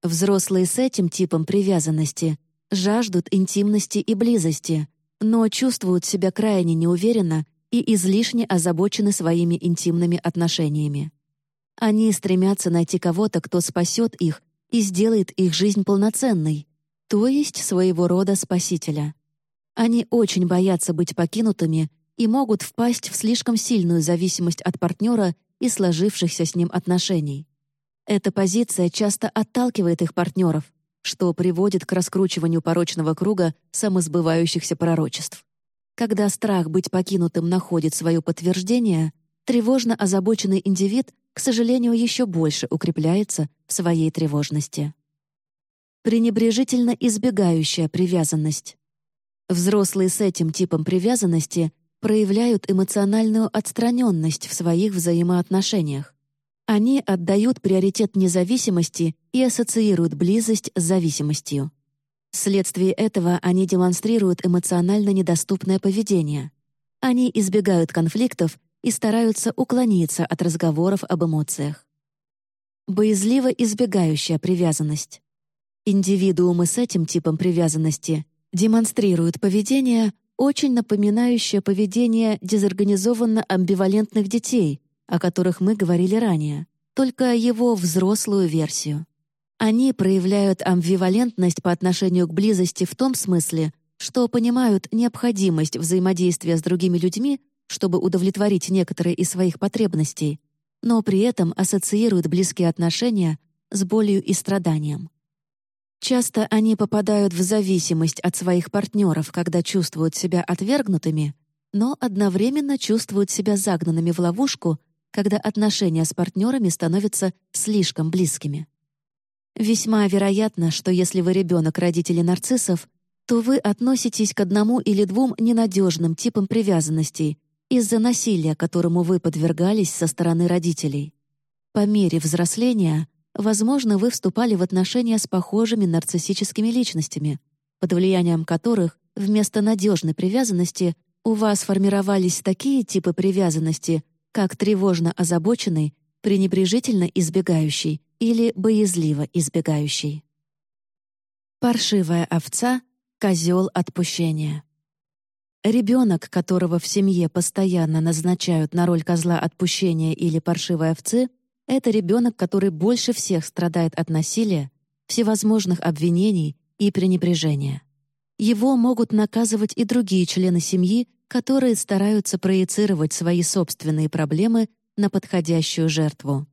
Speaker 2: Взрослые с этим типом привязанности жаждут интимности и близости — но чувствуют себя крайне неуверенно и излишне озабочены своими интимными отношениями. Они стремятся найти кого-то, кто спасет их и сделает их жизнь полноценной, то есть своего рода спасителя. Они очень боятся быть покинутыми и могут впасть в слишком сильную зависимость от партнера и сложившихся с ним отношений. Эта позиция часто отталкивает их партнеров, что приводит к раскручиванию порочного круга самосбывающихся пророчеств. Когда страх быть покинутым находит свое подтверждение, тревожно озабоченный индивид, к сожалению, еще больше укрепляется в своей тревожности. Пренебрежительно избегающая привязанность. Взрослые с этим типом привязанности проявляют эмоциональную отстраненность в своих взаимоотношениях. Они отдают приоритет независимости и ассоциируют близость с зависимостью. Вследствие этого они демонстрируют эмоционально недоступное поведение. Они избегают конфликтов и стараются уклониться от разговоров об эмоциях. Боязливо избегающая привязанность. Индивидуумы с этим типом привязанности демонстрируют поведение, очень напоминающее поведение дезорганизованно-амбивалентных детей, о которых мы говорили ранее, только его взрослую версию. Они проявляют амбивалентность по отношению к близости в том смысле, что понимают необходимость взаимодействия с другими людьми, чтобы удовлетворить некоторые из своих потребностей, но при этом ассоциируют близкие отношения с болью и страданием. Часто они попадают в зависимость от своих партнеров, когда чувствуют себя отвергнутыми, но одновременно чувствуют себя загнанными в ловушку, когда отношения с партнерами становятся слишком близкими. Весьма вероятно, что если вы ребенок родителей нарциссов, то вы относитесь к одному или двум ненадежным типам привязанностей из-за насилия, которому вы подвергались со стороны родителей. По мере взросления Возможно, вы вступали в отношения с похожими нарциссическими личностями, под влиянием которых вместо надежной привязанности у вас формировались такие типы привязанности, как тревожно озабоченный, пренебрежительно избегающий или боязливо избегающий. Паршивая овца — козел отпущения. Ребенок, которого в семье постоянно назначают на роль козла отпущения или паршивой овцы, это ребенок, который больше всех страдает от насилия, всевозможных обвинений и пренебрежения. Его могут наказывать и другие члены семьи, которые стараются проецировать свои собственные проблемы на подходящую жертву.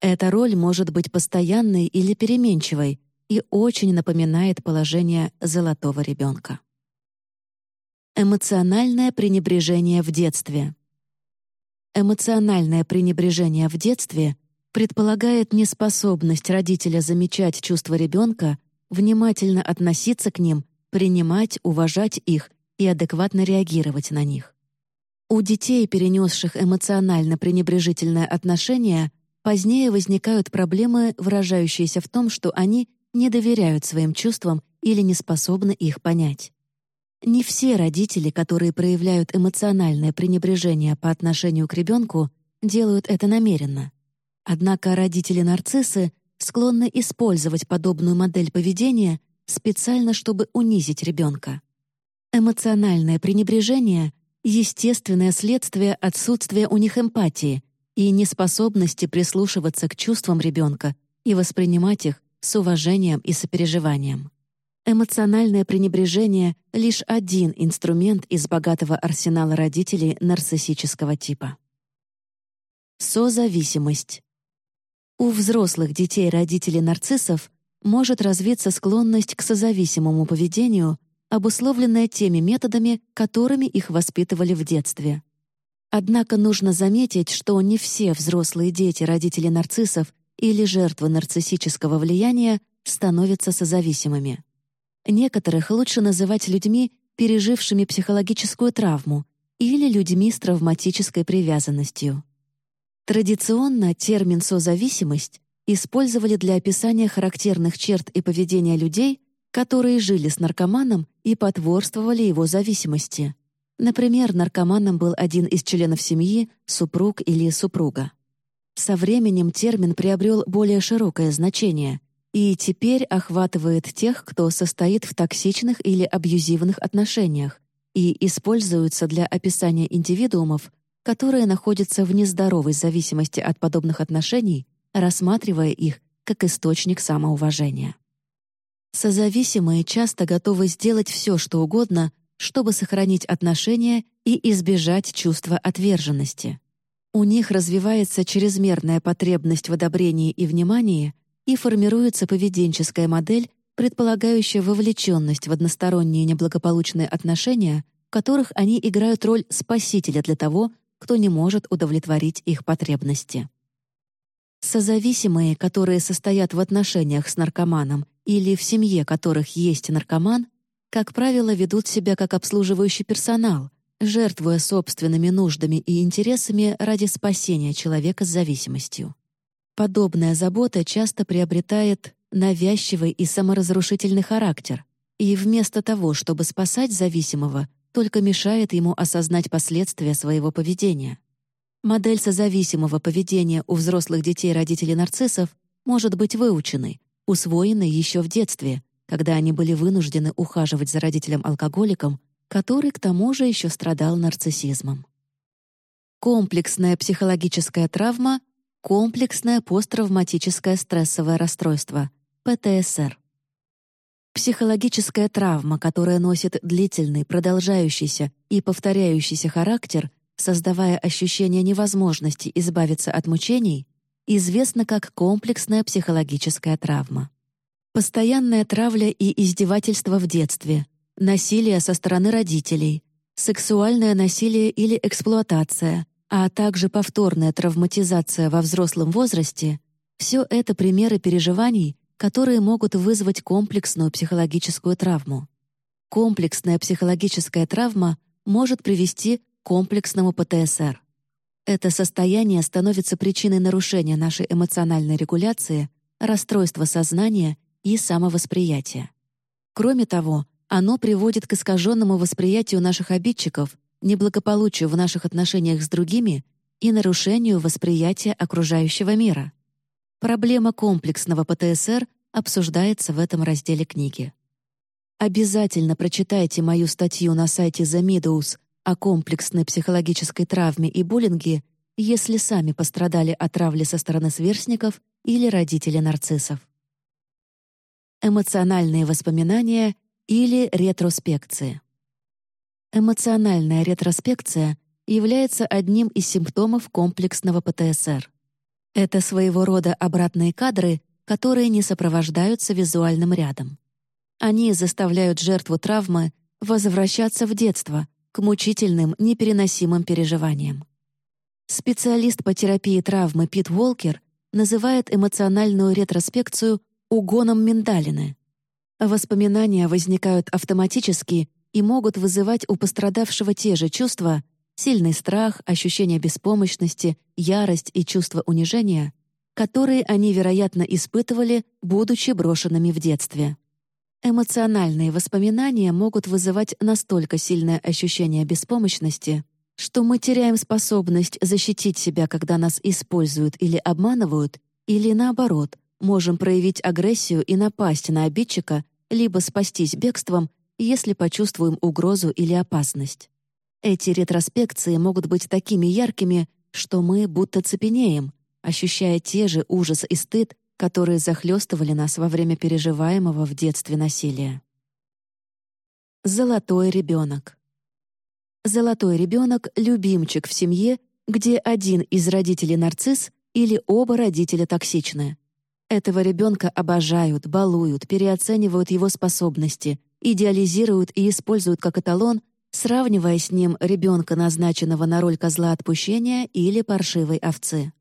Speaker 2: Эта роль может быть постоянной или переменчивой и очень напоминает положение золотого ребенка. Эмоциональное пренебрежение в детстве. Эмоциональное пренебрежение в детстве предполагает неспособность родителя замечать чувства ребенка, внимательно относиться к ним, принимать, уважать их и адекватно реагировать на них. У детей, перенесших эмоционально пренебрежительное отношение, позднее возникают проблемы, выражающиеся в том, что они не доверяют своим чувствам или не способны их понять. Не все родители, которые проявляют эмоциональное пренебрежение по отношению к ребенку, делают это намеренно. Однако родители-нарциссы склонны использовать подобную модель поведения специально, чтобы унизить ребенка. Эмоциональное пренебрежение — естественное следствие отсутствия у них эмпатии и неспособности прислушиваться к чувствам ребенка и воспринимать их с уважением и сопереживанием. Эмоциональное пренебрежение — лишь один инструмент из богатого арсенала родителей нарциссического типа. Созависимость. У взрослых детей родителей нарциссов может развиться склонность к созависимому поведению, обусловленная теми методами, которыми их воспитывали в детстве. Однако нужно заметить, что не все взрослые дети родителей нарциссов или жертвы нарциссического влияния становятся созависимыми. Некоторых лучше называть людьми, пережившими психологическую травму, или людьми с травматической привязанностью. Традиционно термин «созависимость» использовали для описания характерных черт и поведения людей, которые жили с наркоманом и потворствовали его зависимости. Например, наркоманом был один из членов семьи, супруг или супруга. Со временем термин приобрел более широкое значение и теперь охватывает тех, кто состоит в токсичных или абьюзивных отношениях и используется для описания индивидуумов, которые находятся в нездоровой зависимости от подобных отношений, рассматривая их как источник самоуважения. Созависимые часто готовы сделать все, что угодно, чтобы сохранить отношения и избежать чувства отверженности. У них развивается чрезмерная потребность в одобрении и внимании и формируется поведенческая модель, предполагающая вовлеченность в односторонние неблагополучные отношения, которых они играют роль спасителя для того, кто не может удовлетворить их потребности. Созависимые, которые состоят в отношениях с наркоманом или в семье которых есть наркоман, как правило, ведут себя как обслуживающий персонал, жертвуя собственными нуждами и интересами ради спасения человека с зависимостью. Подобная забота часто приобретает навязчивый и саморазрушительный характер, и вместо того, чтобы спасать зависимого, только мешает ему осознать последствия своего поведения. Модель созависимого поведения у взрослых детей родителей нарциссов может быть выученной, усвоенной еще в детстве, когда они были вынуждены ухаживать за родителем-алкоголиком, который к тому же еще страдал нарциссизмом. Комплексная психологическая травма — комплексное посттравматическое стрессовое расстройство, ПТСР. Психологическая травма, которая носит длительный, продолжающийся и повторяющийся характер, создавая ощущение невозможности избавиться от мучений, известна как комплексная психологическая травма. Постоянная травля и издевательство в детстве, насилие со стороны родителей, сексуальное насилие или эксплуатация, а также повторная травматизация во взрослом возрасте — все это примеры переживаний, которые могут вызвать комплексную психологическую травму. Комплексная психологическая травма может привести комплексному ПТСР. Это состояние становится причиной нарушения нашей эмоциональной регуляции, расстройства сознания и самовосприятия. Кроме того, оно приводит к искаженному восприятию наших обидчиков, неблагополучию в наших отношениях с другими и нарушению восприятия окружающего мира. Проблема комплексного ПТСР обсуждается в этом разделе книги. Обязательно прочитайте мою статью на сайте The Meadows о комплексной психологической травме и буллинге, если сами пострадали от травли со стороны сверстников или родителей нарциссов. Эмоциональные воспоминания или ретроспекции. Эмоциональная ретроспекция является одним из симптомов комплексного ПТСР. Это своего рода обратные кадры, которые не сопровождаются визуальным рядом. Они заставляют жертву травмы возвращаться в детство, к мучительным, непереносимым переживаниям. Специалист по терапии травмы Пит Уолкер называет эмоциональную ретроспекцию угоном миндалины. Воспоминания возникают автоматически и могут вызывать у пострадавшего те же чувства — сильный страх, ощущение беспомощности, ярость и чувство унижения, которые они, вероятно, испытывали, будучи брошенными в детстве. Эмоциональные воспоминания могут вызывать настолько сильное ощущение беспомощности, что мы теряем способность защитить себя, когда нас используют или обманывают, или наоборот, можем проявить агрессию и напасть на обидчика, либо спастись бегством, если почувствуем угрозу или опасность. Эти ретроспекции могут быть такими яркими, что мы будто цепенеем, ощущая те же ужас и стыд, которые захлестывали нас во время переживаемого в детстве насилия. Золотой ребенок. Золотой ребенок — любимчик в семье, где один из родителей нарцисс или оба родителя токсичны. Этого ребенка обожают, балуют, переоценивают его способности, идеализируют и используют как эталон, сравнивая с ним ребенка, назначенного на роль козла отпущения или паршивой овцы.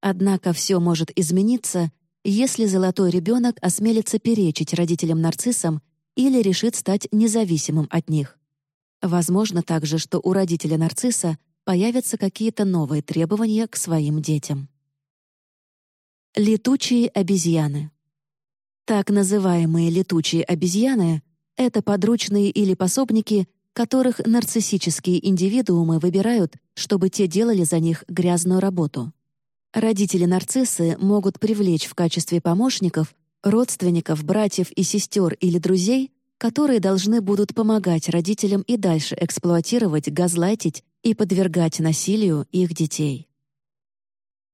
Speaker 2: Однако все может измениться, если золотой ребенок осмелится перечить родителям-нарциссам или решит стать независимым от них. Возможно также, что у родителя нарцисса появятся какие-то новые требования к своим детям. Летучие обезьяны. Так называемые летучие обезьяны — это подручные или пособники, которых нарциссические индивидуумы выбирают, чтобы те делали за них грязную работу. Родители-нарциссы могут привлечь в качестве помощников родственников, братьев и сестер или друзей, которые должны будут помогать родителям и дальше эксплуатировать, газлайтить и подвергать насилию их детей.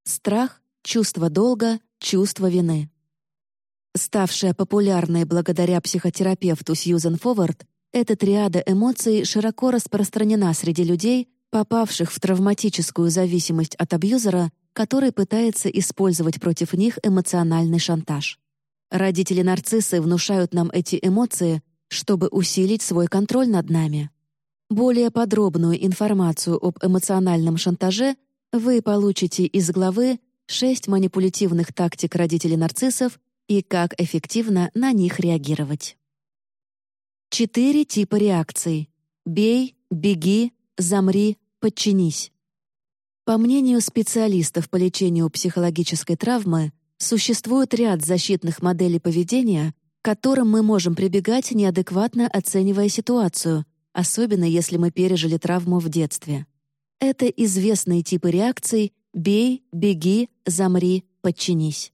Speaker 2: Страх, чувство долга, чувство вины. Ставшая популярной благодаря психотерапевту Сьюзен Фовард, эта триада эмоций широко распространена среди людей, попавших в травматическую зависимость от абьюзера который пытается использовать против них эмоциональный шантаж. Родители-нарциссы внушают нам эти эмоции, чтобы усилить свой контроль над нами. Более подробную информацию об эмоциональном шантаже вы получите из главы «6 манипулятивных тактик родителей-нарциссов и как эффективно на них реагировать». Четыре типа реакций. Бей, беги, замри, подчинись. По мнению специалистов по лечению психологической травмы, существует ряд защитных моделей поведения, к которым мы можем прибегать, неадекватно оценивая ситуацию, особенно если мы пережили травму в детстве. Это известные типы реакций «бей», «беги», «замри», «подчинись».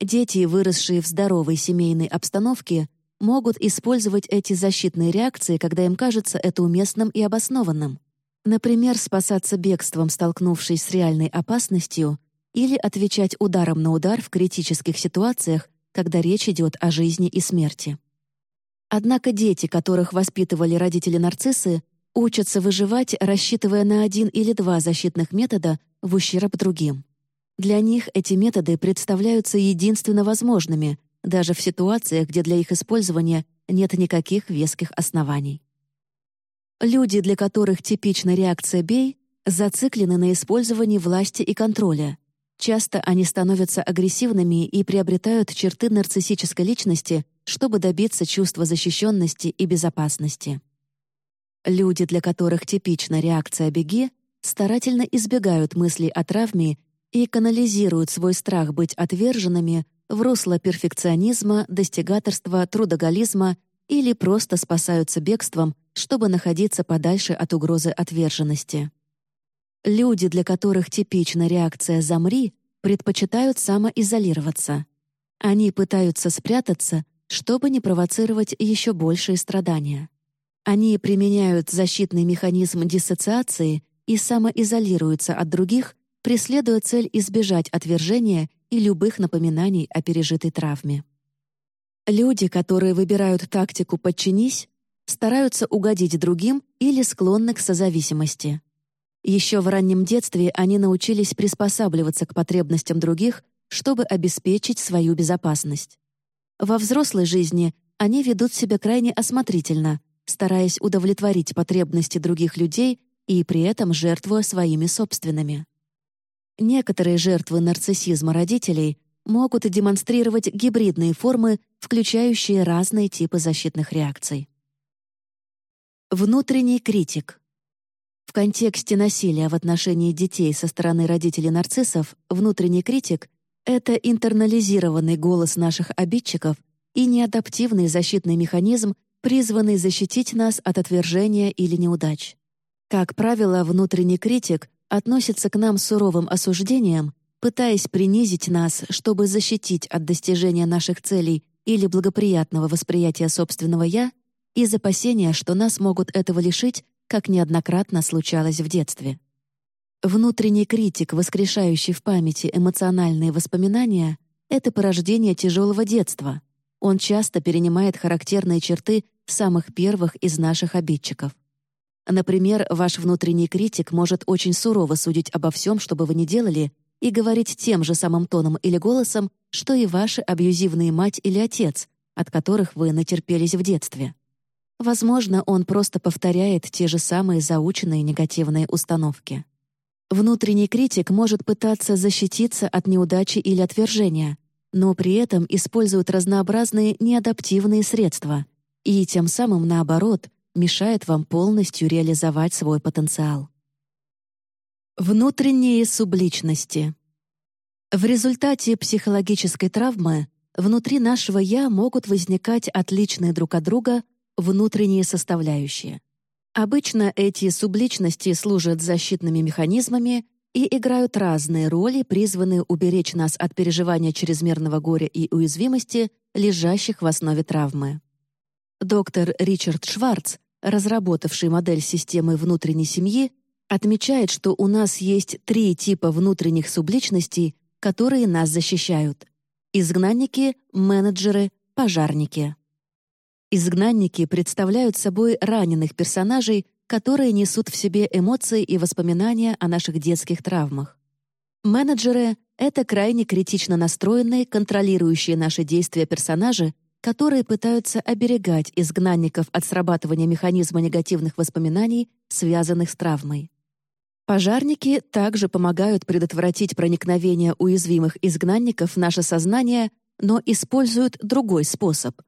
Speaker 2: Дети, выросшие в здоровой семейной обстановке, могут использовать эти защитные реакции, когда им кажется это уместным и обоснованным. Например, спасаться бегством, столкнувшись с реальной опасностью, или отвечать ударом на удар в критических ситуациях, когда речь идет о жизни и смерти. Однако дети, которых воспитывали родители-нарциссы, учатся выживать, рассчитывая на один или два защитных метода в ущерб другим. Для них эти методы представляются единственно возможными, даже в ситуациях, где для их использования нет никаких веских оснований. Люди, для которых типична реакция «бей», зациклены на использовании власти и контроля. Часто они становятся агрессивными и приобретают черты нарциссической личности, чтобы добиться чувства защищенности и безопасности. Люди, для которых типична реакция «беги», старательно избегают мыслей о травме и канализируют свой страх быть отверженными в русло перфекционизма, достигаторства, трудоголизма или просто спасаются бегством, чтобы находиться подальше от угрозы отверженности. Люди, для которых типична реакция «замри», предпочитают самоизолироваться. Они пытаются спрятаться, чтобы не провоцировать еще большие страдания. Они применяют защитный механизм диссоциации и самоизолируются от других, преследуя цель избежать отвержения и любых напоминаний о пережитой травме. Люди, которые выбирают тактику «подчинись», стараются угодить другим или склонны к созависимости. Еще в раннем детстве они научились приспосабливаться к потребностям других, чтобы обеспечить свою безопасность. Во взрослой жизни они ведут себя крайне осмотрительно, стараясь удовлетворить потребности других людей и при этом жертвуя своими собственными. Некоторые жертвы нарциссизма родителей могут демонстрировать гибридные формы, включающие разные типы защитных реакций. Внутренний критик. В контексте насилия в отношении детей со стороны родителей нарциссов внутренний критик — это интернализированный голос наших обидчиков и неадаптивный защитный механизм, призванный защитить нас от отвержения или неудач. Как правило, внутренний критик относится к нам суровым осуждением, пытаясь принизить нас, чтобы защитить от достижения наших целей или благоприятного восприятия собственного «я», из опасения, что нас могут этого лишить, как неоднократно случалось в детстве. Внутренний критик, воскрешающий в памяти эмоциональные воспоминания, — это порождение тяжелого детства. Он часто перенимает характерные черты самых первых из наших обидчиков. Например, ваш внутренний критик может очень сурово судить обо всем, что бы вы ни делали, и говорить тем же самым тоном или голосом, что и ваши абьюзивные мать или отец, от которых вы натерпелись в детстве. Возможно, он просто повторяет те же самые заученные негативные установки. Внутренний критик может пытаться защититься от неудачи или отвержения, но при этом использует разнообразные неадаптивные средства — и тем самым, наоборот, мешает вам полностью реализовать свой потенциал. Внутренние субличности. В результате психологической травмы внутри нашего «я» могут возникать отличные друг от друга внутренние составляющие. Обычно эти субличности служат защитными механизмами и играют разные роли, призванные уберечь нас от переживания чрезмерного горя и уязвимости, лежащих в основе травмы. Доктор Ричард Шварц, разработавший модель системы внутренней семьи, отмечает, что у нас есть три типа внутренних субличностей, которые нас защищают. Изгнанники, менеджеры, пожарники. Изгнанники представляют собой раненых персонажей, которые несут в себе эмоции и воспоминания о наших детских травмах. Менеджеры — это крайне критично настроенные, контролирующие наши действия персонажи, которые пытаются оберегать изгнанников от срабатывания механизма негативных воспоминаний, связанных с травмой. Пожарники также помогают предотвратить проникновение уязвимых изгнанников в наше сознание, но используют другой способ.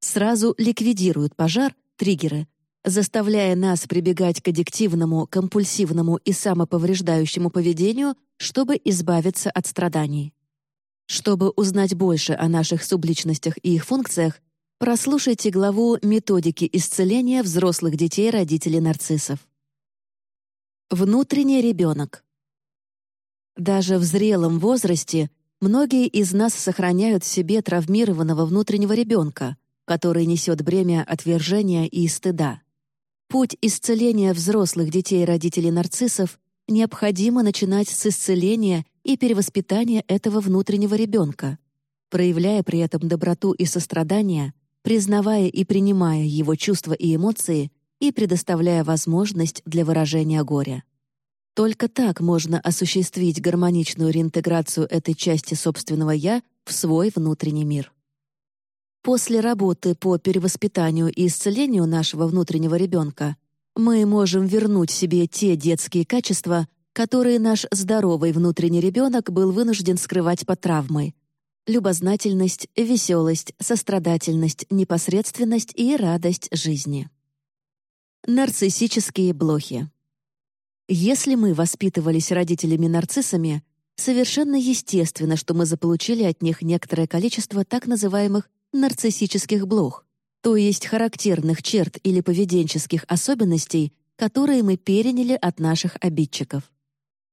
Speaker 2: Сразу ликвидируют пожар, триггеры, заставляя нас прибегать к аддиктивному, компульсивному и самоповреждающему поведению, чтобы избавиться от страданий. Чтобы узнать больше о наших субличностях и их функциях, прослушайте главу «Методики исцеления взрослых детей родителей нарциссов». Внутренний ребенок. Даже в зрелом возрасте многие из нас сохраняют в себе травмированного внутреннего ребенка, который несет бремя отвержения и стыда. Путь исцеления взрослых детей родителей нарциссов необходимо начинать с исцеления и перевоспитания этого внутреннего ребенка, проявляя при этом доброту и сострадание, признавая и принимая его чувства и эмоции и предоставляя возможность для выражения горя. Только так можно осуществить гармоничную реинтеграцию этой части собственного «я» в свой внутренний мир. После работы по перевоспитанию и исцелению нашего внутреннего ребенка мы можем вернуть себе те детские качества, которые наш здоровый внутренний ребенок был вынужден скрывать под травмой. Любознательность, веселость, сострадательность, непосредственность и радость жизни. Нарциссические блохи. Если мы воспитывались родителями-нарциссами, совершенно естественно, что мы заполучили от них некоторое количество так называемых нарциссических блох, то есть характерных черт или поведенческих особенностей, которые мы переняли от наших обидчиков.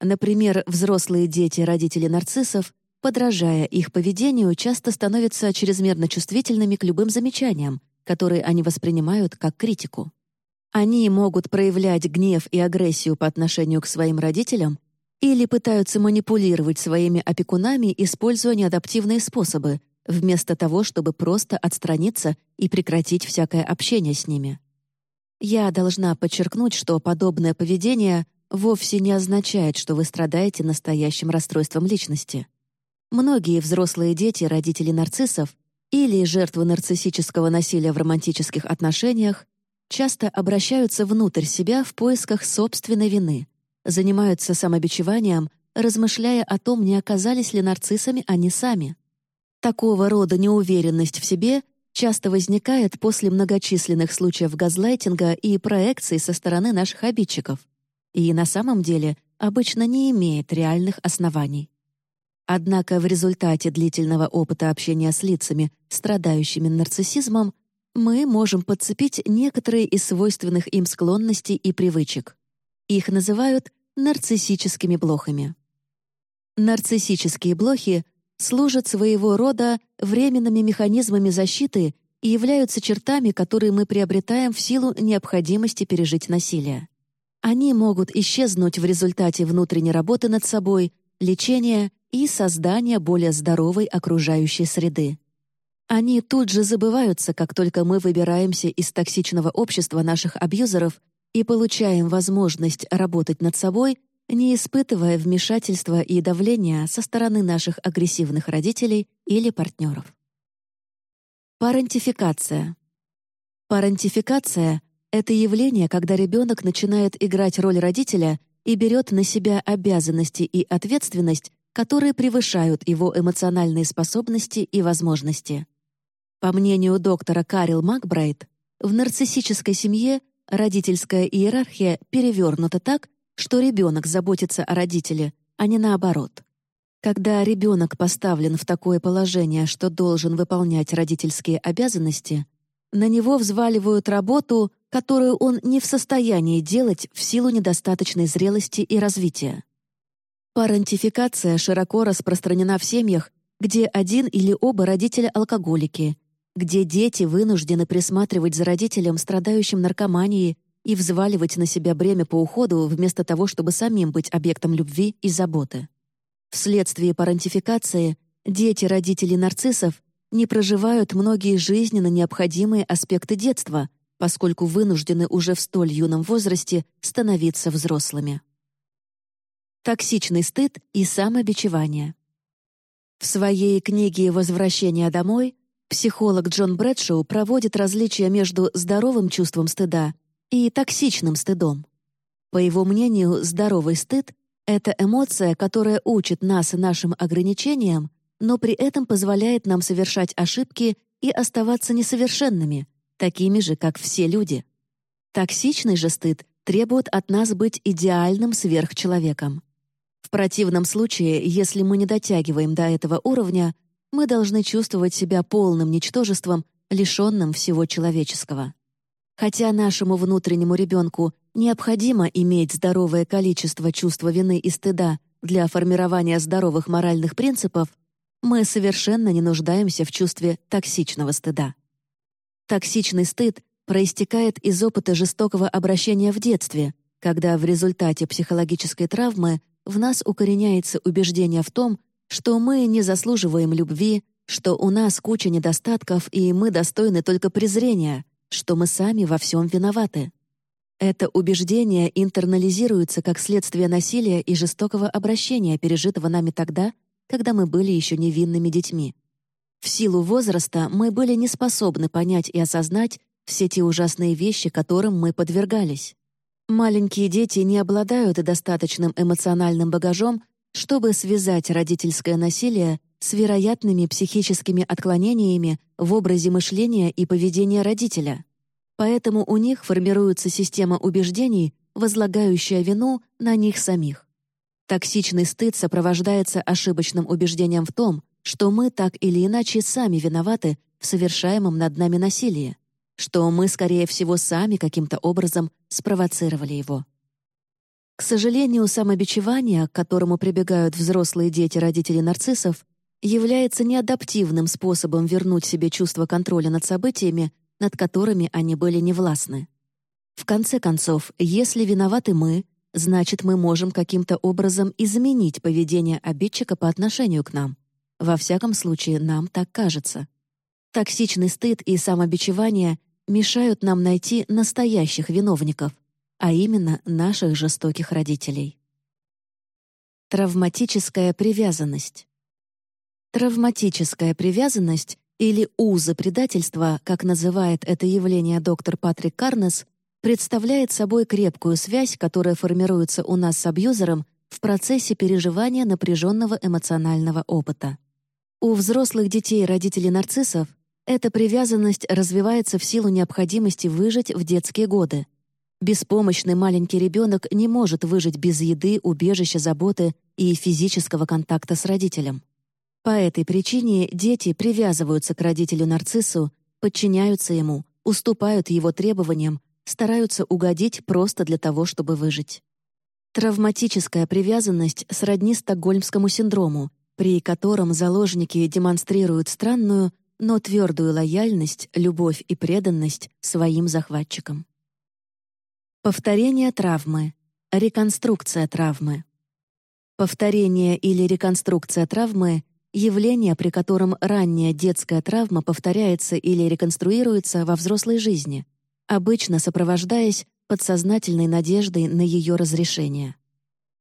Speaker 2: Например, взрослые дети родителей нарциссов, подражая их поведению, часто становятся чрезмерно чувствительными к любым замечаниям, которые они воспринимают как критику. Они могут проявлять гнев и агрессию по отношению к своим родителям или пытаются манипулировать своими опекунами, используя неадаптивные способы, вместо того, чтобы просто отстраниться и прекратить всякое общение с ними. Я должна подчеркнуть, что подобное поведение вовсе не означает, что вы страдаете настоящим расстройством личности. Многие взрослые дети родителей нарциссов или жертвы нарциссического насилия в романтических отношениях часто обращаются внутрь себя в поисках собственной вины, занимаются самобичеванием, размышляя о том, не оказались ли нарциссами они сами. Такого рода неуверенность в себе часто возникает после многочисленных случаев газлайтинга и проекций со стороны наших обидчиков, и на самом деле обычно не имеет реальных оснований. Однако в результате длительного опыта общения с лицами, страдающими нарциссизмом, мы можем подцепить некоторые из свойственных им склонностей и привычек. Их называют нарциссическими блохами. Нарциссические блохи служат своего рода временными механизмами защиты и являются чертами, которые мы приобретаем в силу необходимости пережить насилие. Они могут исчезнуть в результате внутренней работы над собой, лечения и создания более здоровой окружающей среды. Они тут же забываются, как только мы выбираемся из токсичного общества наших абьюзеров и получаем возможность работать над собой, не испытывая вмешательства и давления со стороны наших агрессивных родителей или партнеров. Парентификация. Парентификация — это явление, когда ребенок начинает играть роль родителя и берет на себя обязанности и ответственность, которые превышают его эмоциональные способности и возможности. По мнению доктора Карил Макбрайт, в нарциссической семье родительская иерархия перевернута так, что ребенок заботится о родителе, а не наоборот. Когда ребенок поставлен в такое положение, что должен выполнять родительские обязанности, на него взваливают работу, которую он не в состоянии делать в силу недостаточной зрелости и развития. Парентификация широко распространена в семьях, где один или оба родителя алкоголики где дети вынуждены присматривать за родителем, страдающим наркоманией, и взваливать на себя бремя по уходу вместо того, чтобы самим быть объектом любви и заботы. Вследствие парентификации дети родителей нарциссов не проживают многие жизненно необходимые аспекты детства, поскольку вынуждены уже в столь юном возрасте становиться взрослыми. Токсичный стыд и самобичевание. В своей книге «Возвращение домой» Психолог Джон Брэдшоу проводит различия между здоровым чувством стыда и токсичным стыдом. По его мнению, здоровый стыд — это эмоция, которая учит нас нашим ограничениям, но при этом позволяет нам совершать ошибки и оставаться несовершенными, такими же, как все люди. Токсичный же стыд требует от нас быть идеальным сверхчеловеком. В противном случае, если мы не дотягиваем до этого уровня, мы должны чувствовать себя полным ничтожеством, лишенным всего человеческого. Хотя нашему внутреннему ребенку необходимо иметь здоровое количество чувства вины и стыда для формирования здоровых моральных принципов, мы совершенно не нуждаемся в чувстве токсичного стыда. Токсичный стыд проистекает из опыта жестокого обращения в детстве, когда в результате психологической травмы в нас укореняется убеждение в том, что мы не заслуживаем любви, что у нас куча недостатков и мы достойны только презрения, что мы сами во всем виноваты. Это убеждение интернализируется как следствие насилия и жестокого обращения, пережитого нами тогда, когда мы были еще невинными детьми. В силу возраста мы были не способны понять и осознать, все те ужасные вещи, которым мы подвергались. Маленькие дети не обладают достаточным эмоциональным багажом, чтобы связать родительское насилие с вероятными психическими отклонениями в образе мышления и поведения родителя. Поэтому у них формируется система убеждений, возлагающая вину на них самих. Токсичный стыд сопровождается ошибочным убеждением в том, что мы так или иначе сами виноваты в совершаемом над нами насилии что мы, скорее всего, сами каким-то образом спровоцировали его. К сожалению, самобичевание, к которому прибегают взрослые дети родителей нарциссов, является неадаптивным способом вернуть себе чувство контроля над событиями, над которыми они были невластны. В конце концов, если виноваты мы, значит, мы можем каким-то образом изменить поведение обидчика по отношению к нам. Во всяком случае, нам так кажется. Токсичный стыд и самобичевание мешают нам найти настоящих виновников, а именно наших жестоких родителей. Травматическая привязанность. Травматическая привязанность или узы предательства, как называет это явление доктор Патрик Карнес, представляет собой крепкую связь, которая формируется у нас с абьюзером в процессе переживания напряженного эмоционального опыта. У взрослых детей родителей нарциссов эта привязанность развивается в силу необходимости выжить в детские годы. Беспомощный маленький ребенок не может выжить без еды, убежища, заботы и физического контакта с родителем. По этой причине дети привязываются к родителю-нарциссу, подчиняются ему, уступают его требованиям, стараются угодить просто для того, чтобы выжить. Травматическая привязанность сродни стокгольмскому синдрому, при котором заложники демонстрируют странную, но твердую лояльность, любовь и преданность своим захватчикам. Повторение травмы. Реконструкция травмы. Повторение или реконструкция травмы — явление, при котором ранняя детская травма повторяется или реконструируется во взрослой жизни, обычно сопровождаясь подсознательной надеждой на ее разрешение.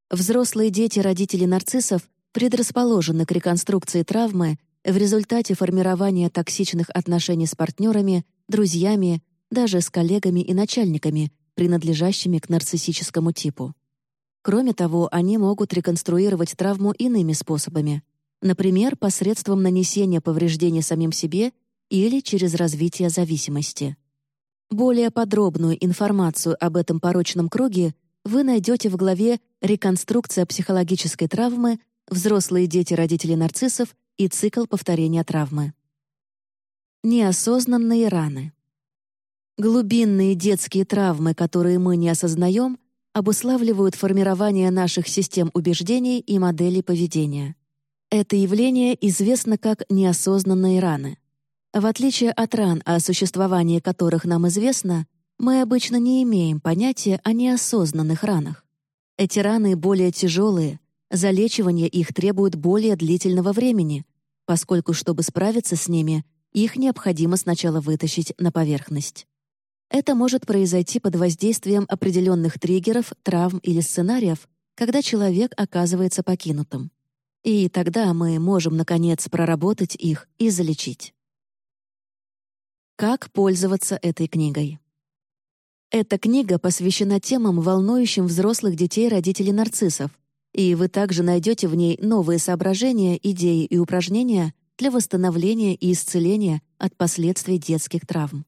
Speaker 2: Взрослые дети родителей нарциссов предрасположены к реконструкции травмы в результате формирования токсичных отношений с партнерами, друзьями, даже с коллегами и начальниками, принадлежащими к нарциссическому типу. Кроме того, они могут реконструировать травму иными способами, например, посредством нанесения повреждений самим себе или через развитие зависимости. Более подробную информацию об этом порочном круге вы найдете в главе «Реконструкция психологической травмы. Взрослые дети родителей нарциссов и цикл повторения травмы. Неосознанные раны. Глубинные детские травмы, которые мы не осознаем, обуславливают формирование наших систем убеждений и моделей поведения. Это явление известно как неосознанные раны. В отличие от ран, о существовании которых нам известно, мы обычно не имеем понятия о неосознанных ранах. Эти раны более тяжелые, залечивание их требует более длительного времени, поскольку, чтобы справиться с ними, их необходимо сначала вытащить на поверхность. Это может произойти под воздействием определенных триггеров, травм или сценариев, когда человек оказывается покинутым. И тогда мы можем, наконец, проработать их и залечить. Как пользоваться этой книгой? Эта книга посвящена темам, волнующим взрослых детей родителей нарциссов, и вы также найдете в ней новые соображения, идеи и упражнения для восстановления и исцеления от последствий детских травм.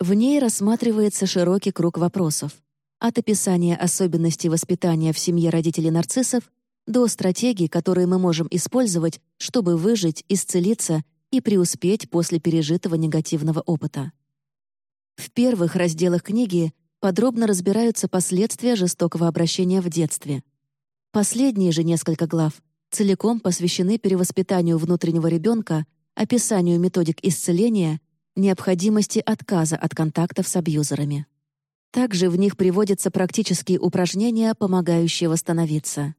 Speaker 2: В ней рассматривается широкий круг вопросов, от описания особенностей воспитания в семье родителей нарциссов до стратегий, которые мы можем использовать, чтобы выжить, исцелиться и преуспеть после пережитого негативного опыта. В первых разделах книги подробно разбираются последствия жестокого обращения в детстве. Последние же несколько глав целиком посвящены перевоспитанию внутреннего ребенка, описанию методик исцеления, необходимости отказа от контактов с абьюзерами. Также в них приводятся практические упражнения, помогающие восстановиться.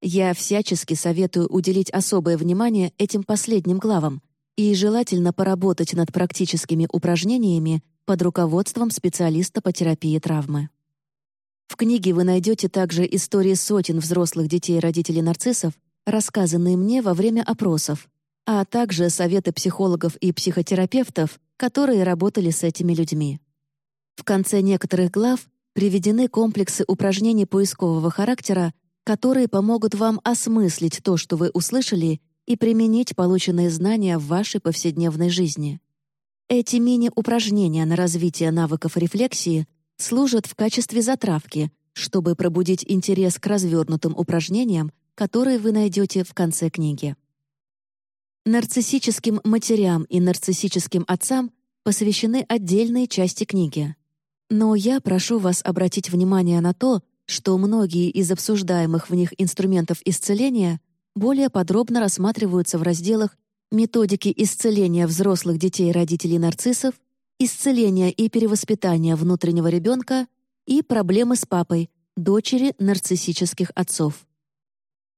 Speaker 2: Я всячески советую уделить особое внимание этим последним главам и желательно поработать над практическими упражнениями под руководством специалиста по терапии травмы. В книге вы найдете также истории сотен взрослых детей родителей нарциссов, рассказанные мне во время опросов, а также советы психологов и психотерапевтов, которые работали с этими людьми. В конце некоторых глав приведены комплексы упражнений поискового характера, которые помогут вам осмыслить то, что вы услышали, и применить полученные знания в вашей повседневной жизни. Эти мини-упражнения на развитие навыков рефлексии служат в качестве затравки, чтобы пробудить интерес к развернутым упражнениям, которые вы найдете в конце книги. Нарциссическим матерям и нарциссическим отцам посвящены отдельные части книги. Но я прошу вас обратить внимание на то, что многие из обсуждаемых в них инструментов исцеления более подробно рассматриваются в разделах методики исцеления взрослых детей родителей нарциссов, исцеления и перевоспитания внутреннего ребенка и проблемы с папой, дочери нарциссических отцов.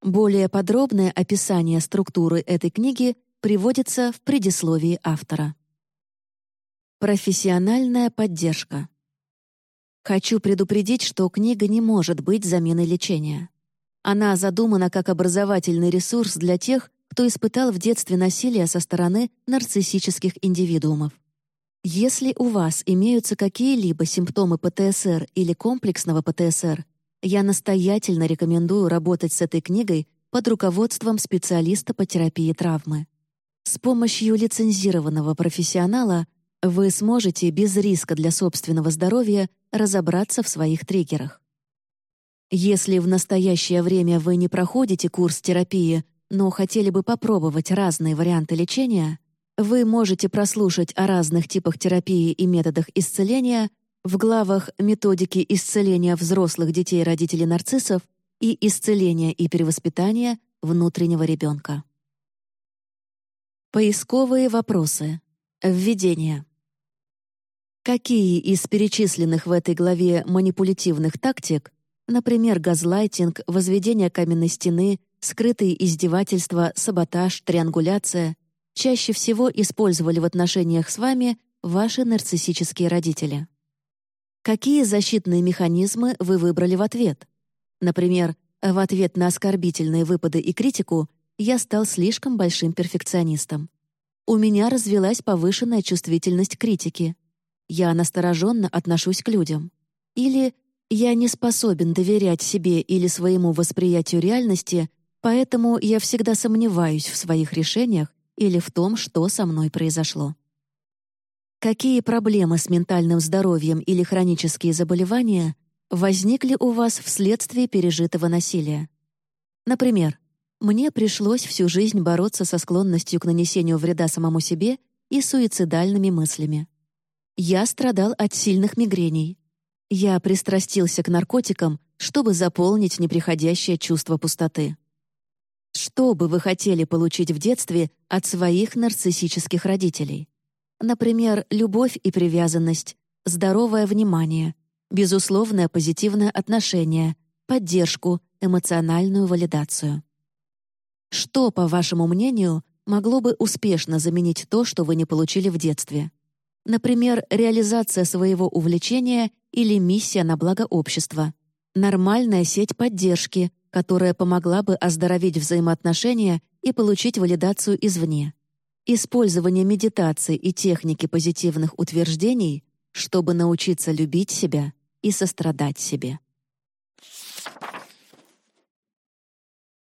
Speaker 2: Более подробное описание структуры этой книги приводится в предисловии автора. Профессиональная поддержка. Хочу предупредить, что книга не может быть заменой лечения. Она задумана как образовательный ресурс для тех, кто испытал в детстве насилие со стороны нарциссических индивидуумов. Если у вас имеются какие-либо симптомы ПТСР или комплексного ПТСР, я настоятельно рекомендую работать с этой книгой под руководством специалиста по терапии травмы. С помощью лицензированного профессионала вы сможете без риска для собственного здоровья разобраться в своих триггерах. Если в настоящее время вы не проходите курс терапии, но хотели бы попробовать разные варианты лечения, вы можете прослушать о разных типах терапии и методах исцеления в главах «Методики исцеления взрослых детей родителей нарциссов» и «Исцеление и перевоспитание внутреннего ребенка». Поисковые вопросы. Введение. Какие из перечисленных в этой главе манипулятивных тактик, например, газлайтинг, возведение каменной стены, скрытые издевательства, саботаж, триангуляция, чаще всего использовали в отношениях с вами ваши нарциссические родители? Какие защитные механизмы вы выбрали в ответ? Например, в ответ на оскорбительные выпады и критику я стал слишком большим перфекционистом. У меня развилась повышенная чувствительность критики. Я настороженно отношусь к людям. Или я не способен доверять себе или своему восприятию реальности, Поэтому я всегда сомневаюсь в своих решениях или в том, что со мной произошло. Какие проблемы с ментальным здоровьем или хронические заболевания возникли у вас вследствие пережитого насилия? Например, мне пришлось всю жизнь бороться со склонностью к нанесению вреда самому себе и суицидальными мыслями. Я страдал от сильных мигрений. Я пристрастился к наркотикам, чтобы заполнить неприходящее чувство пустоты. Что бы вы хотели получить в детстве от своих нарциссических родителей? Например, любовь и привязанность, здоровое внимание, безусловное позитивное отношение, поддержку, эмоциональную валидацию. Что, по вашему мнению, могло бы успешно заменить то, что вы не получили в детстве? Например, реализация своего увлечения или миссия на благо общества, нормальная сеть поддержки, которая помогла бы оздоровить взаимоотношения и получить валидацию извне. использование медитации и техники позитивных утверждений, чтобы научиться любить себя и сострадать себе.